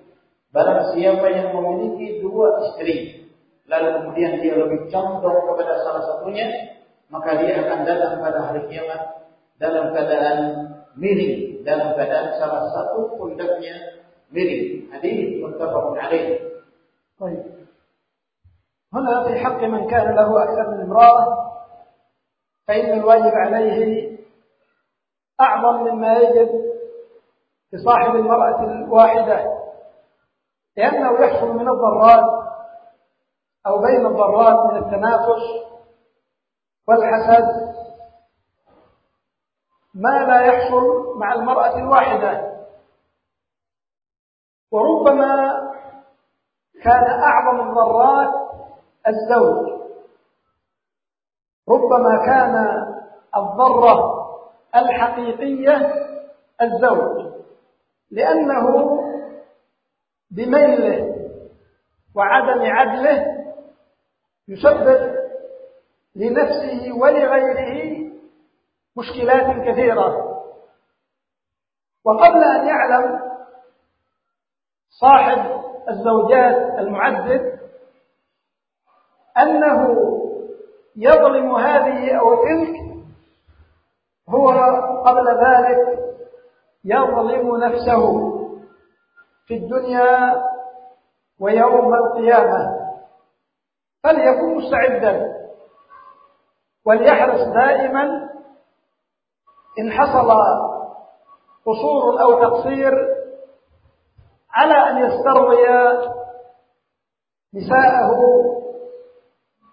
A: Barang siapa yang memiliki dua istri, lalu kemudian dia lebih condong kepada salah satunya, maka dia akan datang pada hari kiamat dalam keadaan miring, dalam keadaan salah satu pundaknya miring. Hadis muttafaqun alaih.
B: طيب. هنا في حق من كان له أكثر من امرأة فإن الواجب عليه أعظم مما يجب لصاحب المرأة الواحدة لأنه يحصل من الضرات أو بين الضرات من التنافس والحسد ما لا يحصل مع المرأة الواحدة وربما كان أعظم الضرات الزوج. ربما كان الضرة الحقيقية الزوج. لأنه بميله وعدم عدله يسبب لنفسه ولغيره مشكلات كثيرة. وقبل أن يعلم صاحب الزوجات المعدد أنه يظلم هذه أو تلك هو قبل ذلك يظلم نفسه في الدنيا ويوم القيامة. فليكن مستعدا وليحرص دائما إن حصل قصور أو تقصير على أن يسترضي نساءه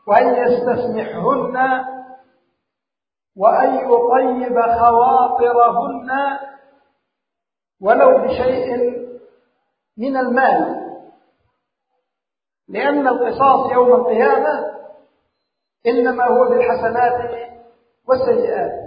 B: وأن يستسمحهن وأن يطيب خواطرهن ولو بشيء من المال. لأن القصاص يوم القيامة إنما هو بالحسنات والسيئات.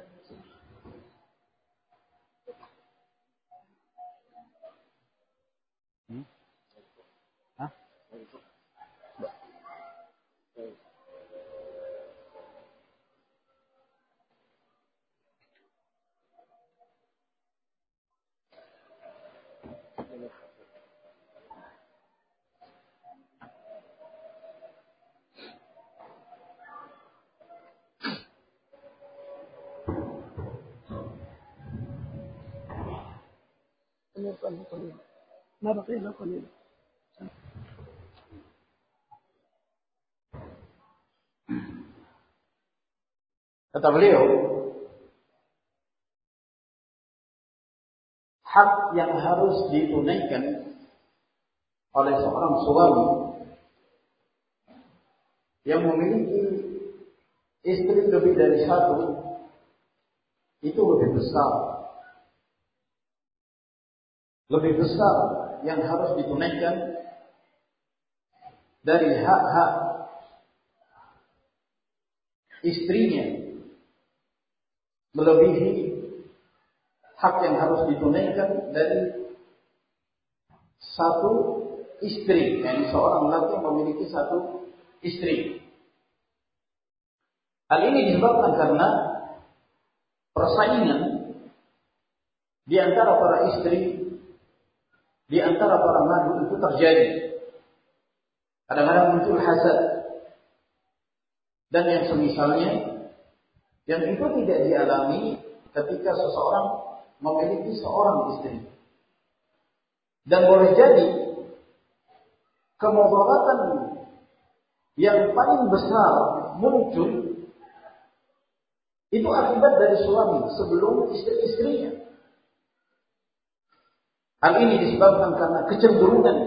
B: ما بقي إلا قليل
A: Kata beliau, hak yang harus ditunaikan oleh seorang suami yang memiliki istri lebih dari satu itu lebih besar. Lebih besar yang harus ditunaikan dari hak-hak istrinya melebihi hak yang harus ditunaikan dari satu istri, yang seorang laki memiliki satu istri. Hal ini disebabkan karena persaingan di antara para istri, di antara para madu itu terjadi. Kadang-kadang muncul hasad dan yang semisalnya yang itu tidak dialami ketika seseorang memiliki seorang istri. Dan boleh jadi kemudaratan yang paling besar muncul itu akibat dari suami sebelum istri-istrinya. Hal ini disebabkan karena kecenderungan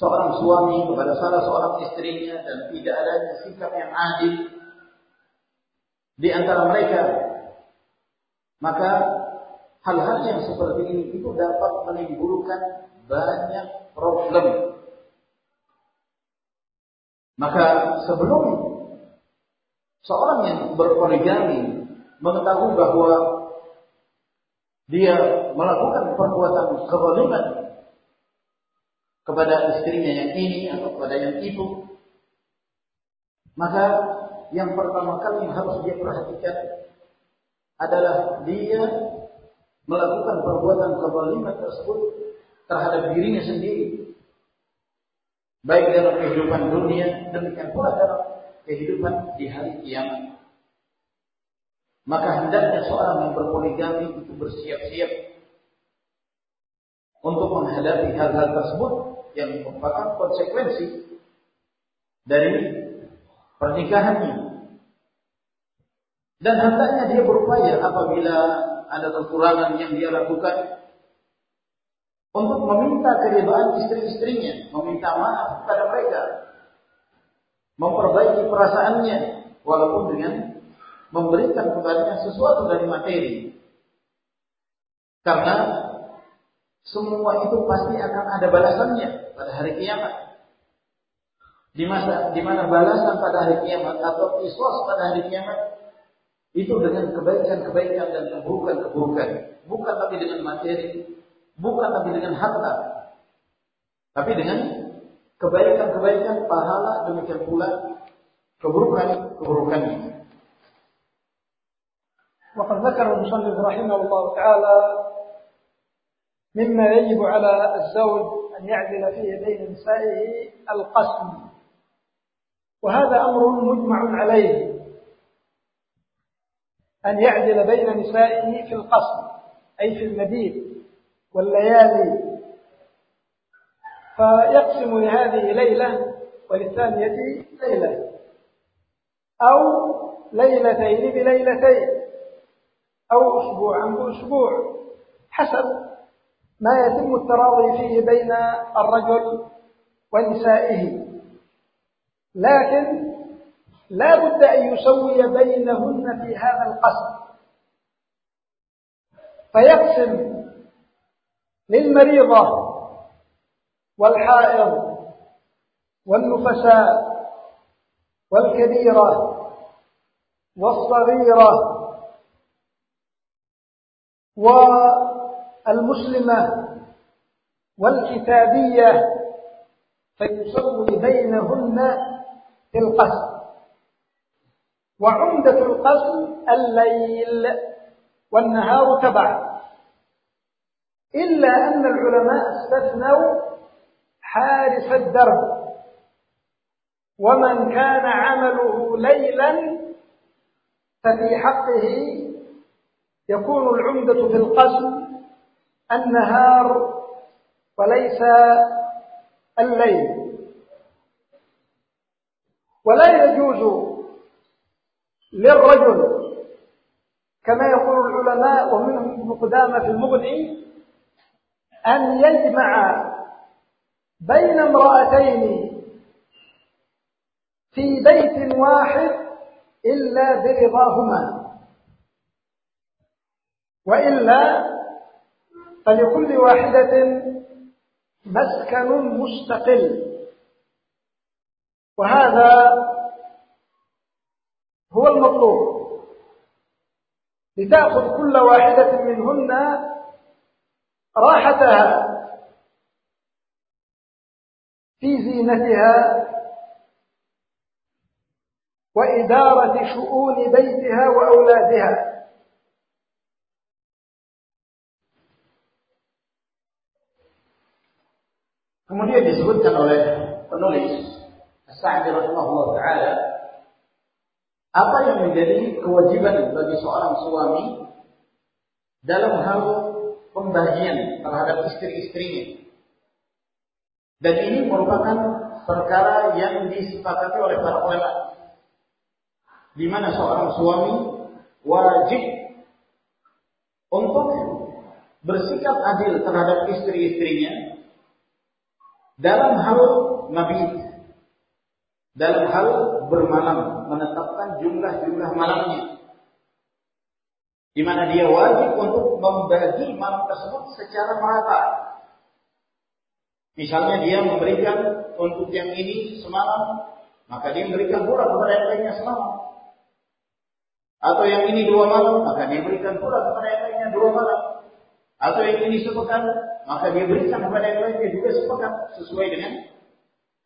A: seorang suami kepada salah seorang istrinya dan tidak adanya sikap yang adil di antara mereka. Maka hal-hal yang seperti ini itu dapat menimbulkan banyak problem. Maka sebelum seorang yang berpoligami mengetahui bahwa dia melakukan perbuatan kezaliman kepada istrinya yang ini atau kepada yang itu, maka yang pertama kali yang harus dia perhatikan adalah dia melakukan perbuatan kezaliman tersebut terhadap dirinya sendiri. Baik dalam kehidupan dunia, demikian pula dalam kehidupan di hari kiamat. Maka hendaknya seorang yang berpoligami itu bersiap-siap untuk menghadapi hal-hal tersebut yang merupakan konsekuensi dari pernikahannya. Dan hendaknya dia berupaya apabila ada kekurangan yang dia lakukan untuk meminta keridhaan istri-istrinya, meminta maaf kepada mereka, memperbaiki perasaannya, walaupun dengan memberikan kepadanya sesuatu dari materi. Karena semua itu pasti akan ada balasannya pada hari kiamat di masa di mana balasan pada hari kiamat atau kisos pada hari kiamat itu dengan kebaikan-kebaikan dan keburukan-keburukan, bukan tapi dengan materi, bukan tapi dengan harta, tapi dengan kebaikan-kebaikan pahala demikian pula keburukan-keburukannya.
B: وقد ذكر المصنف رحمه الله تعالى مما يجب على الزوج أن يعدل فيه بين نسائه القسم. وهذا أمر مجمع عليه أن يعدل بين نسائه في القصر أي في المبيت والليالي. فيقسم لهذه ليلة وللثانية ليلة أو ليلتين بليلتين. أو أسبوعا بأسبوع حسب ما يتم التراضي فيه بين الرجل ونسائه. لكن لا بد أن يسوي بينهن في هذا القسم. فيقسم للمريضة والحائض والنفساء والكبيرة والصغيرة والمسلمة والكتابية فيسوي بينهن في القسم وعمدة القسم الليل والنهار تبع إلا أن العلماء استثنوا حارس الدرب. ومن كان عمله ليلا ففي حقه يكون العمدة في القسم النهار وليس الليل. ولا يجوز للرجل كما يقول العلماء ومنهم ابن قدامة في المغني أن يجمع بين امرأتين في بيت واحد إلا برضاهما. وإلا فلكل واحدة مسكن مستقل. وهذا هو المطلوب. لتأخذ كل واحدة منهن راحتها في زينتها وإدارة شؤون بيتها وأولادها.
A: Kemudian disebutkan oleh penulis Sa'di rahimahullah taala apa yang menjadi kewajiban bagi seorang suami dalam hal pembagian terhadap istri-istrinya. Dan ini merupakan perkara yang disepakati oleh para ulama. Di mana seorang suami wajib untuk bersikap adil terhadap istri-istrinya dalam hal nabi dalam hal bermalam, menetapkan jumlah-jumlah malamnya. Di mana dia wajib untuk membagi malam tersebut secara merata. Misalnya dia memberikan untuk yang ini semalam, maka dia memberikan pula kepada yang lainnya semalam. Atau yang ini dua malam, maka dia berikan pula kepada yang lainnya dua malam. Atau yang ini sepekan, maka dia berikan kepada yang lainnya juga sepekan sesuai dengan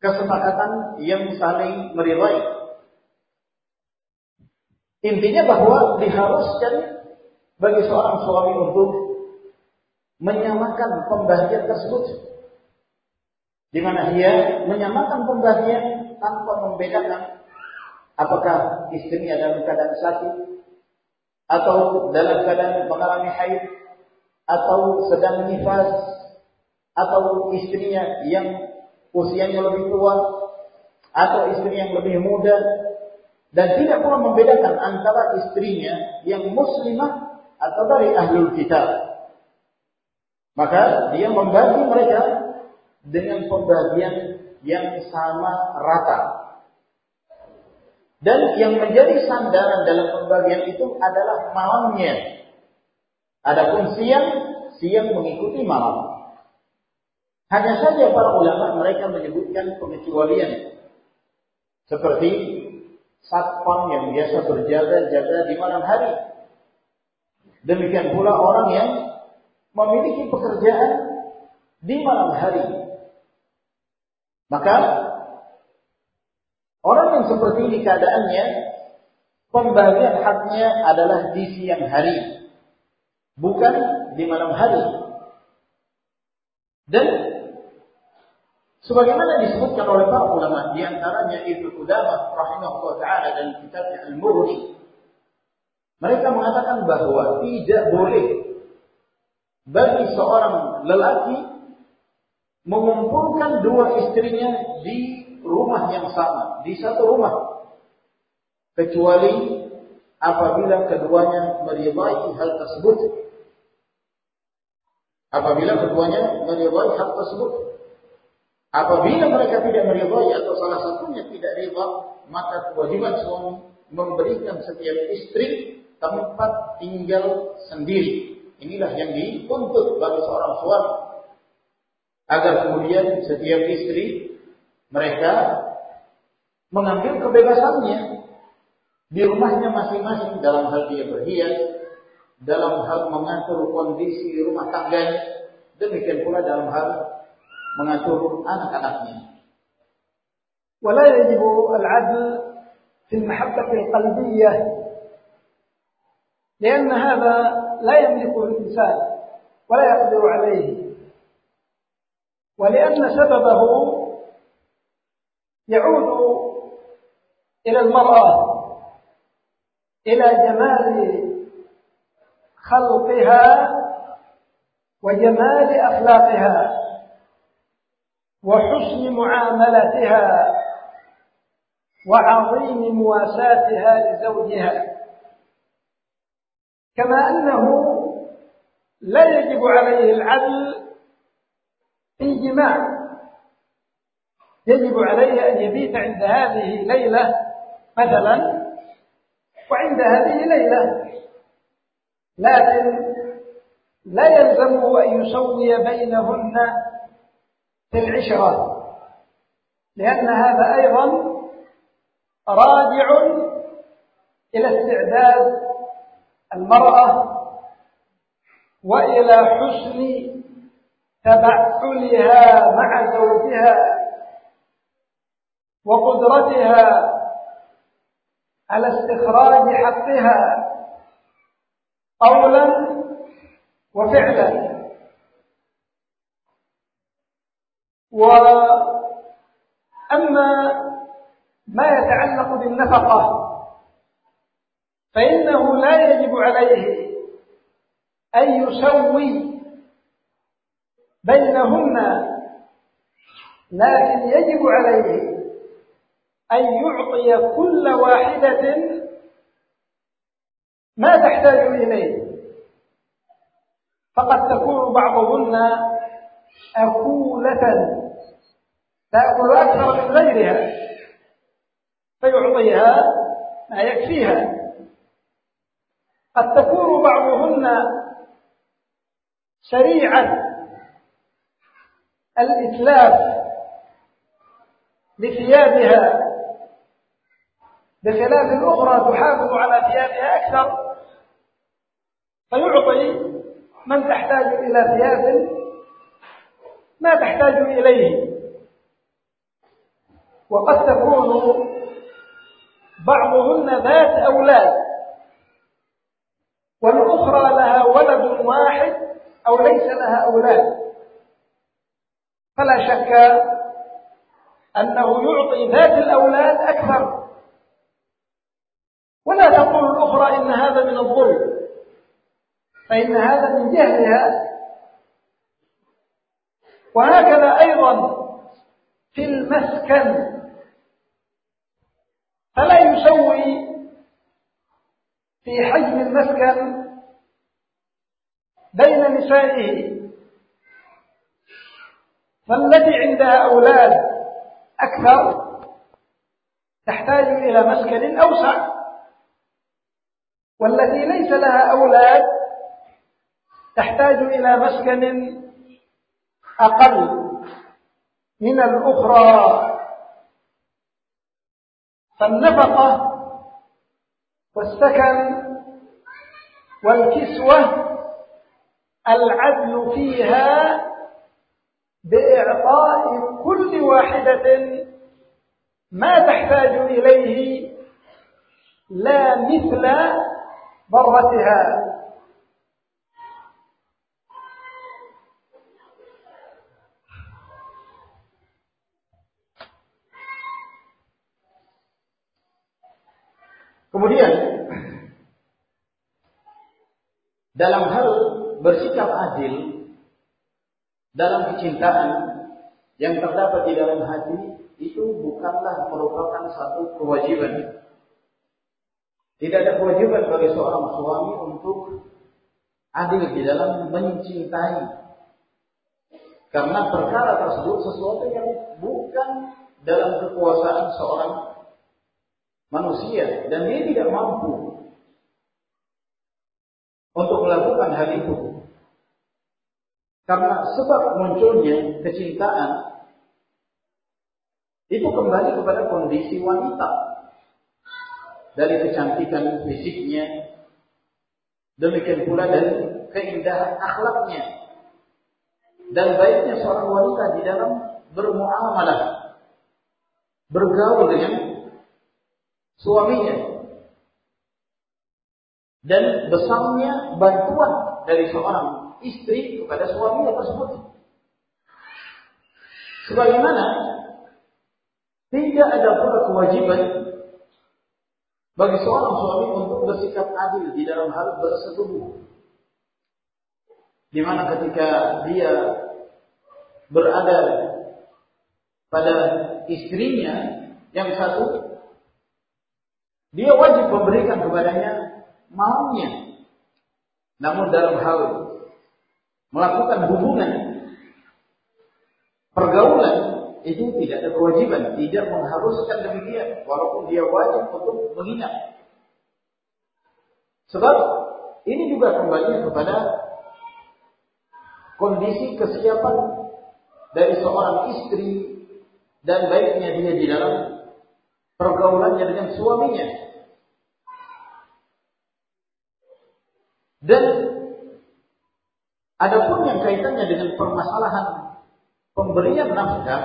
A: kesepakatan yang saling meridai. Intinya bahwa diharuskan bagi seorang suami untuk menyamakan pembagian tersebut. Di mana dia menyamakan pembagian tanpa membedakan apakah istrinya dalam keadaan sakit atau dalam keadaan mengalami haid atau sedang nifas atau istrinya yang usianya lebih tua atau istri yang lebih muda dan tidak pula membedakan antara istrinya yang muslimah atau dari ahlul kitab. Maka dia membagi mereka dengan pembagian yang sama rata. Dan yang menjadi sandaran dalam pembagian itu adalah malamnya. Adapun siang, siang mengikuti malam. Hanya saja para ulama mereka menyebutkan pengecualian. Seperti satpam yang biasa berjaga-jaga di malam hari. Demikian pula orang yang memiliki pekerjaan di malam hari. Maka orang yang seperti ini keadaannya pembagian haknya adalah di siang hari, bukan di malam hari. Dan sebagaimana disebutkan oleh para ulama di antaranya Ibnu Qudamah rahimahullah taala dan kitabnya Al-Mughni mereka mengatakan bahwa tidak boleh bagi seorang lelaki mengumpulkan dua istrinya di rumah yang sama, di satu rumah. Kecuali apabila keduanya meridai hal tersebut. Apabila keduanya meridai hal tersebut. Apabila mereka tidak meridai atau salah satunya tidak ridha, maka kewajiban suami memberikan setiap istri tempat tinggal sendiri Inilah yang dituntut bagi seorang suami. Agar kemudian setiap istri mereka mengambil kebebasannya di rumahnya masing-masing dalam hal dia berhias, dalam hal mengatur kondisi rumah tangganya, demikian pula dalam hal mengatur anak-anaknya.
B: ولا يجب العدل في المحبة القلبية لأن هذا لا يملكه الإنسان ولا يقدر عليه ولأن سببه يعود إلى المرأة إلى جمال خلقها وجمال أخلاقها وحسن معاملتها وعظيم مواساتها لزوجها. كما أنه لا يجب عليه العدل في جماع يجب عليه أن يبيت عند هذه ليلة مثلا وعند هذه ليلة لكن لا يلزمه أن يسوي بينهن في العشرة لأن هذا أيضا راجع إلى استعداد المرأة وإلى حسن تبعلها مع زوجها وقدرتها على استخراج حقها قولا وفعلا. وأما ما يتعلق بالنفقة فإنه لا يجب عليه أن يسوي بينهن لكن يجب عليه أن يعطي كل واحدة ما تحتاج إليه. فقد تكون بعضهن أكولة. تأكل أكثر من غيرها. فيعطيها ما يكفيها. قد تكون بعضهن سريعا الإتلاف لثيابها بخلاف الأخرى تحافظ على ثيابها أكثر. فيعطي من تحتاج إلى ثياب ما تحتاج إليه. وقد تكون بعضهن ذات أولاد. والأخرى لها ولد واحد أو ليس لها أولاد. فلا شك أنه يعطي ذات الأولاد أكثر. ولا تقول الأخرى إن هذا من الظلم. فإن هذا من جهلها وهكذا أيضا في المسكن. فلا يسوي في حجم المسكن بين نسائه. فالتي عندها أولاد أكثر تحتاج إلى مسكن أوسع. والتي ليس لها أولاد تحتاج إلى مسكن أقل من الأخرى. فالنفقة والسكن والكسوة العدل فيها بإعطاء كل واحدة ما تحتاج إليه لا مثل ضرتها.
A: Kemudian dalam hal bersikap adil dalam kecintaan yang terdapat di dalam hati itu bukanlah merupakan satu kewajiban. Tidak ada kewajiban bagi seorang suami untuk adil di dalam mencintai. Karena perkara tersebut sesuatu yang bukan dalam kekuasaan seorang manusia dan dia tidak mampu untuk melakukan hal itu. Karena sebab munculnya kecintaan itu kembali kepada kondisi wanita dari kecantikan fisiknya demikian pula dari keindahan akhlaknya dan baiknya seorang wanita di dalam bermuamalah bergaul dengan suaminya dan besarnya bantuan dari seorang istri kepada suaminya tersebut. Sebagaimana tidak ada pula kewajiban bagi seorang suami untuk bersikap adil di dalam hal bersetubuh. Di mana ketika dia berada pada istrinya yang satu, dia wajib memberikan kepadanya maunya. Namun dalam hal melakukan hubungan pergaulan itu tidak ada kewajiban, tidak mengharuskan demikian, walaupun dia wajib untuk mengingat. Sebab ini juga kembali kepada kondisi kesiapan dari seorang istri dan baiknya dia di dalam pergaulannya dengan suaminya. Dan adapun yang kaitannya dengan permasalahan pemberian nafkah,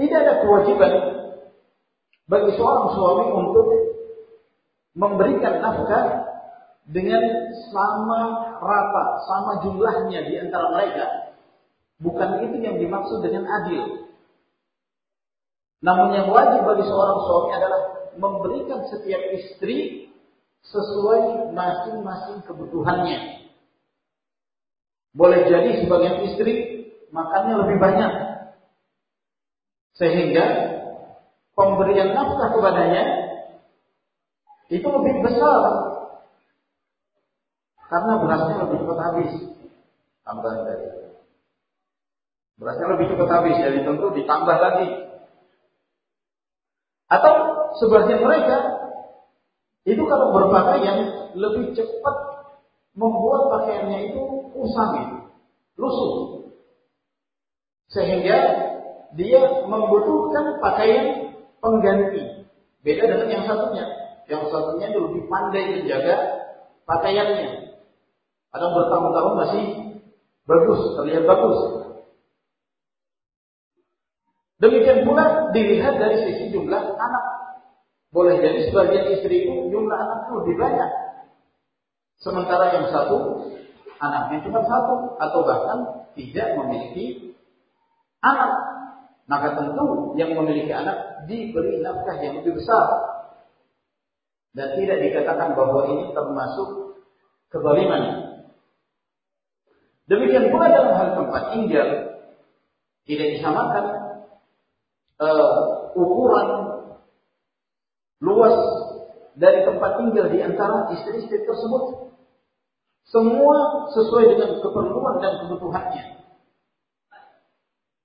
A: tidak ada kewajiban bagi seorang suami untuk memberikan nafkah dengan sama rata, sama jumlahnya di antara mereka. Bukan itu yang dimaksud dengan adil. Namun yang wajib bagi seorang suami adalah memberikan setiap istri sesuai masing-masing kebutuhannya. Boleh jadi sebagian istri makannya lebih banyak. Sehingga pemberian nafkah kepadanya itu lebih besar. Karena berasnya lebih cepat habis. Tambahan dari. Berasnya lebih cepat habis, jadi tentu ditambah lagi. Atau sebagian mereka itu kalau berpakaian lebih cepat membuat pakaiannya itu usang lusuh. Sehingga dia membutuhkan pakaian pengganti. Beda dengan yang satunya. Yang satunya itu lebih pandai menjaga pakaiannya. Ada bertahun-tahun masih bagus, terlihat bagus. Demikian dilihat dari sisi jumlah anak. Boleh jadi sebagian istri itu jumlah anaknya lebih banyak. Sementara yang satu anaknya cuma satu atau bahkan tidak memiliki anak. Maka tentu yang memiliki anak diberi nafkah yang lebih besar. Dan tidak dikatakan bahwa ini termasuk kezaliman. Demikian pula dalam hal tempat tinggal tidak disamakan uh, ukuran luas dari tempat tinggal di antara istri-istri tersebut. Semua sesuai dengan keperluan dan kebutuhannya.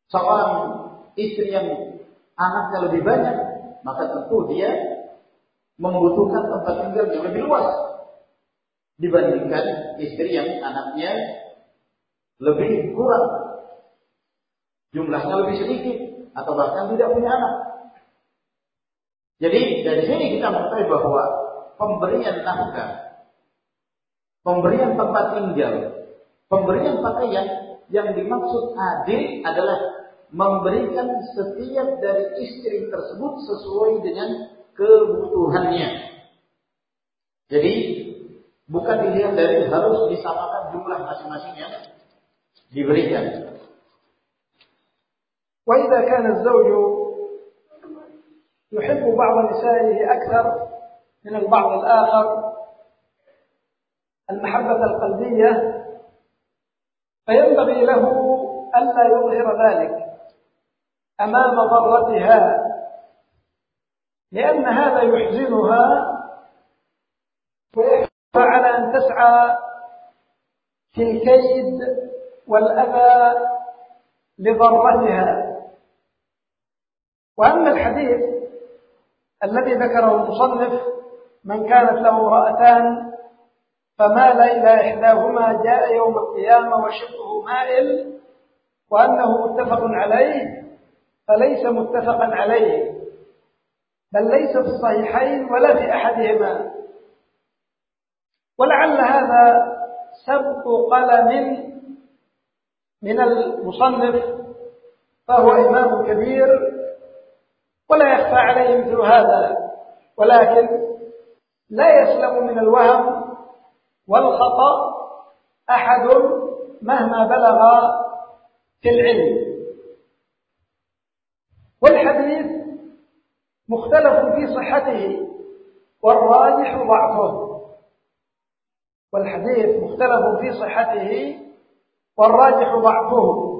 A: Seorang istri yang anaknya lebih banyak, maka tentu dia membutuhkan tempat tinggal yang lebih luas dibandingkan istri yang anaknya lebih kurang, jumlahnya lebih sedikit, atau bahkan tidak punya anak. Jadi dari sini kita mengetahui bahwa pemberian nafkah, pemberian tempat tinggal, pemberian pakaian yang dimaksud adil adalah memberikan setiap dari istri tersebut sesuai dengan kebutuhannya. Jadi bukan dilihat dari harus disamakan jumlah masing-masing yang diberikan.
B: وإذا كان الزوج يحب بعض نسائه أكثر من البعض الآخر المحبة القلبية فينبغي له ألا يظهر ذلك أمام ضرتها لأن هذا يحزنها ويحزنها على أن تسعى في الكيد والأذى لضرتها. وأما الحديث الذي ذكره المصنف من كانت له امرأتان فمال إلى إحداهما جاء يوم القيامة وشقه مائل وأنه متفق عليه فليس متفقا عليه بل ليس في الصحيحين ولا في أحدهما. ولعل هذا سبق قلم من المصنف فهو إمام كبير ولا يخفى عليه مثل هذا. ولكن لا يسلم من الوهم والخطأ أحد مهما بلغ في العلم. والحديث مختلف في صحته والراجح ضعفه. والحديث مختلف في صحته والراجح ضعفه.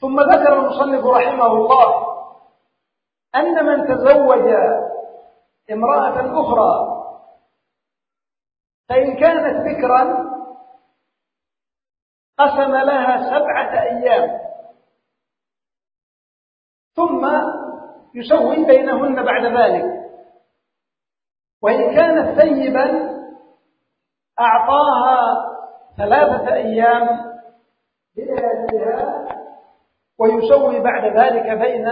B: ثم ذكر المصنف رحمه الله أن من تزوج امرأة أخرى فإن كانت بكرا قسم لها سبعة أيام. ثم يسوي بينهن بعد ذلك. وإن كانت ثيبا أعطاها ثلاثة أيام بلياليها ويسوي بعد ذلك بين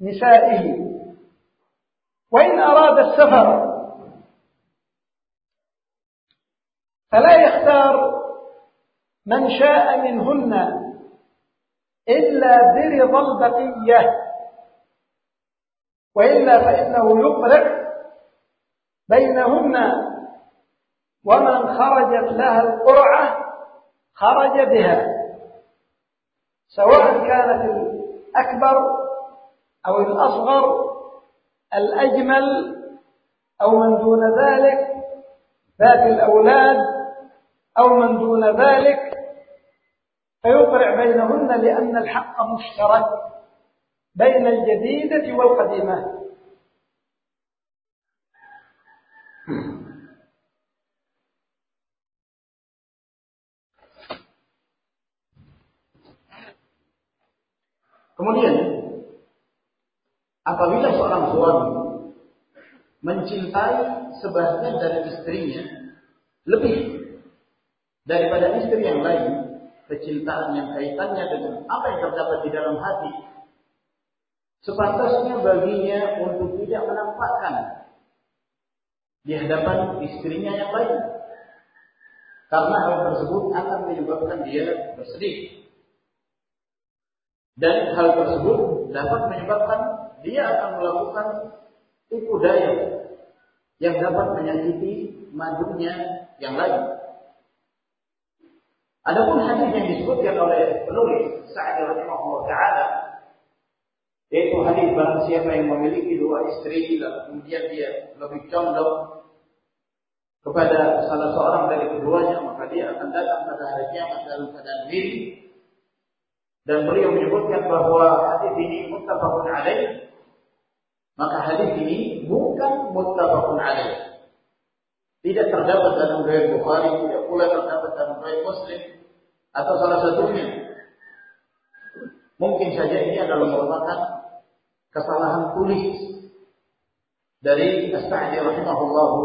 B: نسائه. وإن أراد السفر فلا يختار من شاء منهن إلا برضا البقية وإلا فإنه يقرع بينهن ومن خرجت لها القرعة خرج بها سواء كانت الأكبر أو الأصغر الأجمل أو من دون ذلك ذات الأولاد أو من دون ذلك فيقرع بينهن لأن الحق مشترك بين الجديدة والقديمة.
A: Kemudian apabila seorang suami mencintai sebagian dari istrinya lebih daripada istri yang lain, kecintaan yang kaitannya dengan apa yang terdapat di dalam hati, sepantasnya baginya untuk tidak menampakkan di hadapan istrinya yang lain. Karena hal tersebut akan menyebabkan dia bersedih. Dan hal tersebut dapat menyebabkan dia akan melakukan tipu daya yang dapat menyakiti majunya yang lain. Adapun hadis yang disebutkan oleh penulis Sa'ad rahimahullah taala yaitu hadis barang siapa yang memiliki dua istri kemudian dia lebih condong kepada salah seorang dari keduanya maka dia akan datang pada hari kiamat dalam keadaan diri dan beliau menyebutkan bahwa hadis ini muttafaqun alaih Maka hadis ini bukan muttafaqun alaih. Tidak terdapat dalam riwayat Bukhari, tidak pula terdapat dalam riwayat Muslim atau salah satunya. Mungkin saja ini adalah merupakan kesalahan tulis dari As-Sa'di rahimahullahu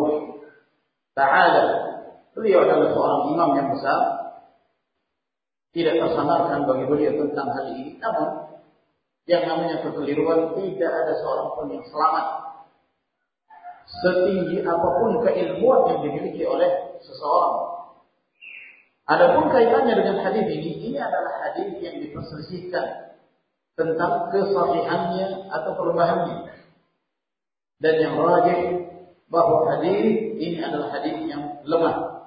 A: taala. Beliau adalah seorang imam yang besar. Tidak tersamarkan bagi beliau tentang hal ini. Namun yang namanya kekeliruan tidak ada seorang pun yang selamat. Setinggi apa pun keilmuan yang dimiliki oleh seseorang. Adapun kaitannya dengan hadis ini, ini adalah hadis yang diperselisihkan tentang kesahihannya atau perubahannya. Dan yang rajih bahwa hadis ini adalah hadis yang lemah.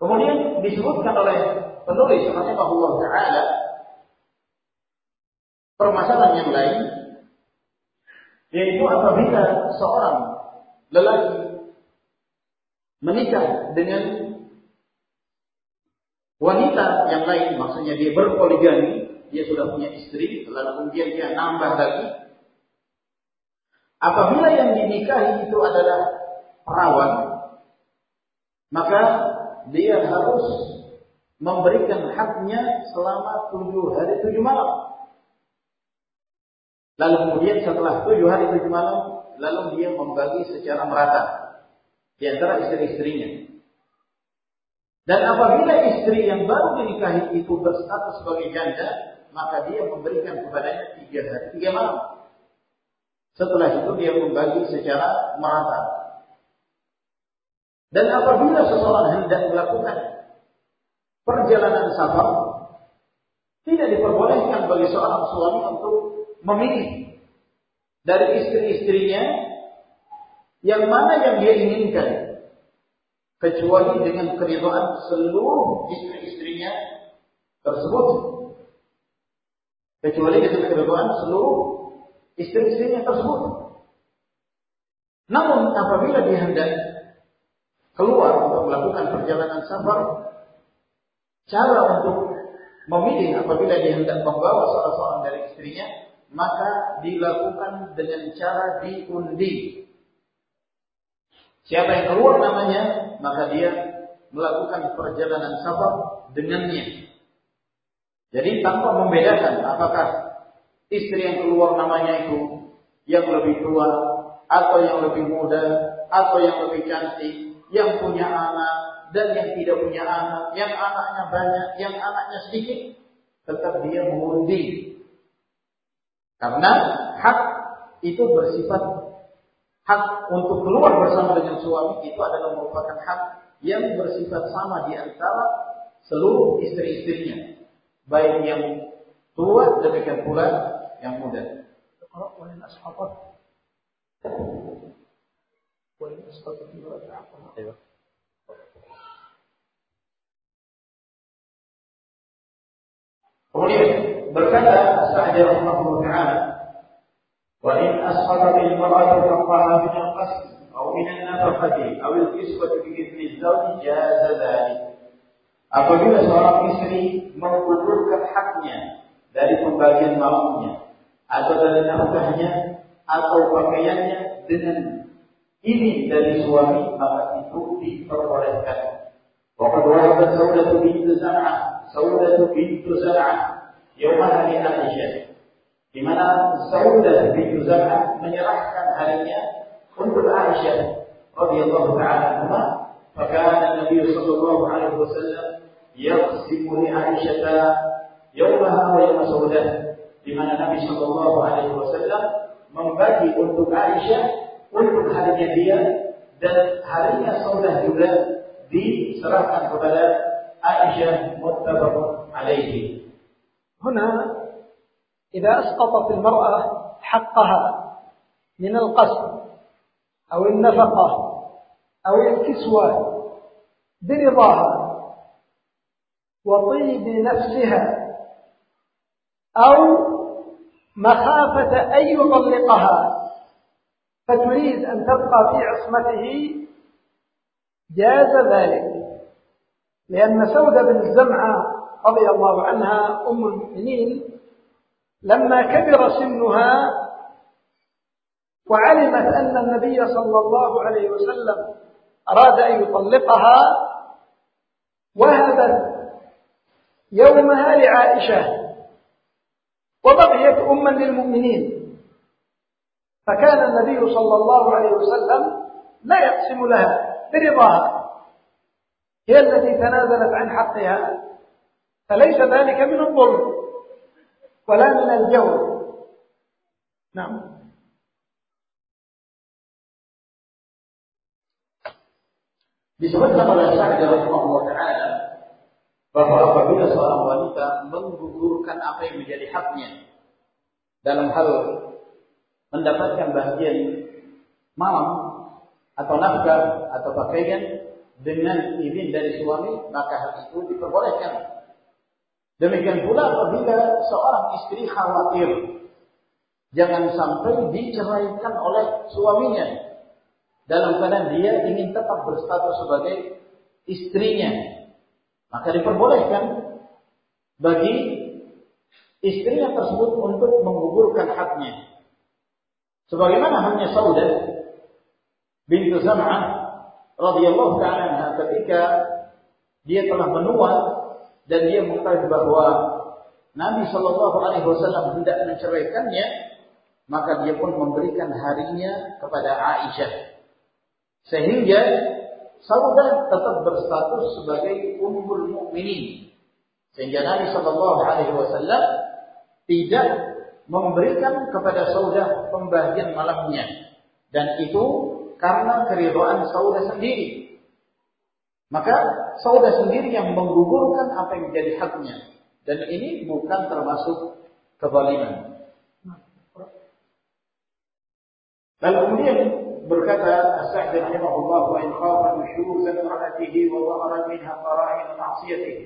A: Kemudian disebutkan oleh penulis rahimahullah taala permasalahan yang lain yaitu apabila seorang lelaki menikah dengan wanita yang lain maksudnya dia berpoligami dia sudah punya istri lalu kemudian dia nambah lagi apabila yang dinikahi itu adalah perawan maka dia harus memberikan haknya selama tujuh hari tujuh malam Lalu kemudian setelah tujuh hari tujuh malam, lalu dia membagi secara merata di antara istri-istrinya. Dan apabila istri yang baru dinikahi itu berstatus sebagai janda, maka dia memberikan kepadanya tiga hari tiga malam. Setelah itu dia membagi secara merata. Dan apabila seseorang hendak melakukan perjalanan safar, tidak diperbolehkan bagi seorang suami untuk memilih dari istri-istrinya yang mana yang dia inginkan kecuali dengan keridhaan seluruh istri-istrinya tersebut. Kecuali dengan keridhaan seluruh istri-istrinya tersebut. Namun apabila dia hendak keluar untuk melakukan perjalanan safar cara untuk memilih apabila dia hendak membawa salah seorang dari istrinya maka dilakukan dengan cara diundi. Siapa yang keluar namanya, maka dia melakukan perjalanan safar dengannya. Jadi tanpa membedakan apakah istri yang keluar namanya itu yang lebih tua atau yang lebih muda atau yang lebih cantik, yang punya anak dan yang tidak punya anak, yang anaknya banyak, yang anaknya sedikit, tetap dia mengundi karena hak itu bersifat hak untuk keluar bersama dengan suami itu adalah merupakan hak yang bersifat sama di antara seluruh istri-istrinya, baik yang tua demikian pula yang muda. Kemudian berkata Sa'di rahimahullah taala wa in asqatat al-mar'atu haqqaha min al-qasd aw min an-nafaqati aw al-kiswati bi idzni zawj jaza dhalik apabila seorang istri menggugurkan haknya dari pembagian malamnya atau dari nafkahnya atau pakaiannya dengan ini dari suami maka itu diperbolehkan. Waqad wahabat Saudatu bintu Zam'ah, Saudatu bintu Zam'ah يومها هذه الأشياء. في مدى السعودة في جزرعة من يرحم هالية كنت العائشة رضي الله تعالى عنها. فكان النبي صلى الله عليه وسلم يقسم لعائشة يومها ويوم سعودة. لمن النبي صلى الله عليه وسلم من بكي كنت العائشة كنت هالية دي dan harinya saudah juga diserahkan kepada عائشة Muttabakun عليه.
B: هنا إذا أسقطت المرأة حقها من القسم أو النفقة أو الكسوة برضاها وطيب نفسها أو مخافة أن يطلقها فتريد أن تبقى في عصمته جاز ذلك. لأن سودة بن الزمعة رضي الله عنها أم المؤمنين لما كبر سنها وعلمت أن النبي صلى الله عليه وسلم أراد أن يطلقها وهبت يومها لعائشة وبقيت أما للمؤمنين. فكان النبي صلى الله عليه وسلم لا يقسم لها برضاها. هي التي تنازلت عن حقها فليس ذلك من الظلم ولا من الجور نعم
A: Disebutkan oleh Sa'id rahimahullah taala bahwa apabila seorang wanita menggugurkan apa yang menjadi haknya dalam hal mendapatkan bagian malam atau nafkah atau pakaian dengan izin dari suami maka hal itu diperbolehkan. Demikian pula apabila seorang istri khawatir jangan sampai diceraikan oleh suaminya dalam keadaan dia ingin tetap berstatus sebagai istrinya, maka diperbolehkan bagi istrinya tersebut untuk menggugurkan haknya. Sebagaimana hanya Saudah bintu Zam'ah radhiyallahu taala ketika dia telah menua dan dia mengetahui bahwa Nabi Shallallahu Alaihi Wasallam hendak menceraikannya, maka dia pun memberikan harinya kepada Aisyah sehingga Saudah tetap berstatus sebagai ummul mukminin. Sehingga Nabi Shallallahu Alaihi Wasallam tidak memberikan kepada Saudah pembagian malamnya. Dan itu karena keridhaan Saudah sendiri. Maka Saudah sendiri yang menggugurkan apa yang menjadi haknya. Dan ini bukan termasuk kezaliman. Lalu kemudian berkata As-Sa'di rahimahullah wa in khafa nushuzan imra'atihi wa dhaharat minha qara'in ma'siyatihi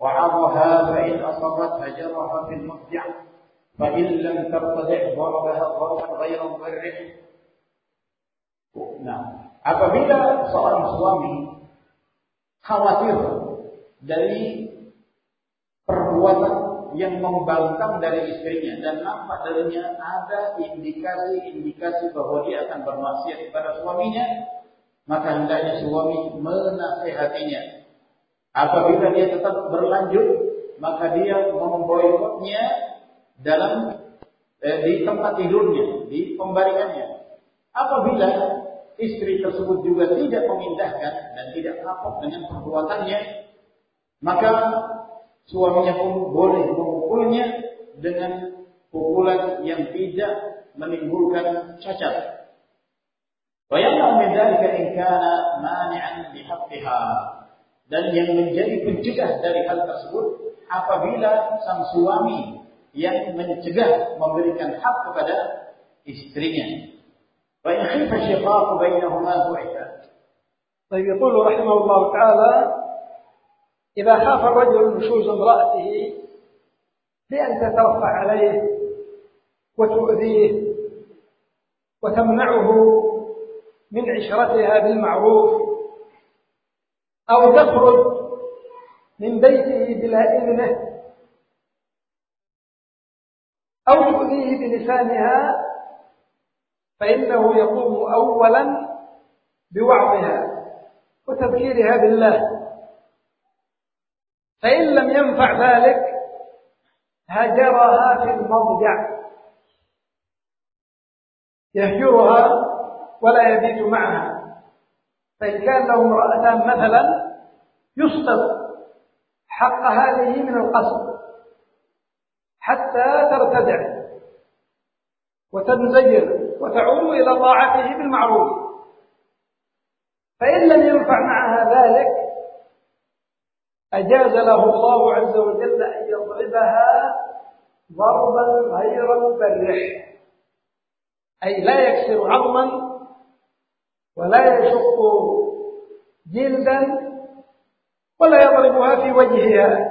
A: wa 'adaha fa in asabat ajraha fil mudji' fa in lam tartadi' darabaha darban ghayra mubarrih Nah, apabila seorang suami khawatir dari perbuatan yang membangkang dari istrinya dan nampak darinya ada indikasi-indikasi bahwa dia akan bermaksiat kepada suaminya, maka hendaknya suami menasehatinya. Apabila dia tetap berlanjut, maka dia memboikotnya dalam eh, di tempat tidurnya, di pembaringannya. Apabila istri tersebut juga tidak memindahkan dan tidak kapok dengan perbuatannya, maka suaminya pun boleh memukulnya dengan pukulan yang tidak menimbulkan cacat. Dan yang menjadi pencegah dari hal tersebut apabila sang suami yang mencegah memberikan hak kepada istrinya. In khifa shiqaq bainahuma bu'ita.
B: طيب يقول رحمه الله تعالى إذا خاف الرجل نشوز امرأته بأن تترفع عليه وتؤذيه وتمنعه من عشرتها بالمعروف أو تخرج من بيته بلا إذنه أو تؤذيه بلسانها فإنه يقوم أولا بوعظها وتذكيرها بالله فإن لم ينفع ذلك هجرها في المضجع. يهجرها ولا يبيت معها. فإن كان له امرأتان مثلا يسقط حق هذه من القصد حتى ترتدع. وتنزجر وتعود إلى طاعته بالمعروف. فإن لم ينفع معها ذلك أجاز له الله عز وجل أن يضربها ضربا غير مبرح. أي لا يكسر عظما ولا يشق جلدا ولا يضربها في وجهها.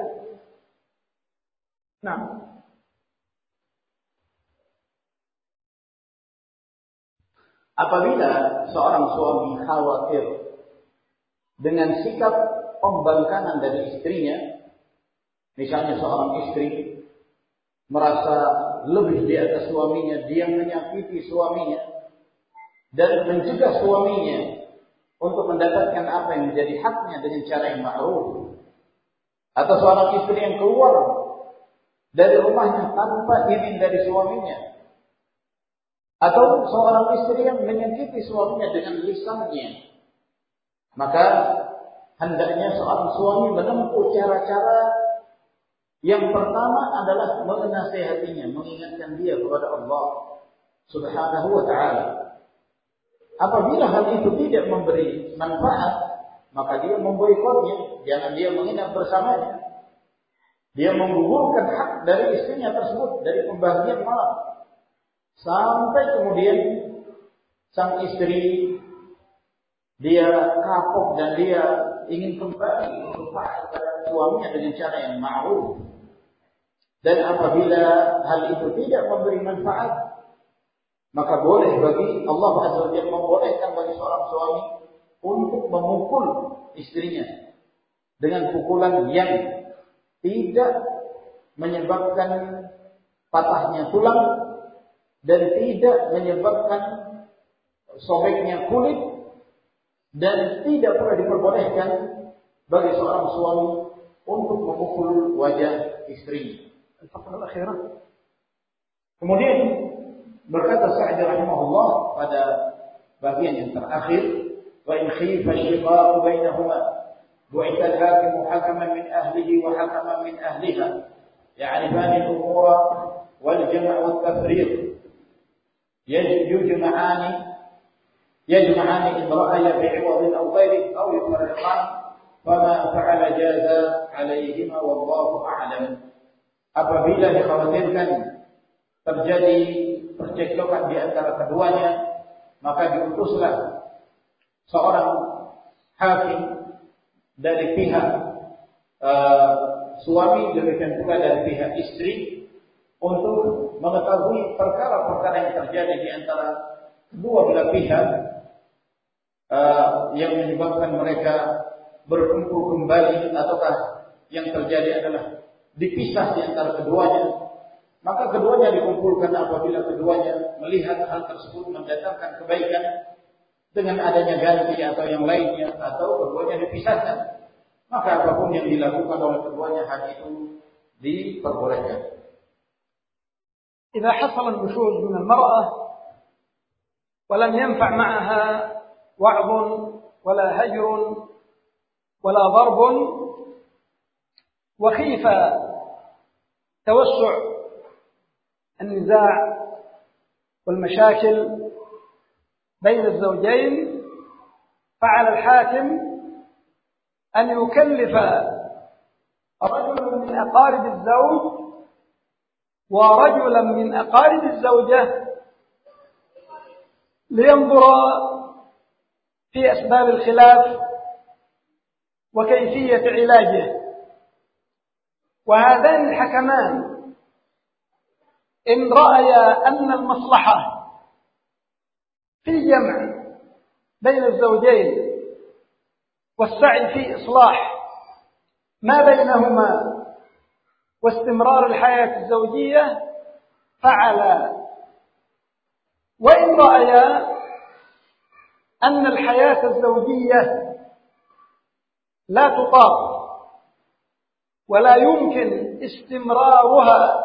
B: نعم.
A: Apabila seorang suami khawatir dengan sikap pembangkangan dari istrinya, misalnya seorang istri merasa lebih di atas suaminya, dia menyakiti suaminya, dan mencegah suaminya untuk mendapatkan apa yang menjadi haknya dengan cara yang ma'ruf. Atau seorang istri yang keluar dari rumahnya tanpa izin dari suaminya atau seorang istri yang menyakiti suaminya dengan lisannya maka hendaknya seorang suami menempuh cara-cara yang pertama adalah menasehatinya, mengingatkan dia kepada Allah Subhanahu wa taala. Apabila hal itu tidak memberi manfaat, maka dia memboikotnya, jangan dia menginap bersamanya. Dia menggugurkan hak dari istrinya tersebut dari pembagian malam. Sampai kemudian sang istri dia kapok dan dia ingin kembali untuk kepada suaminya dengan cara yang ma'ruf. Dan apabila hal itu tidak memberi manfaat, maka boleh bagi Allah Azza wa Jalla membolehkan bagi seorang suami untuk memukul istrinya dengan pukulan yang tidak menyebabkan patahnya tulang dan tidak menyebabkan sobeknya kulit dan tidak pula diperbolehkan bagi seorang suami untuk memukul wajah istrinya. Al-Faqhul Kemudian berkata Sa'd rahimahullah pada bagian yang terakhir, "Wa in khifa shiqaq bainahuma, bu'ita al-hakim hakaman min ahlihi wa hakaman min ahliha, ya'rifani al-umura wal jam' wal tafriq." والتفريق يجمعان يجمعان إن رأي بعوض أو غيره أو يفرقان فما فعل جاز عليهما والله أعلم apabila dikhawatirkan terjadi percekcokan di antara keduanya maka diutuslah seorang hakim dari pihak uh, suami demikian pula dari pihak istri untuk mengetahui perkara-perkara yang terjadi di antara kedua belah pihak uh, yang menyebabkan mereka berkumpul kembali ataukah yang terjadi adalah dipisah di antara keduanya maka keduanya dikumpulkan apabila keduanya melihat hal tersebut mendatangkan kebaikan dengan adanya ganti atau yang lainnya atau keduanya dipisahkan maka apa pun yang dilakukan oleh keduanya hal itu diperbolehkan.
B: إذا حصل النشوز من المرأة ولم ينفع معها وعظ ولا هجر ولا ضرب وخيف توسع النزاع والمشاكل بين الزوجين فعلى الحاكم أن يكلف رجل من أقارب الزوج ورجلا من أقارب الزوجة لينظر في أسباب الخلاف وكيفية علاجه. وهذان الحكمان إن رأيا أن المصلحة في الجمع بين الزوجين والسعي في إصلاح ما بينهما واستمرار الحياة الزوجية فعلا وإن رأيا أن الحياة الزوجية لا تطاق ولا يمكن استمرارها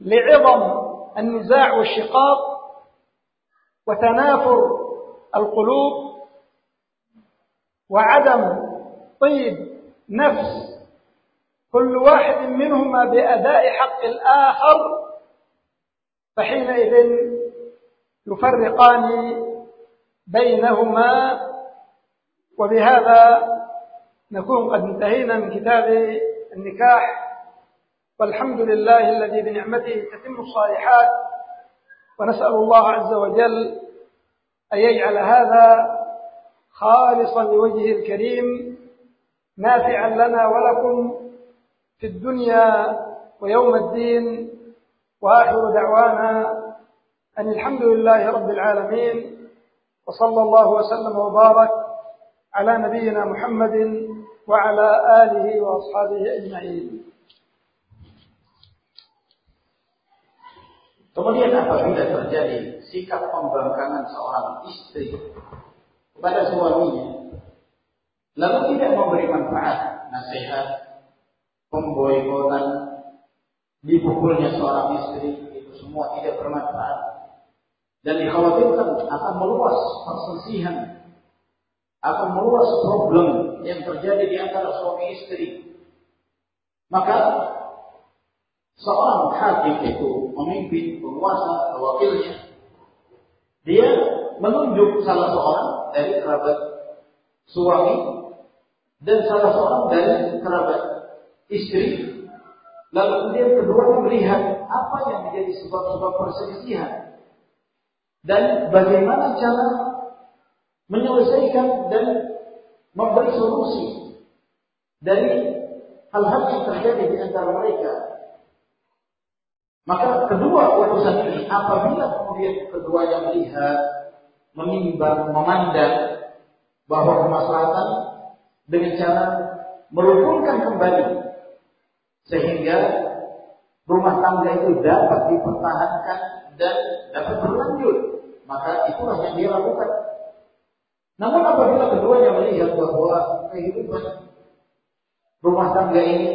B: لعظم النزاع والشقاق وتنافر القلوب وعدم طيب نفس كل واحد منهما بأداء حق الآخر فحينئذ يفرقان بينهما وبهذا نكون قد انتهينا من كتاب النكاح. والحمد لله الذي بنعمته تتم الصالحات ونسأل الله عز وجل أن يجعل هذا خالصا لوجهه الكريم نافعا لنا ولكم في الدنيا ويوم الدين وآخر دعوانا أن الحمد لله رب العالمين وصلى الله وسلم وبارك على نبينا محمد وعلى آله وأصحابه أجمعين.
A: Kemudian apabila terjadi? Sikap pembangkangan seorang istri kepada suaminya, lalu tidak memberi manfaat, nasihat, pemboikotan, dipukulnya seorang istri, itu semua tidak bermanfaat. Dan dikhawatirkan akan meluas perselisihan, akan meluas problem yang terjadi di antara suami istri. Maka seorang hakim itu memimpin penguasa wakilnya dia menunjuk salah seorang dari kerabat suami dan salah seorang dari kerabat istri. Lalu kemudian keduanya melihat apa yang menjadi sebab-sebab perselisihan. Dan bagaimana cara menyelesaikan dan memberi solusi dari hal-hal yang terjadi di antara mereka. Maka kedua urusan ini apabila kemudian kedua yang melihat, menimbang, memandang bahwa kemaslahatan dengan cara merukunkan kembali sehingga rumah tangga itu dapat dipertahankan dan dapat berlanjut, maka itulah yang dia lakukan. Namun apabila keduanya melihat bahwa kehidupan rumah tangga ini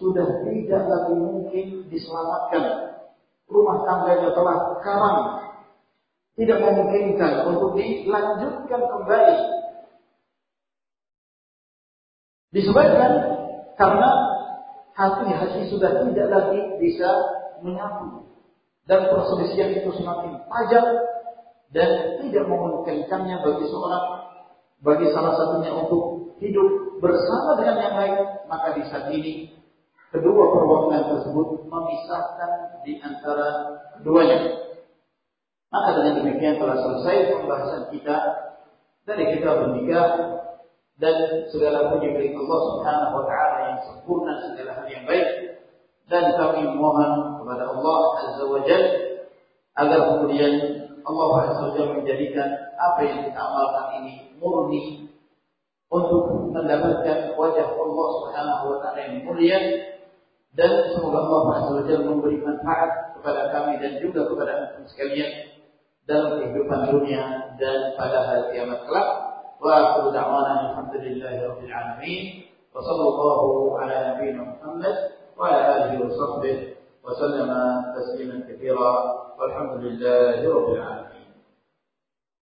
A: sudah tidak lagi mungkin diselamatkan. Rumah tangganya telah karam. Tidak memungkinkan untuk dilanjutkan kembali. Disebabkan karena hati-hati sudah tidak lagi bisa menyatu. Dan perselisihan itu semakin tajam dan tidak memungkinkannya bagi seorang bagi salah satunya untuk hidup bersama dengan yang lain maka di saat ini kedua perwakilan tersebut memisahkan di antara keduanya. Maka dengan demikian telah selesai pembahasan kita dari kita menikah dan segala puji milik Allah Subhanahu wa taala yang sempurna segala hal yang baik dan kami mohon kepada Allah Azza wa Jalla agar kemudian Allah Azza wa Jalla menjadikan apa yang kita amalkan ini murni untuk mendapatkan wajah Allah Subhanahu wa taala yang mulia dan semoga Allah SWT memberi manfaat kepada kami dan juga kepada antum sekalian dalam kehidupan dunia dan pada hari kiamat kelak. Wa akhiru da'wana alhamdulillahi rabbil alamin. Wa sallallahu ala nabiyyina Muhammad wa ala alihi wa sahbihi wa sallama tasliman katsira. Walhamdulillahi rabbil alamin.